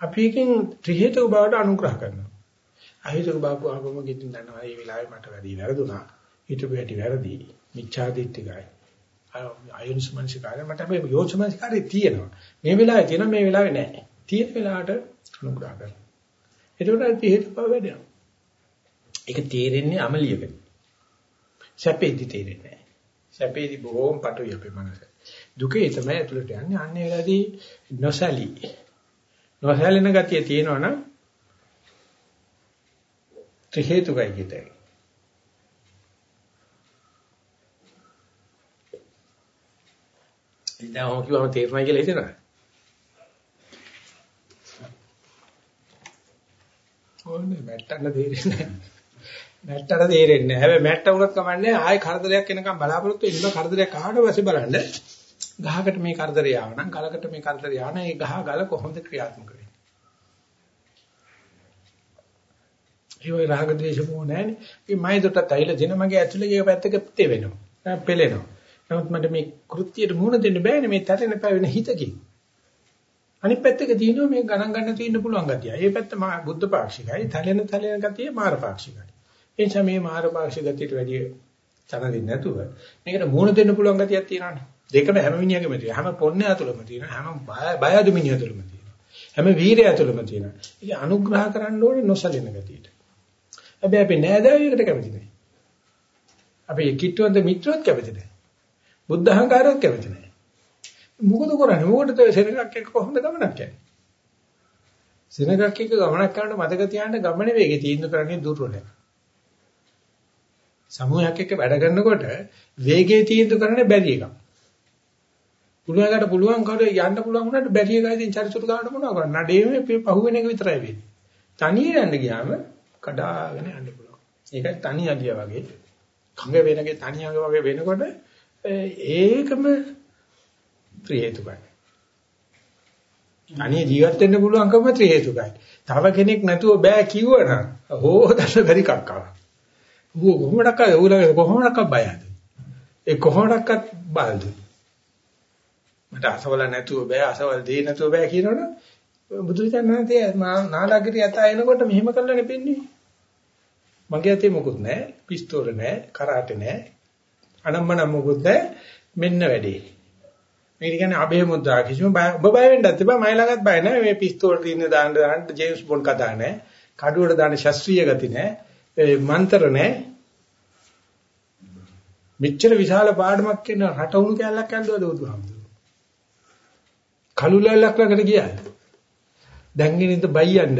S1: අපි එකෙන් ත්‍රි හේතුක බවට අනුග්‍රහ කරනවා. අහේතුක බාපු ආගම ගෙතින් දන්නවා මේ වෙලාවේ මට වැඩි වැරදුනා. හිතපු හැටි වැරදි. මිච්ඡා දිට්ඨිකයි. අයොන්ස්මන්සිකාරය මට මේ යෝචමන්සිකාරය තියෙනවා. මේ වෙලාවේ තියෙනවා මේ වෙලාවේ නැහැ. තියෙන වෙලාවට අනුග්‍රහ කරනවා. එතකොට ත්‍රි හේතුක බව වැඩෙනවා. ඒක තේරෙන්නේ අමලියකදී. සැපේදී තේරෙන්නේ නැහැ. සැපේදී බොහෝම පටුයි අපේ මනස. දුකේ තමයි ඇතුළට යන්නේ. අන්න ඒ වෙලාවේදී නොසලී. නොසැලෙන ගතිය තියෙනවනම් ත්‍රි හේතුකයි කිතේ. ඉතින් ඔහොම කිව්වම තේරුණා කියලා හිතනවා. ඕනේ මැට්ටන්න තේරෙන්නේ නැහැ. මැට්ටට තේරෙන්නේ නැහැ. හැබැයි මැට්ට වුණත් කමන්නේ ආයෙ කරදරයක් එනකම් බලාපොරොත්තු වෙන්න කරදරයක් ආවට පස්සේ බලන්න ගහකට මේ කරදරය ආවනම් ගලකට මේ කරදරය ආවනම් ඒ ගහ ගල කොහොමද ක්‍රියාත්මක වෙන්නේ? ඒ වගේ රාග ද්වේෂ මොහ නැහැනේ. මේ මයිදට තයිල දෙන මගේ ඇතුලේ ඒක පැත්තක තේ වෙනවා. පෙලෙනවා. නමුත් මට මේ කෘත්‍යයට මුහුණ දෙන්න බෑනේ මේ තැරෙන පැවෙන හිතකින්. අනිත් පැත්තක තියෙනවා මේ ගණන් ගන්න තියෙන්න පුළුවන් ගතිය. ඒ පැත්ත බුද්ධ පාක්ෂිකයි, තැලෙන තැලෙන ගතිය මාර පාක්ෂිකයි. ඒ නිසා මේ මාරපාක්ෂ ගතියට වැඩි තන දෙන්නේ නැතුව මේකට මූණ දෙන්න පුළුවන් ගතියක් තියෙනවානේ. දෙකම හැම මිනිහගෙම තියෙනවා. හැම පොන්නේ ඇතුළෙම තියෙනවා. හැම බය අඩු මිනිහ ඇතුළෙම තියෙනවා. හැම වීරය ඇතුළෙම තියෙනවා. ඒක අනුග්‍රහ කරන්න ඕනේ නොසලින ගතියට. හැබැයි අපි නෑදෑයෙකුට කැමති නෑ. අපි කිට්ටුවන්ද මිත්‍රවත් කැමති නෑ. බුද්ධ අහංකාරයක් කැමති නැහැ. මොකද කරන්නේ? මොකටද සෙනගක් එක්ක කොහොමද ගමනක් යන්නේ? සෙනගක් එක්ක ගමනක් කරනකොට මතක තියාගන්න ගමනේ වේගය තීන්දුව කරන්නේ දුර්වලයි. සමූහයක් එක්ක වැඩ කරනකොට වේගය තීන්දුව කරන්නේ බැරි එකක්. පුළුවන් එකට පුළුවන් කර යන්න පුළුවන් වුණාට බැරි එකයි ඉතින් චරිචුරු ගන්න මොනවා කරන්නේ? නඩේමේ පහුවෙන එක විතරයි වෙන්නේ. තනියෙන් යන්න ගියාම කඩාගෙන යන්න පුළුවන්. ඒකයි තනි අලිය වගේ. කඟ වෙනගේ තනි අඟ වගේ වෙනකොට ඒකම ත්‍රි හේතුකයි. අනේ ජීවත් වෙන්න පුළුවන්කම ත්‍රි හේතුකයි. තව කෙනෙක් නැතුව බෑ කිව්වනම් හොදන්න බැරි කක්කා. ඌ කොහොමඩක්ක ඌලගේ කොහොමඩක්ක බයද? ඒ කොහොමඩක්ක බල්ද? මට අසවල නැතුව බෑ අසවල දෙය නැතුව බෑ කියනවනේ බුදුරජාණන්සේ නාලාගිරිය යත එනකොට මෙහෙම කළා නෙපෙන්නේ. මගේ අතේ මොකුත් නැහැ, පිස්තෝල නැහැ, කරාටේ නැහැ, අනම්මනම් මොකුත් නැහැ, මෙන්න වැඩේ. මේක කියන්නේ අබේ මුද්‍රා කිසිම ඔබ බය වෙන්නත් එපා, මයි ළඟත් බය නැහැ. මේ පිස්තෝල තියෙන දාන්න දාන්න ජේම්ස් බොන්ඩ් කතා නැහැ. කඩුවට දාන්න ශාස්ත්‍රීය ගති නැහැ. මන්තර නැහැ. මෙච්චර විශාල පාඩමක් කියන රට උණු කැලලක් ඇල්ලුවද බුදුහාමුදුරුවෝ? කළු ලැල්ලක් ළඟට ගියාද? දැන් ඉඳන් බයියන්න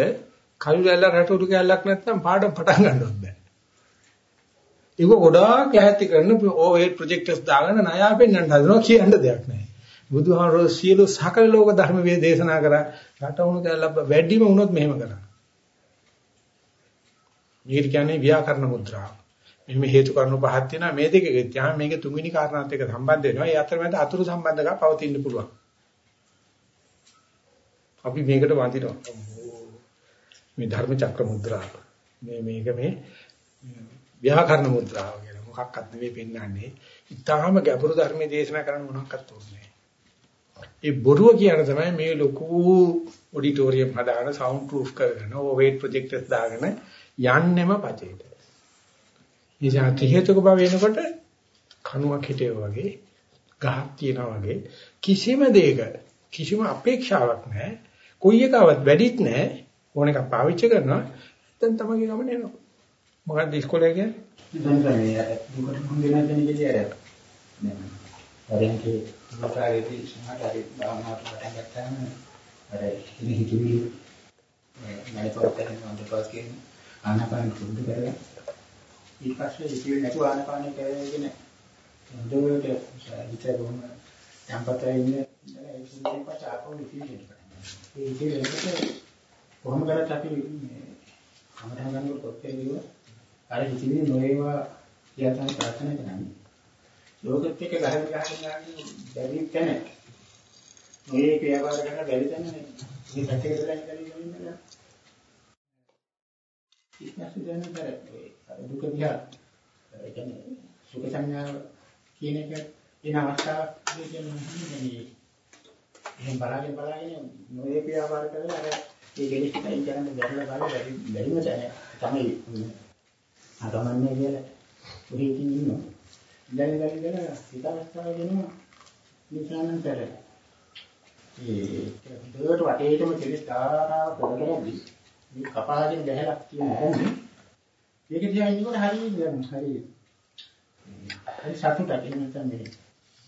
S1: කළු ලැල්ල රටුරු කැලලක් නැත්නම් පාඩම් පටන් ගන්නවත් බෑ. ඒක ගොඩාක් ලැහැත්ති කරන ඕවේ ප්‍රොජෙක්ටර්ස් දාගෙන ණයා පෙන්වන්න හදනවා කියන්න දෙයක් නැහැ. බුදුහාමරෝ සියලු සකල ලෝක ධර්ම වේ දේශනා කරා රටවුණු කැලල වැඩිම වුණොත් මෙහෙම කරා. මේක කියන්නේ ව්‍යාකරණ මුද්‍රාව. මෙහෙම හේතු කාරණා පහක් තියෙනවා මේ දෙකේ තියාම මේක තුන්වෙනි කාරණාත් එක්ක සම්බන්ධ වෙනවා. ඒ අතරමැද අතුරු සම්බන්ධකම් පවතින්න පුළුවන්. අපි මේකට වඳිනවා. මේ ධර්ම චක්‍ර මුද්‍රාව. මේ මේක මේ ව්‍යාකරණ මුද්‍රාව කියන මොකක්වත් නෙවෙයි පෙන්වන්නේ. ඊටාම ගැඹුරු ධර්මයේ දේශනා කරන්න මොනක්වත් ඕනේ ඒ බොරුව කියන තමයි මේ ලොකු ඔඩිටෝරියම් හදාගෙන සවුන්ඩ් ප්‍රූෆ් කරගෙන ඕවේට් ප්‍රොජෙක්ටර්ස් දාගෙන යන්නෙම පචේට. නිසා ත්‍රිහෙතුක බව වෙනකොට කණුවක් හිටිය වගේ ගහක් තියනා වගේ කිසිම දෙයක කිසිම අපේක්ෂාවක් නැහැ. කොයි එකවත් වැඩිත් නැහැ. ඕන එකක් පාවිච්චි කරනවා. දැන් තමයි ගමන එනවා. මොකක්ද ඉස්කෝලේ කියන්නේ?
S2: දැන් මේ දුකට මුන් දෙන කෙනෙක්ගේ අර හරියන්කේ මොකාරේදී සමහරවල් භාවනාවට පටන් ගත්තාම අර ඉතින් හිතුවේ මම පොතෙන් අන්තපස් කියන ආනාපාන පුරුදු කරලා ඊට පස්සේ ඉතින් නැතුව ආනාපාන කරගෙන හොඳට හිත බොහොම යම්පතේ ඉන්නේ ඒ සුදුසුකම් පාචාකෝ ඉතින් ඒ ඉතින් කොහොම කරත් අපි කමඨා ගන්නකොට කොච්චර කිව්ව අර හිතේ නොවේවා කියලා තමයි ප්‍රාර්ථනා කරන්නේ. ලෝකෙත් එක්ක ගහගෙන ගහගෙන යන්නේ බැරි තැන. මේ ක්‍රියාකාර කරන බැරි තැන මේ පැත්තකට දාලා ඉඳලා ඉන්නවා. ඉස්මතු දැනතර අර දුක දිහා ඒ කියන්නේ සුඛ සංඥා කියන එක එන අවස්ථාවක් කියන්නේ මේ එහෙන් බලාගෙන බලාගෙන නොයේ ක්‍රියාකාර කරලා අර ඒ කෙලෙස් ටිකයි කරන්න බැරිලා බලලා බැරි බැරිම තැන තමයි අරමන්නේ කියලා උඩින් ඉන්නවා. ඉඳන් ඉඳන් ඉඳන් හිතාස්තාව වෙනවා නිසානතර. ඒ දෙවට වටේටම කෙලෙස් තාරාව පොරකරදී මේ කපාගෙන ගැහලක් තියෙනවා. ඒක දිහා ඉන්නකොට හරියට හරි හරි සතුටක් එන්න තමයි.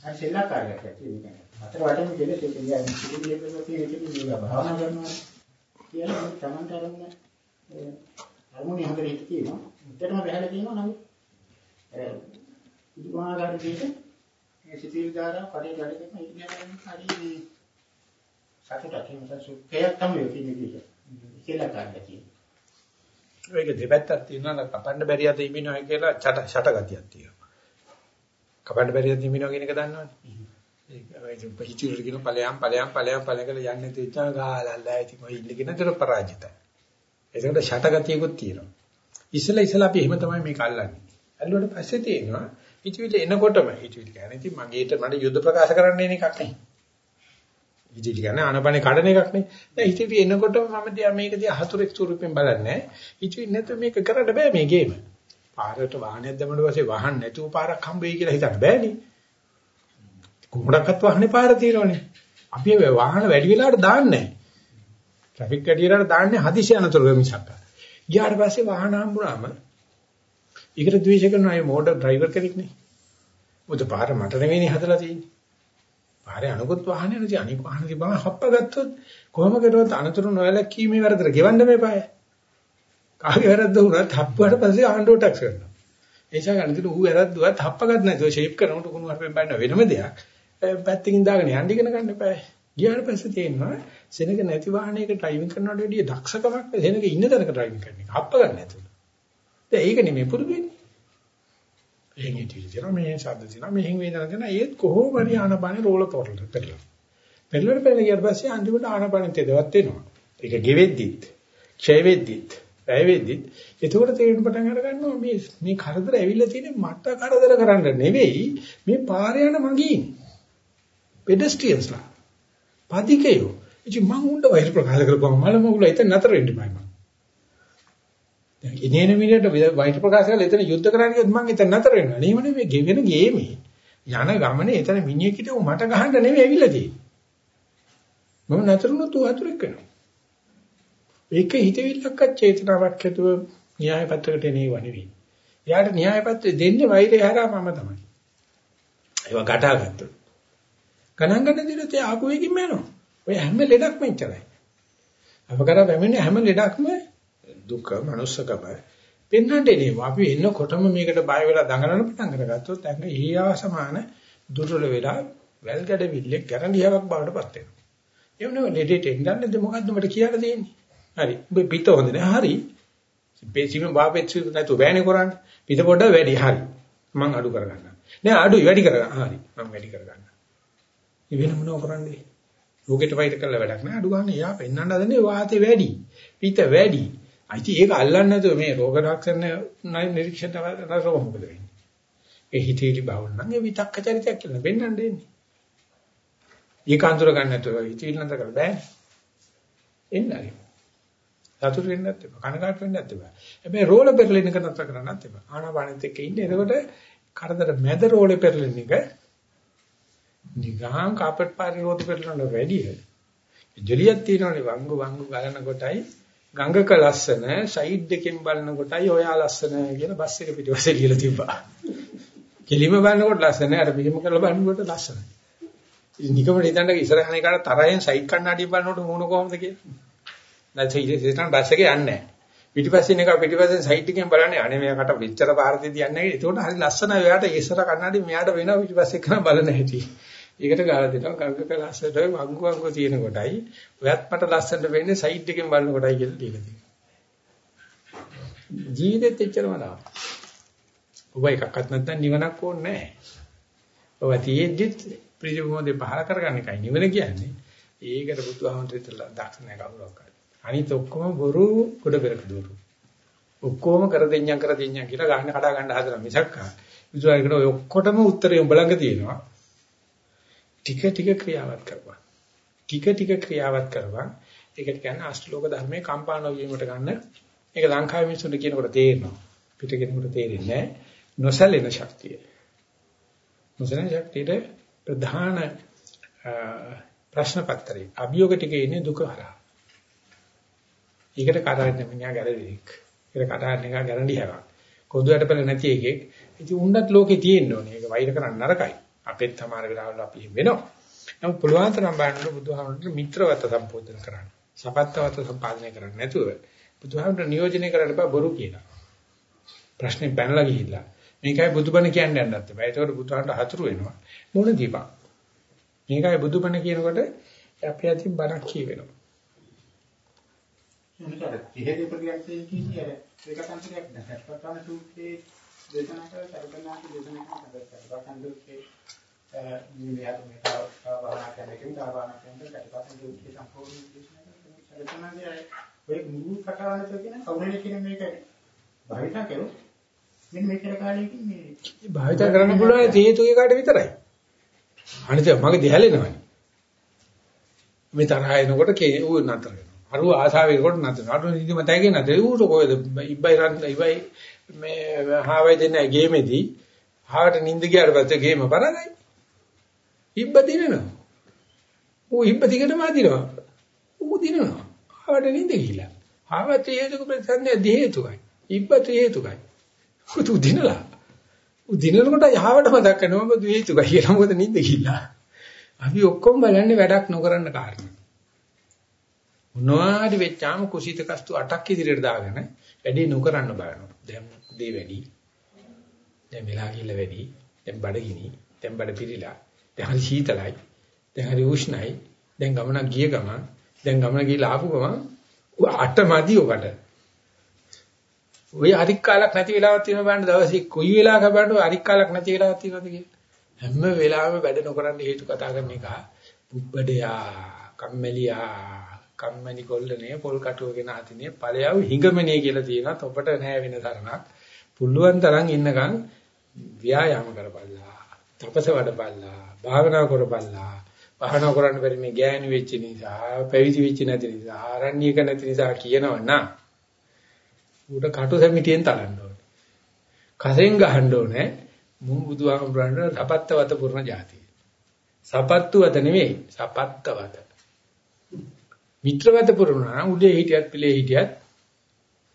S2: හරි සෙල්ලක්කාරයක් ඇති වෙනවා. අතර වටේම කෙලෙස් ඒක දිහා ඉන්නේ තියෙන එක භාවනා කරනවා. කියලා මේ Tamanට අරමුණ අරමුණේ හොඳට හිත තියෙනවා. උඩටම බහැලා තියෙනවා නමුත් අර පුදුමාකාර විදිහට මේ සිතිවිලි ධාරා පඩේ ගැට දෙන්න ඉන්නේ හරි සතුටක් එන්න සුඛයක් තමයි තියෙන විදිහ. කියලා කාර්යය.
S1: ඒක දෙපැත්තක් තියෙනවා කපන්න බැරි අත ඉමිනවා කියලා ඡට ඡට ගතියක් තියෙනවා. කපන්න බැරි අත ඉමිනවා කියන එක දන්නවනේ. ඒක පිටිචුරු කියන ඵලයන් ඵලයන් ඵලයන් ඵල කියලා යන්නේ තේචා ගාලල්ලා ඉතින් ඔය ඉන්නගෙන දර පරාජිතයි. ඒකට ෂටගතියකුත් තියෙනවා. ඉස්සලා ඉස්සලා අපි එහෙම තමයි මේක අල්ලන්නේ. අල්ලුවට පස්සේ තියෙනවා හිතවිලි එනකොටම හිතවිලි කියන්නේ ඉතින් මගේට මට යුද්ධ ප්‍රකාශ කරන්න එන එකක් නෙයි. හිතවිලි කියන්නේ ආනපනේ කඩන එකක් නෙයි. දැන් හිතවිලි එනකොටම මම දිහා මේක දිහා හතුරෙක් ස්වරූපයෙන් බලන්නේ. හිතවිලි නැත්නම් මේක කරන්න බෑ මේ ගේම. පාරට වාහනයක් දැමුණ පස්සේ වහන්න නැතුව පාරක් හම්බෙයි කියලා හිතන්න බෑනේ. කොහොමඩක්වත් වාහනේ පාර තියෙනවනේ. අපි ඒ වාහන වැඩි වෙලාවට දාන්නේ නැහැ. ට්‍රැෆික් වැඩි වෙලාවට දාන්නේ හදිසි අනතුරු මිසක්. ගියාට පස්සේ වාහන හම්බුනාම ඒකට ද්වේෂ කරන අය මෝටර් ඩ්‍රයිවර් කෙනෙක් නේ. මොකද පාර මට නෙවෙයිනේ හදලා තියෙන්නේ. පාරේ අනුගත වාහනේ නෙවෙයි අනිත් වාහනේ තිබ්බම හප්පගත්තොත් කොහොම කරුවත් අනතුරු නොයලකීමේ වැරදට ගෙවන්න මේපාය. කාගේ වැරද්ද වුණත් හප්පුවට පස්සේ ආණ්ඩුව ටැක්ස් කරනවා. ඒ නිසා ගන්න ඌ වැරද්දුවත් හප්පගත් නැතුව ෂේප් කරනකොට කුණු හරපෙන් බන්න වෙනම දෙයක්. පැත්තකින් දාගෙන යන්න ඉගෙන ගන්න එපා. ගියාට පස්සේ තේරෙනවා සෙනග නැති වාහනයක ඩ්‍රයිවිං කරනවට වැඩිය දක්ෂකමක් සෙනග ඉන්න තැනක ඩ්‍රයිවිං කරන එක. හප්ප ගන්න නැතුව. දැන් ඒක නෙමෙයි පුරුදු වෙන්නේ. එහෙන් හිටියද තියෙනවා මේ ශබ්ද තියෙනවා මෙහෙන් වේදනා තියෙනවා ඒත් කොහොම හරි ආනපානේ රෝල පොරල පෙරලා. පෙරලට පෙරලා ගියාට පස්සේ අන්තිමට ආනපානෙ තෙදවත් වෙනවා. ඒක ගෙවෙද්දිත්, ඡය වෙද්දිත්, වැය වෙද්දිත් එතකොට තේරෙන පටන් අර ගන්නවා මේ මේ කරදර ඇවිල්ලා තියෙන්නේ මට කරදර කරන්න නෙවෙයි මේ පාරේ යන මගින්. පෙඩස්ට්‍රියන්ස්ලා. පදිකයෝ. ඉතින් මං උණ්ඩ වෛර ප්‍රකාශ කරපුවම මල මොගුල එතන නතර වෙන්න බෑ මං. දැන් ඉනේන මිනිහට වෛර ප්‍රකාශ කරලා එතන යුද්ධ කරන්න ගියොත් මං එතන නතර වෙනවා. නේ මොනේ මේ ගෙවෙන ගේමේ. යන ගමනේ එතන මිනිහෙක් හිටව මට ගහන්න නෙවෙයි ඇවිල්ලා තියෙන්නේ. මම නතර වුණොත් ඌ අතුරෙක් වෙනවා. ඒක හිතවිල්ලක්වත් චේතනාවක් ඇතුව න්‍යාය පත්‍රයකට එනේව නෙවෙයි. එයාට න්‍යාය පත්‍රය දෙන්නේ වෛරය හරහා මම තමයි. ඒවා ගටාගත්තා. ගණන් ගන්න දිනත් ඒ ආපු එකකින්ම යනවා. ඔය හැම ලෙඩක්ම එච්චරයි. අපකර පැමිණෙන හැම ලෙඩක්ම දුක, manussකම පෙන්වන්න එන්නේ. අපි එන්නකොටම මේකට බය වෙලා දඟලන පටන් අරගත්තොත් ඇඟ ඊයා සමාන දුර්වල වෙලා වැල් ගැඩවිල්ලේ ගැරන්ඩියාවක් බවට පත් වෙනවා. ඒ වුණාම ලෙඩේට එන්නන්නද මොකද්ද මට කියන්න තියෙන්නේ? හරි. ඔබ පිට හොඳ නෑ. හරි. පේසිම වාපෙච්ච නැතු බෑනේ කරන්නේ. පිට පොඩ වැඩි. හරි. මං අඩු කරගන්නවා. නෑ අඩුයි වැඩි කරගන්න. හරි. මං වැඩි කරගන්නවා. වෙන මොනව කරන්නේ? රෝගෙට වෛර කළා වැඩක් නෑ. අඩු ගන්න එයා පෙන්වන්න හදන්නේ වාතේ වැඩි. පිට වැඩි. අයිති ඒක අල්ලන්නේ නැතුව මේ රෝග රක්ෂණ නිරීක්ෂණ කරලා මොකද වෙන්නේ? ඒ හිතේලි බවුන නම් ඒ විතක්ක චරිතයක් කියලා පෙන්වන්න දෙන්නේ. ඒක අඳුර ගන්න නැතුව හිතවිලි නතර කරලා බෑනේ. එන්නයි. සතුට වෙන්න නැත්නම් කනකාට වෙන්න නැත්නම්. හැබැයි රෝල පෙරලෙන එක නතර කරන්නත් එපා. ආනාපානෙත් එක්ක ඉන්න. එතකොට කරදර මැද රෝලේ පෙරලෙන එක නිගාම් කාපට් පාරේ රෝද පෙරලනට වැඩිය. ජොලියක් තියෙනවනේ වංගු වංගු ගලන කොටයි ගඟක ලස්සන සයිඩ් එකෙන් බලන කොටයි ඔයා ලස්සන කියලා බස් එක පිටිපස්සේ ලියලා තිබ්බා. කෙලිම බලනකොට ලස්සන අර මෙහෙම කරලා බලනකොට ලස්සනයි. ඉතින් නිකමට හිතන්න ඉස්සරහන එකට තරයෙන් සයිඩ් කණ්ණාඩිය බලනකොට මූණ කොහොමද කියලා. නැත්නම් ඉතින් බස් එකේ යන්නේ නැහැ. පිටිපස්සෙන් එක පිටිපස්සෙන් සයිඩ් එකෙන් බලන්නේ අනේ මෙයාකට විචතර පාරදී යන්නේ. ඒකට හරි ලස්සනයි. එයාට ඉස්සර කණ්ණාඩි මෙයාට වෙනවා පිටිපස්සේ කරන බලන හැටි. ඒකට ගාලා දෙනවා ගංගක ලස්සනට වංගු වංගු තියෙන කොටයි ඔයත් මට ලස්සනට වෙන්නේ සයිඩ් එකෙන් බලන කොටයි කියලා දීලා තියෙනවා. ජීවිතෙත් එච්චරම නාව. ඔබ එකක්වත් නැත්නම් නිවනක් ඕනේ නැහැ. ඔබ තියෙද්දිත් ප්‍රතිමෝදේ පහල කරගන්න එකයි නිවන කියන්නේ. ඒකට බුදුහාමුදුරුවෝ දක්ෂ නැහැ කවුරක්වත්. අනිත ඔක්කොම බොරු කොට පෙරක දూరు. ඔක්කොම කර දෙඤ්ඤම් කර දෙඤ්ඤම් කියලා ගන්න කඩා ගන්න හදන මිසක් බුදුහාමුදුරුවෝ ඔය ඔක්කොටම උත්තරේ උඹ ළඟ තියෙනවා. ටික ටික ක්‍රියාවත් කරපන්. ටික ටික ක්‍රියාවත් කරපන්. ඒකට කියන්නේ අෂ්ටලෝක ධර්මයේ කම්පා නොවීමට ගන්න. ඒක ලංකාවේ මිනිස්සුන්ට කියනකොට තේරෙනවා. පිට කෙනෙකුට තේරෙන්නේ නැහැ. නොසැලෙන ශක්තිය. නොසැලෙන ශක්තියේ ප්‍රධාන ප්‍රශ්න පත්‍රය. අභියෝග ටිකේ ඉන්නේ දුක හරහා. ඒකට කඩාගෙන මිනිහා ගැරදීක්. ඒකට කඩාගෙන එක ගැරන්ටි හැවක්. කොඳුයට පෙළ නැති එකෙක්. ඉතින් උන්නත් ලෝකේ තියෙන්න ඕනේ. ඒක වෛර කරන්න නරකයි. අපෙත් සමහර වෙලාවල අපි වෙනවා. නමුත් පුළුවන් තරම් බලන්න බුදුහාමුදුරට මිත්‍රවත සම්පෝෂණය කරන්න. සපත්තවත සම්පාදනය කරන්න නැතුව බුදුහාමුදුර නියෝජනය කරන්න බෑ බොරු කියලා. ප්‍රශ්නේ පැනලා ගිහිල්ලා. මේකයි බුදුබණ කියන්නේ යන්නත් බෑ. ඒකට බුදුහාමුදුර හතුරු වෙනවා. මොන දීපක්. මේකයි බුදුබණ කියනකොට අපි අතින් බණක් කියවෙනවා.
S3: මොනකද? ඉහෙදී ප්‍රතික්‍රියා කියන්නේ අර ඒකත් අන්තරයක් නැහැ. සත්‍යපතන සූත්‍රයේ දේශනා කළ සර්වඥාන්සේ දේශනා කරන සත්‍යපතන නිවියත් මේක භාවනා කරන එකෙන් භාවනා කරන කටපාඩම් දුක්ඛ සම්පූර්ණ දේශනා කරනවා. ඔය මුළු කතාවලට කියන කවුරුනේ කියන මේක භාවිතා කරොත් මෙන්න මෙච්චර කාලෙකින් මේ
S1: භාවිතා කරන්න පුළුවන් හේතු එකකට විතරයි. අනිත් මගේ දෙහැලෙනවනේ. මේ තරහ එනකොට ඌ නතර වෙනවා. අරුව ආසාවෙ කොට නතර. අරුව නිදි මතයි කියන දේ ඌට කොහෙද ඉබ්බයි රන් ඉබ්බයි මේ හාවයි දෙන ගේමේදී හාවට නිින්ද ගියාට පස්සේ ගේම පරාදයි. ඉබ්බ දිනනවා. ඌ ඉබ්බ දිගටම අදිනවා. ඌ දිනනවා. ආවට නිඳ ගිහිලා. ආවත් හේතුක ප්‍රතිසන්දේ දී හේතුකයි. ඉබ්බ ත්‍රි හේතුකයි. ඌ දිනලා. දිනනකොට යහවට මතක් කරනවා මොකද හේතුක කියලා මොකද නිින්ද ගිහිල්ලා. අපි ඔක්කොම බලන්නේ වැඩක් නොකරන කාරණා. මොනවාරි වෙච්චාම කුසීත කස්තු 8ක් ඉදිරියට දාගෙන වැඩේ නොකරන්න බලනවා. දැන් දේ වැඩි. දැන් වෙලා ගිහිල්ලා වැඩි. දැන් බඩගිනි. දැන් බඩ පිළිලා. දැන් හරි සීතලයි. දැන් හරි උෂ්ණයි. දැන් ගමනක් ගිය ගමන් දැන් ගමන ගිහලා ආපු ගමන් අට මදි ඔකට. ඔය අරික් කාලක් නැති වෙලාවක් තියෙනවා බලන්න දවසේ කොයි වෙලාවක බලන්න අරික් කාලක් නැති වෙලාවක් තියෙනවද කියලා. හැම වෙලාවෙම වැඩ නොකරන්න හේතු කතා කරන එක පුබ්බඩයා කම්මැලියා කම්මැලි කොල්ලනේ පොල් කටුවගෙන අතිනේ ඵලයව හිඟමනේ කියලා තියෙනත් ඔබට නෑ වෙන තරමක්. පුළුවන් තරම් ඉන්නකම් ව්‍යායාම කරපල්ලා. තපස වඩපල්ලා. භාවනා කරපල්ලා. භාවනා කරන්න බැරි මේ ගෑණි වෙච්ච නිසා, පැවිදි වෙච්ච නැති නිසා, ආරණ්‍යක නැති නිසා කියනවනම් ඌට කටු සැමිටියෙන් තලන්න ඕනේ. කසෙන් ගහන්න ඕනේ. මුන් බුදුහාමුදුරන්ට සපත්තවත පුරණ જાතිය. සපත්තුවත නෙවෙයි, සපත්තවත. මිත්‍රවත පුරණ උදේ හිටියත් පිළේ හිටියත්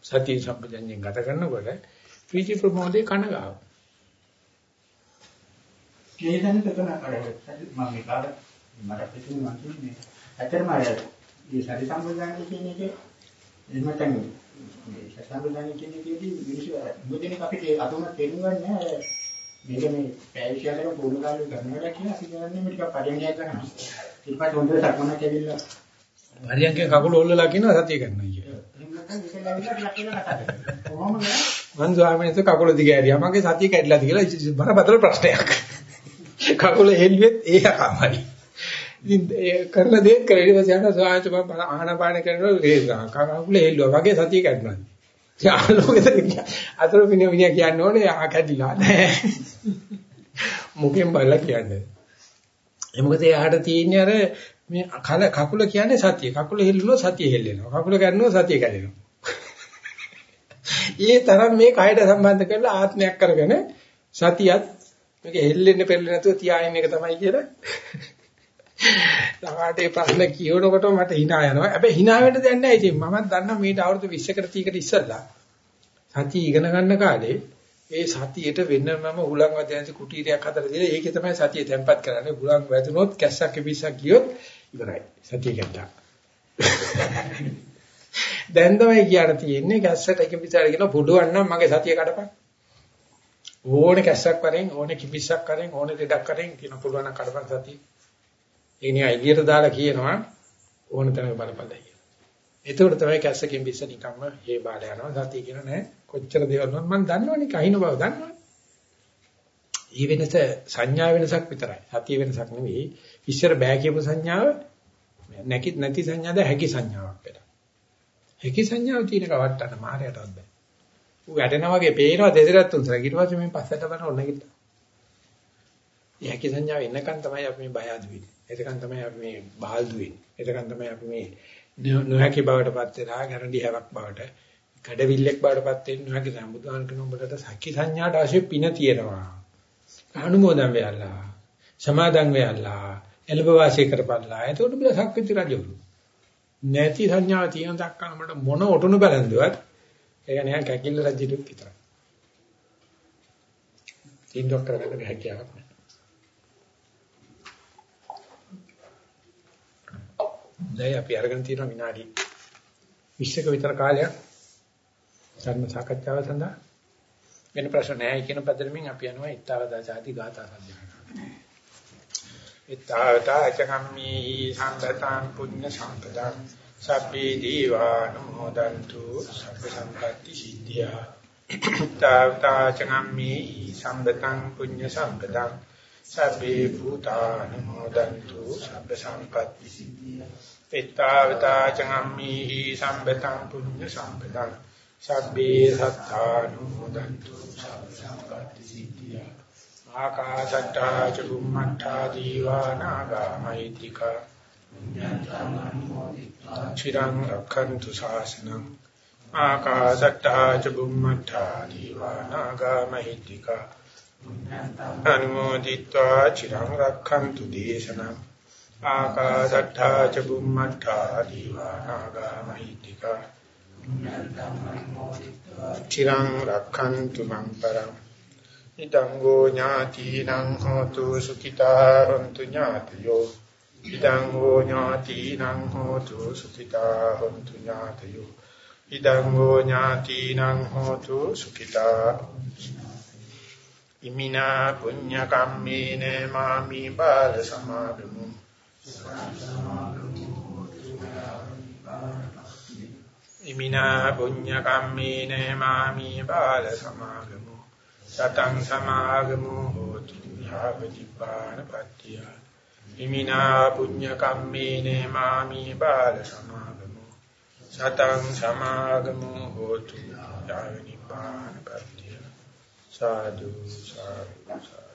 S1: සතිය සම්පජන්යෙන් ගත කරනකොට ප්‍රීති ප්‍රමෝදේ කන ගාව.
S3: කේතන තකන අර මම මේ කාල මට පිටුනේ මම කියන්නේ ඇත්තටම අර මේ සති සම්පජන්ය කියන එක එහෙම තමයි මේ සසංගදානය කියන එකේදී මිනිස්සු මුදිනේ අපිට අතුම තේරුම්ගන්නේ නැහැ මේක මේ පැවිදියලක පුරුදු කාලේ කරනවා කියලා අපි කියන්නේ මේ ටිකක් පරිණයක් ගන්නවා ඊට පස්සේ හොඳට සක්මනක් ඇවිල්ලා
S1: හරියන්ගේ කකුල ඔල්ලලා කියනවා සතිය කරනවා කියලා.
S3: එහෙම නැත්නම් මේක ලැබිලා ටිකක් වෙලා කතා කරනවා කොහොම නෑ
S1: මං ස්වාමීන් වහන්සේ කකුල දිග ඇරියා. මගේ සතිය කැඩිලාද කියලා බරපතල ප්‍රශ්නයක්. කකුල හෙල්ලුවෙත් ඒ අකමයි. ඉතින් ඒ කරන දේ කරලා ඊට පස්සේ යනවා ස්වාමීන් වහන්සේ ආහනපාන කරනකොට ඒ කකුල හෙල්ලුවා. වගේ සතිය කැඩුණා. යාළුවෙක් අතර මිනිහ මිනිහ කියන්නේ ඕනේ ආ කැඩිලා නෑ. මුකෙන් බලලා කියන්නේ. ඒ මොකද එයාට තියෙන්නේ අර මේ කල කකුල කියන්නේ සතිය. කකුල හෙල්ලුනොත් සතිය හෙල්ලෙනවා. කකුල කැඩුනොත් සතිය කැඩෙනවා. [LAUGHS] ඒ තරම් මේ කයයට සම්බන්ධ කරලා ආත්මයක් කරගෙන සතියත් මේක හෙල්ලෙන්න පෙරෙන්න නැතුව තියාගෙන එක තමයි කියලා. [LAUGHS] ළඟාට ඒ ප්‍රශ්න කියනකොට මට hina යනවා. හැබැයි hina වෙන්න දෙයක් නැහැ. ඉතින් මමත් දන්නවා මේට අවුරුදු 20කට 30කට ඉස්සෙල්ලා සතිය ඉගෙන ගන්න කාලේ ඒ සතියේට වෙනමම හුලං වදයන්ති කුටීරයක් හදලා දීලා ඒකේ තමයි සතිය තැම්පත් කරන්නේ. හුලං වැදුනොත් කැස්සක් කිවිසක් ගියොත් ඉවරයි. සතිය ගැටා. දැන් තමයි කියන්න තියෙන්නේ කැස්සට එක පිටාර කියන පුඩුවන් නම් මගේ සතිය කඩපන්. ඕනේ කැස්සක් වරෙන් ඕනේ කිවිසක් කරෙන් ඕනේ දෙඩක් කරෙන් කියන පුළුවන් නම් කඩපන් සතිය. ඒ නිකන් එළියට දාලා කියනවා ඕන තැනක බලපල්ලා කියලා. එතකොට තමයි කැස්සකින් පිස්ස නිකම්ම හේ බාල යනවා සතිය කියන නෑ කොච්චර දේවල් මම දන්නවනේ කහින බව දන්නවනේ. ඊ වෙනස සංඥා වෙනසක් විතරයි. සතිය වෙනසක් නෙවෙයි. ඉස්සර බෑ කියපු සංඥාව නැකි නැති සංඥාද හැකි සංඥාවක් වෙලා. හැකි සංඥාව තියෙන කවට්ටන මායයටවත් බෑ. ඌ වැඩෙනා වගේ පේනවා දෙසරත් තුන්සර. ඊට පස්සේ මේ පස්සට බලන ඔන්න කිව්වා. ඒ හැකි සංඥාව එන්නකන් තමයි අපි මේ බය අඩු වෙන්නේ. එතකන් තමයි අපි මේ බාල්දු වෙන්නේ. එතකන් තමයි අපි මේ නොහැකි බවටපත් වෙලා ගැරන්ටි හැවක් බවට, කඩවිල්ලෙක් බවටපත් වෙන්නේ නොහැකි සම්බුදුහාන් කියන උඹට සැකි සංඥාට අවශ්‍ය පින තියෙනවා. අනුමෝදන් වෙයලා, සමාදන් වෙයලා, එළඹ වාසය කරපල්ලා. එතකොට බල සක්විති රජවරු. නැති සංඥාව තියෙන දක්කන මට මොන ඔටුනු බලන්දුවත් ඒක නෑ කැකිල්ල රජිතුත් විතරයි. තීන්දුවක් කරගන්න හැකියාවක් නෑ. දැන් අපි අරගෙන තියෙන විනාඩි 20ක විතර කාලයක් ධර්ම සාකච්ඡාව සඳහා වෙන ප්‍රශ්න නැහැ කියන පදරමින් අපි යනවා ඊතාවදා සාති ගාථා සම්පූර්ණ. ඊතාවතා චකම්මි සංගතං පුඤ්ඤ සම්පදං සබ්බේ දීවානුමෝදන්තු සබ්බ සම්පatti සිද්ධියා. ඊතාවතා චකම්මි සංගතං පුඤ්ඤ සම්පදං සබ්බේ භූතානුමෝදන්තු සබ්බ සම්පatti සිද්ධියා. එත්තාවතා චම්මේහි සම්පතං පුඤ්ඤ සම්පතං සබ්බේ සත්තානුමෝදන්තු සම්පatti සිද්ධිය. ආකාශට්ටා චුම්මට්ටා දීවානාගා මහිත්‍තිකා. චිරං රක්ඛන්තු ශාසනං. ආකාශට්ටා චුම්මට්ටා දීවානාගා මහිත්‍තිකා. අනුමෝදිत्वा චිරං රක්ඛන්තු දේශනං. ආකාශට්ඨා ච බුම්මට්ඨා දීවානාගා මහිත්‍තිකා. චිරං රක්ඛන්තු මං පරං. ඉදං ගෝ ඥාතිනං හෝතු සුඛිතා හොන්තු ඥාතියෝ. ඉදං ගෝ ඥාතිනං හෝතු සුඛිතා හොන්තු ඥාතියෝ. ඉදං ගෝ ඥාතිනං හෝතු සුඛිතා ඉමිනා පුඤ්ඤ කම්මේන මාමි බාල සමාගමු. ඉමිනා පුඤ්ඤ කම්මේන මාමි බාල සමාගමු සතං සමාගමු හෝතු යාවතිපාන පත්‍තිය ඉමිනා පුඤ්ඤ කම්මේන මාමි බාල සමාගමු සතං සමාගමු හෝතු යාවතිපාන පත්‍තිය සාදු සාදු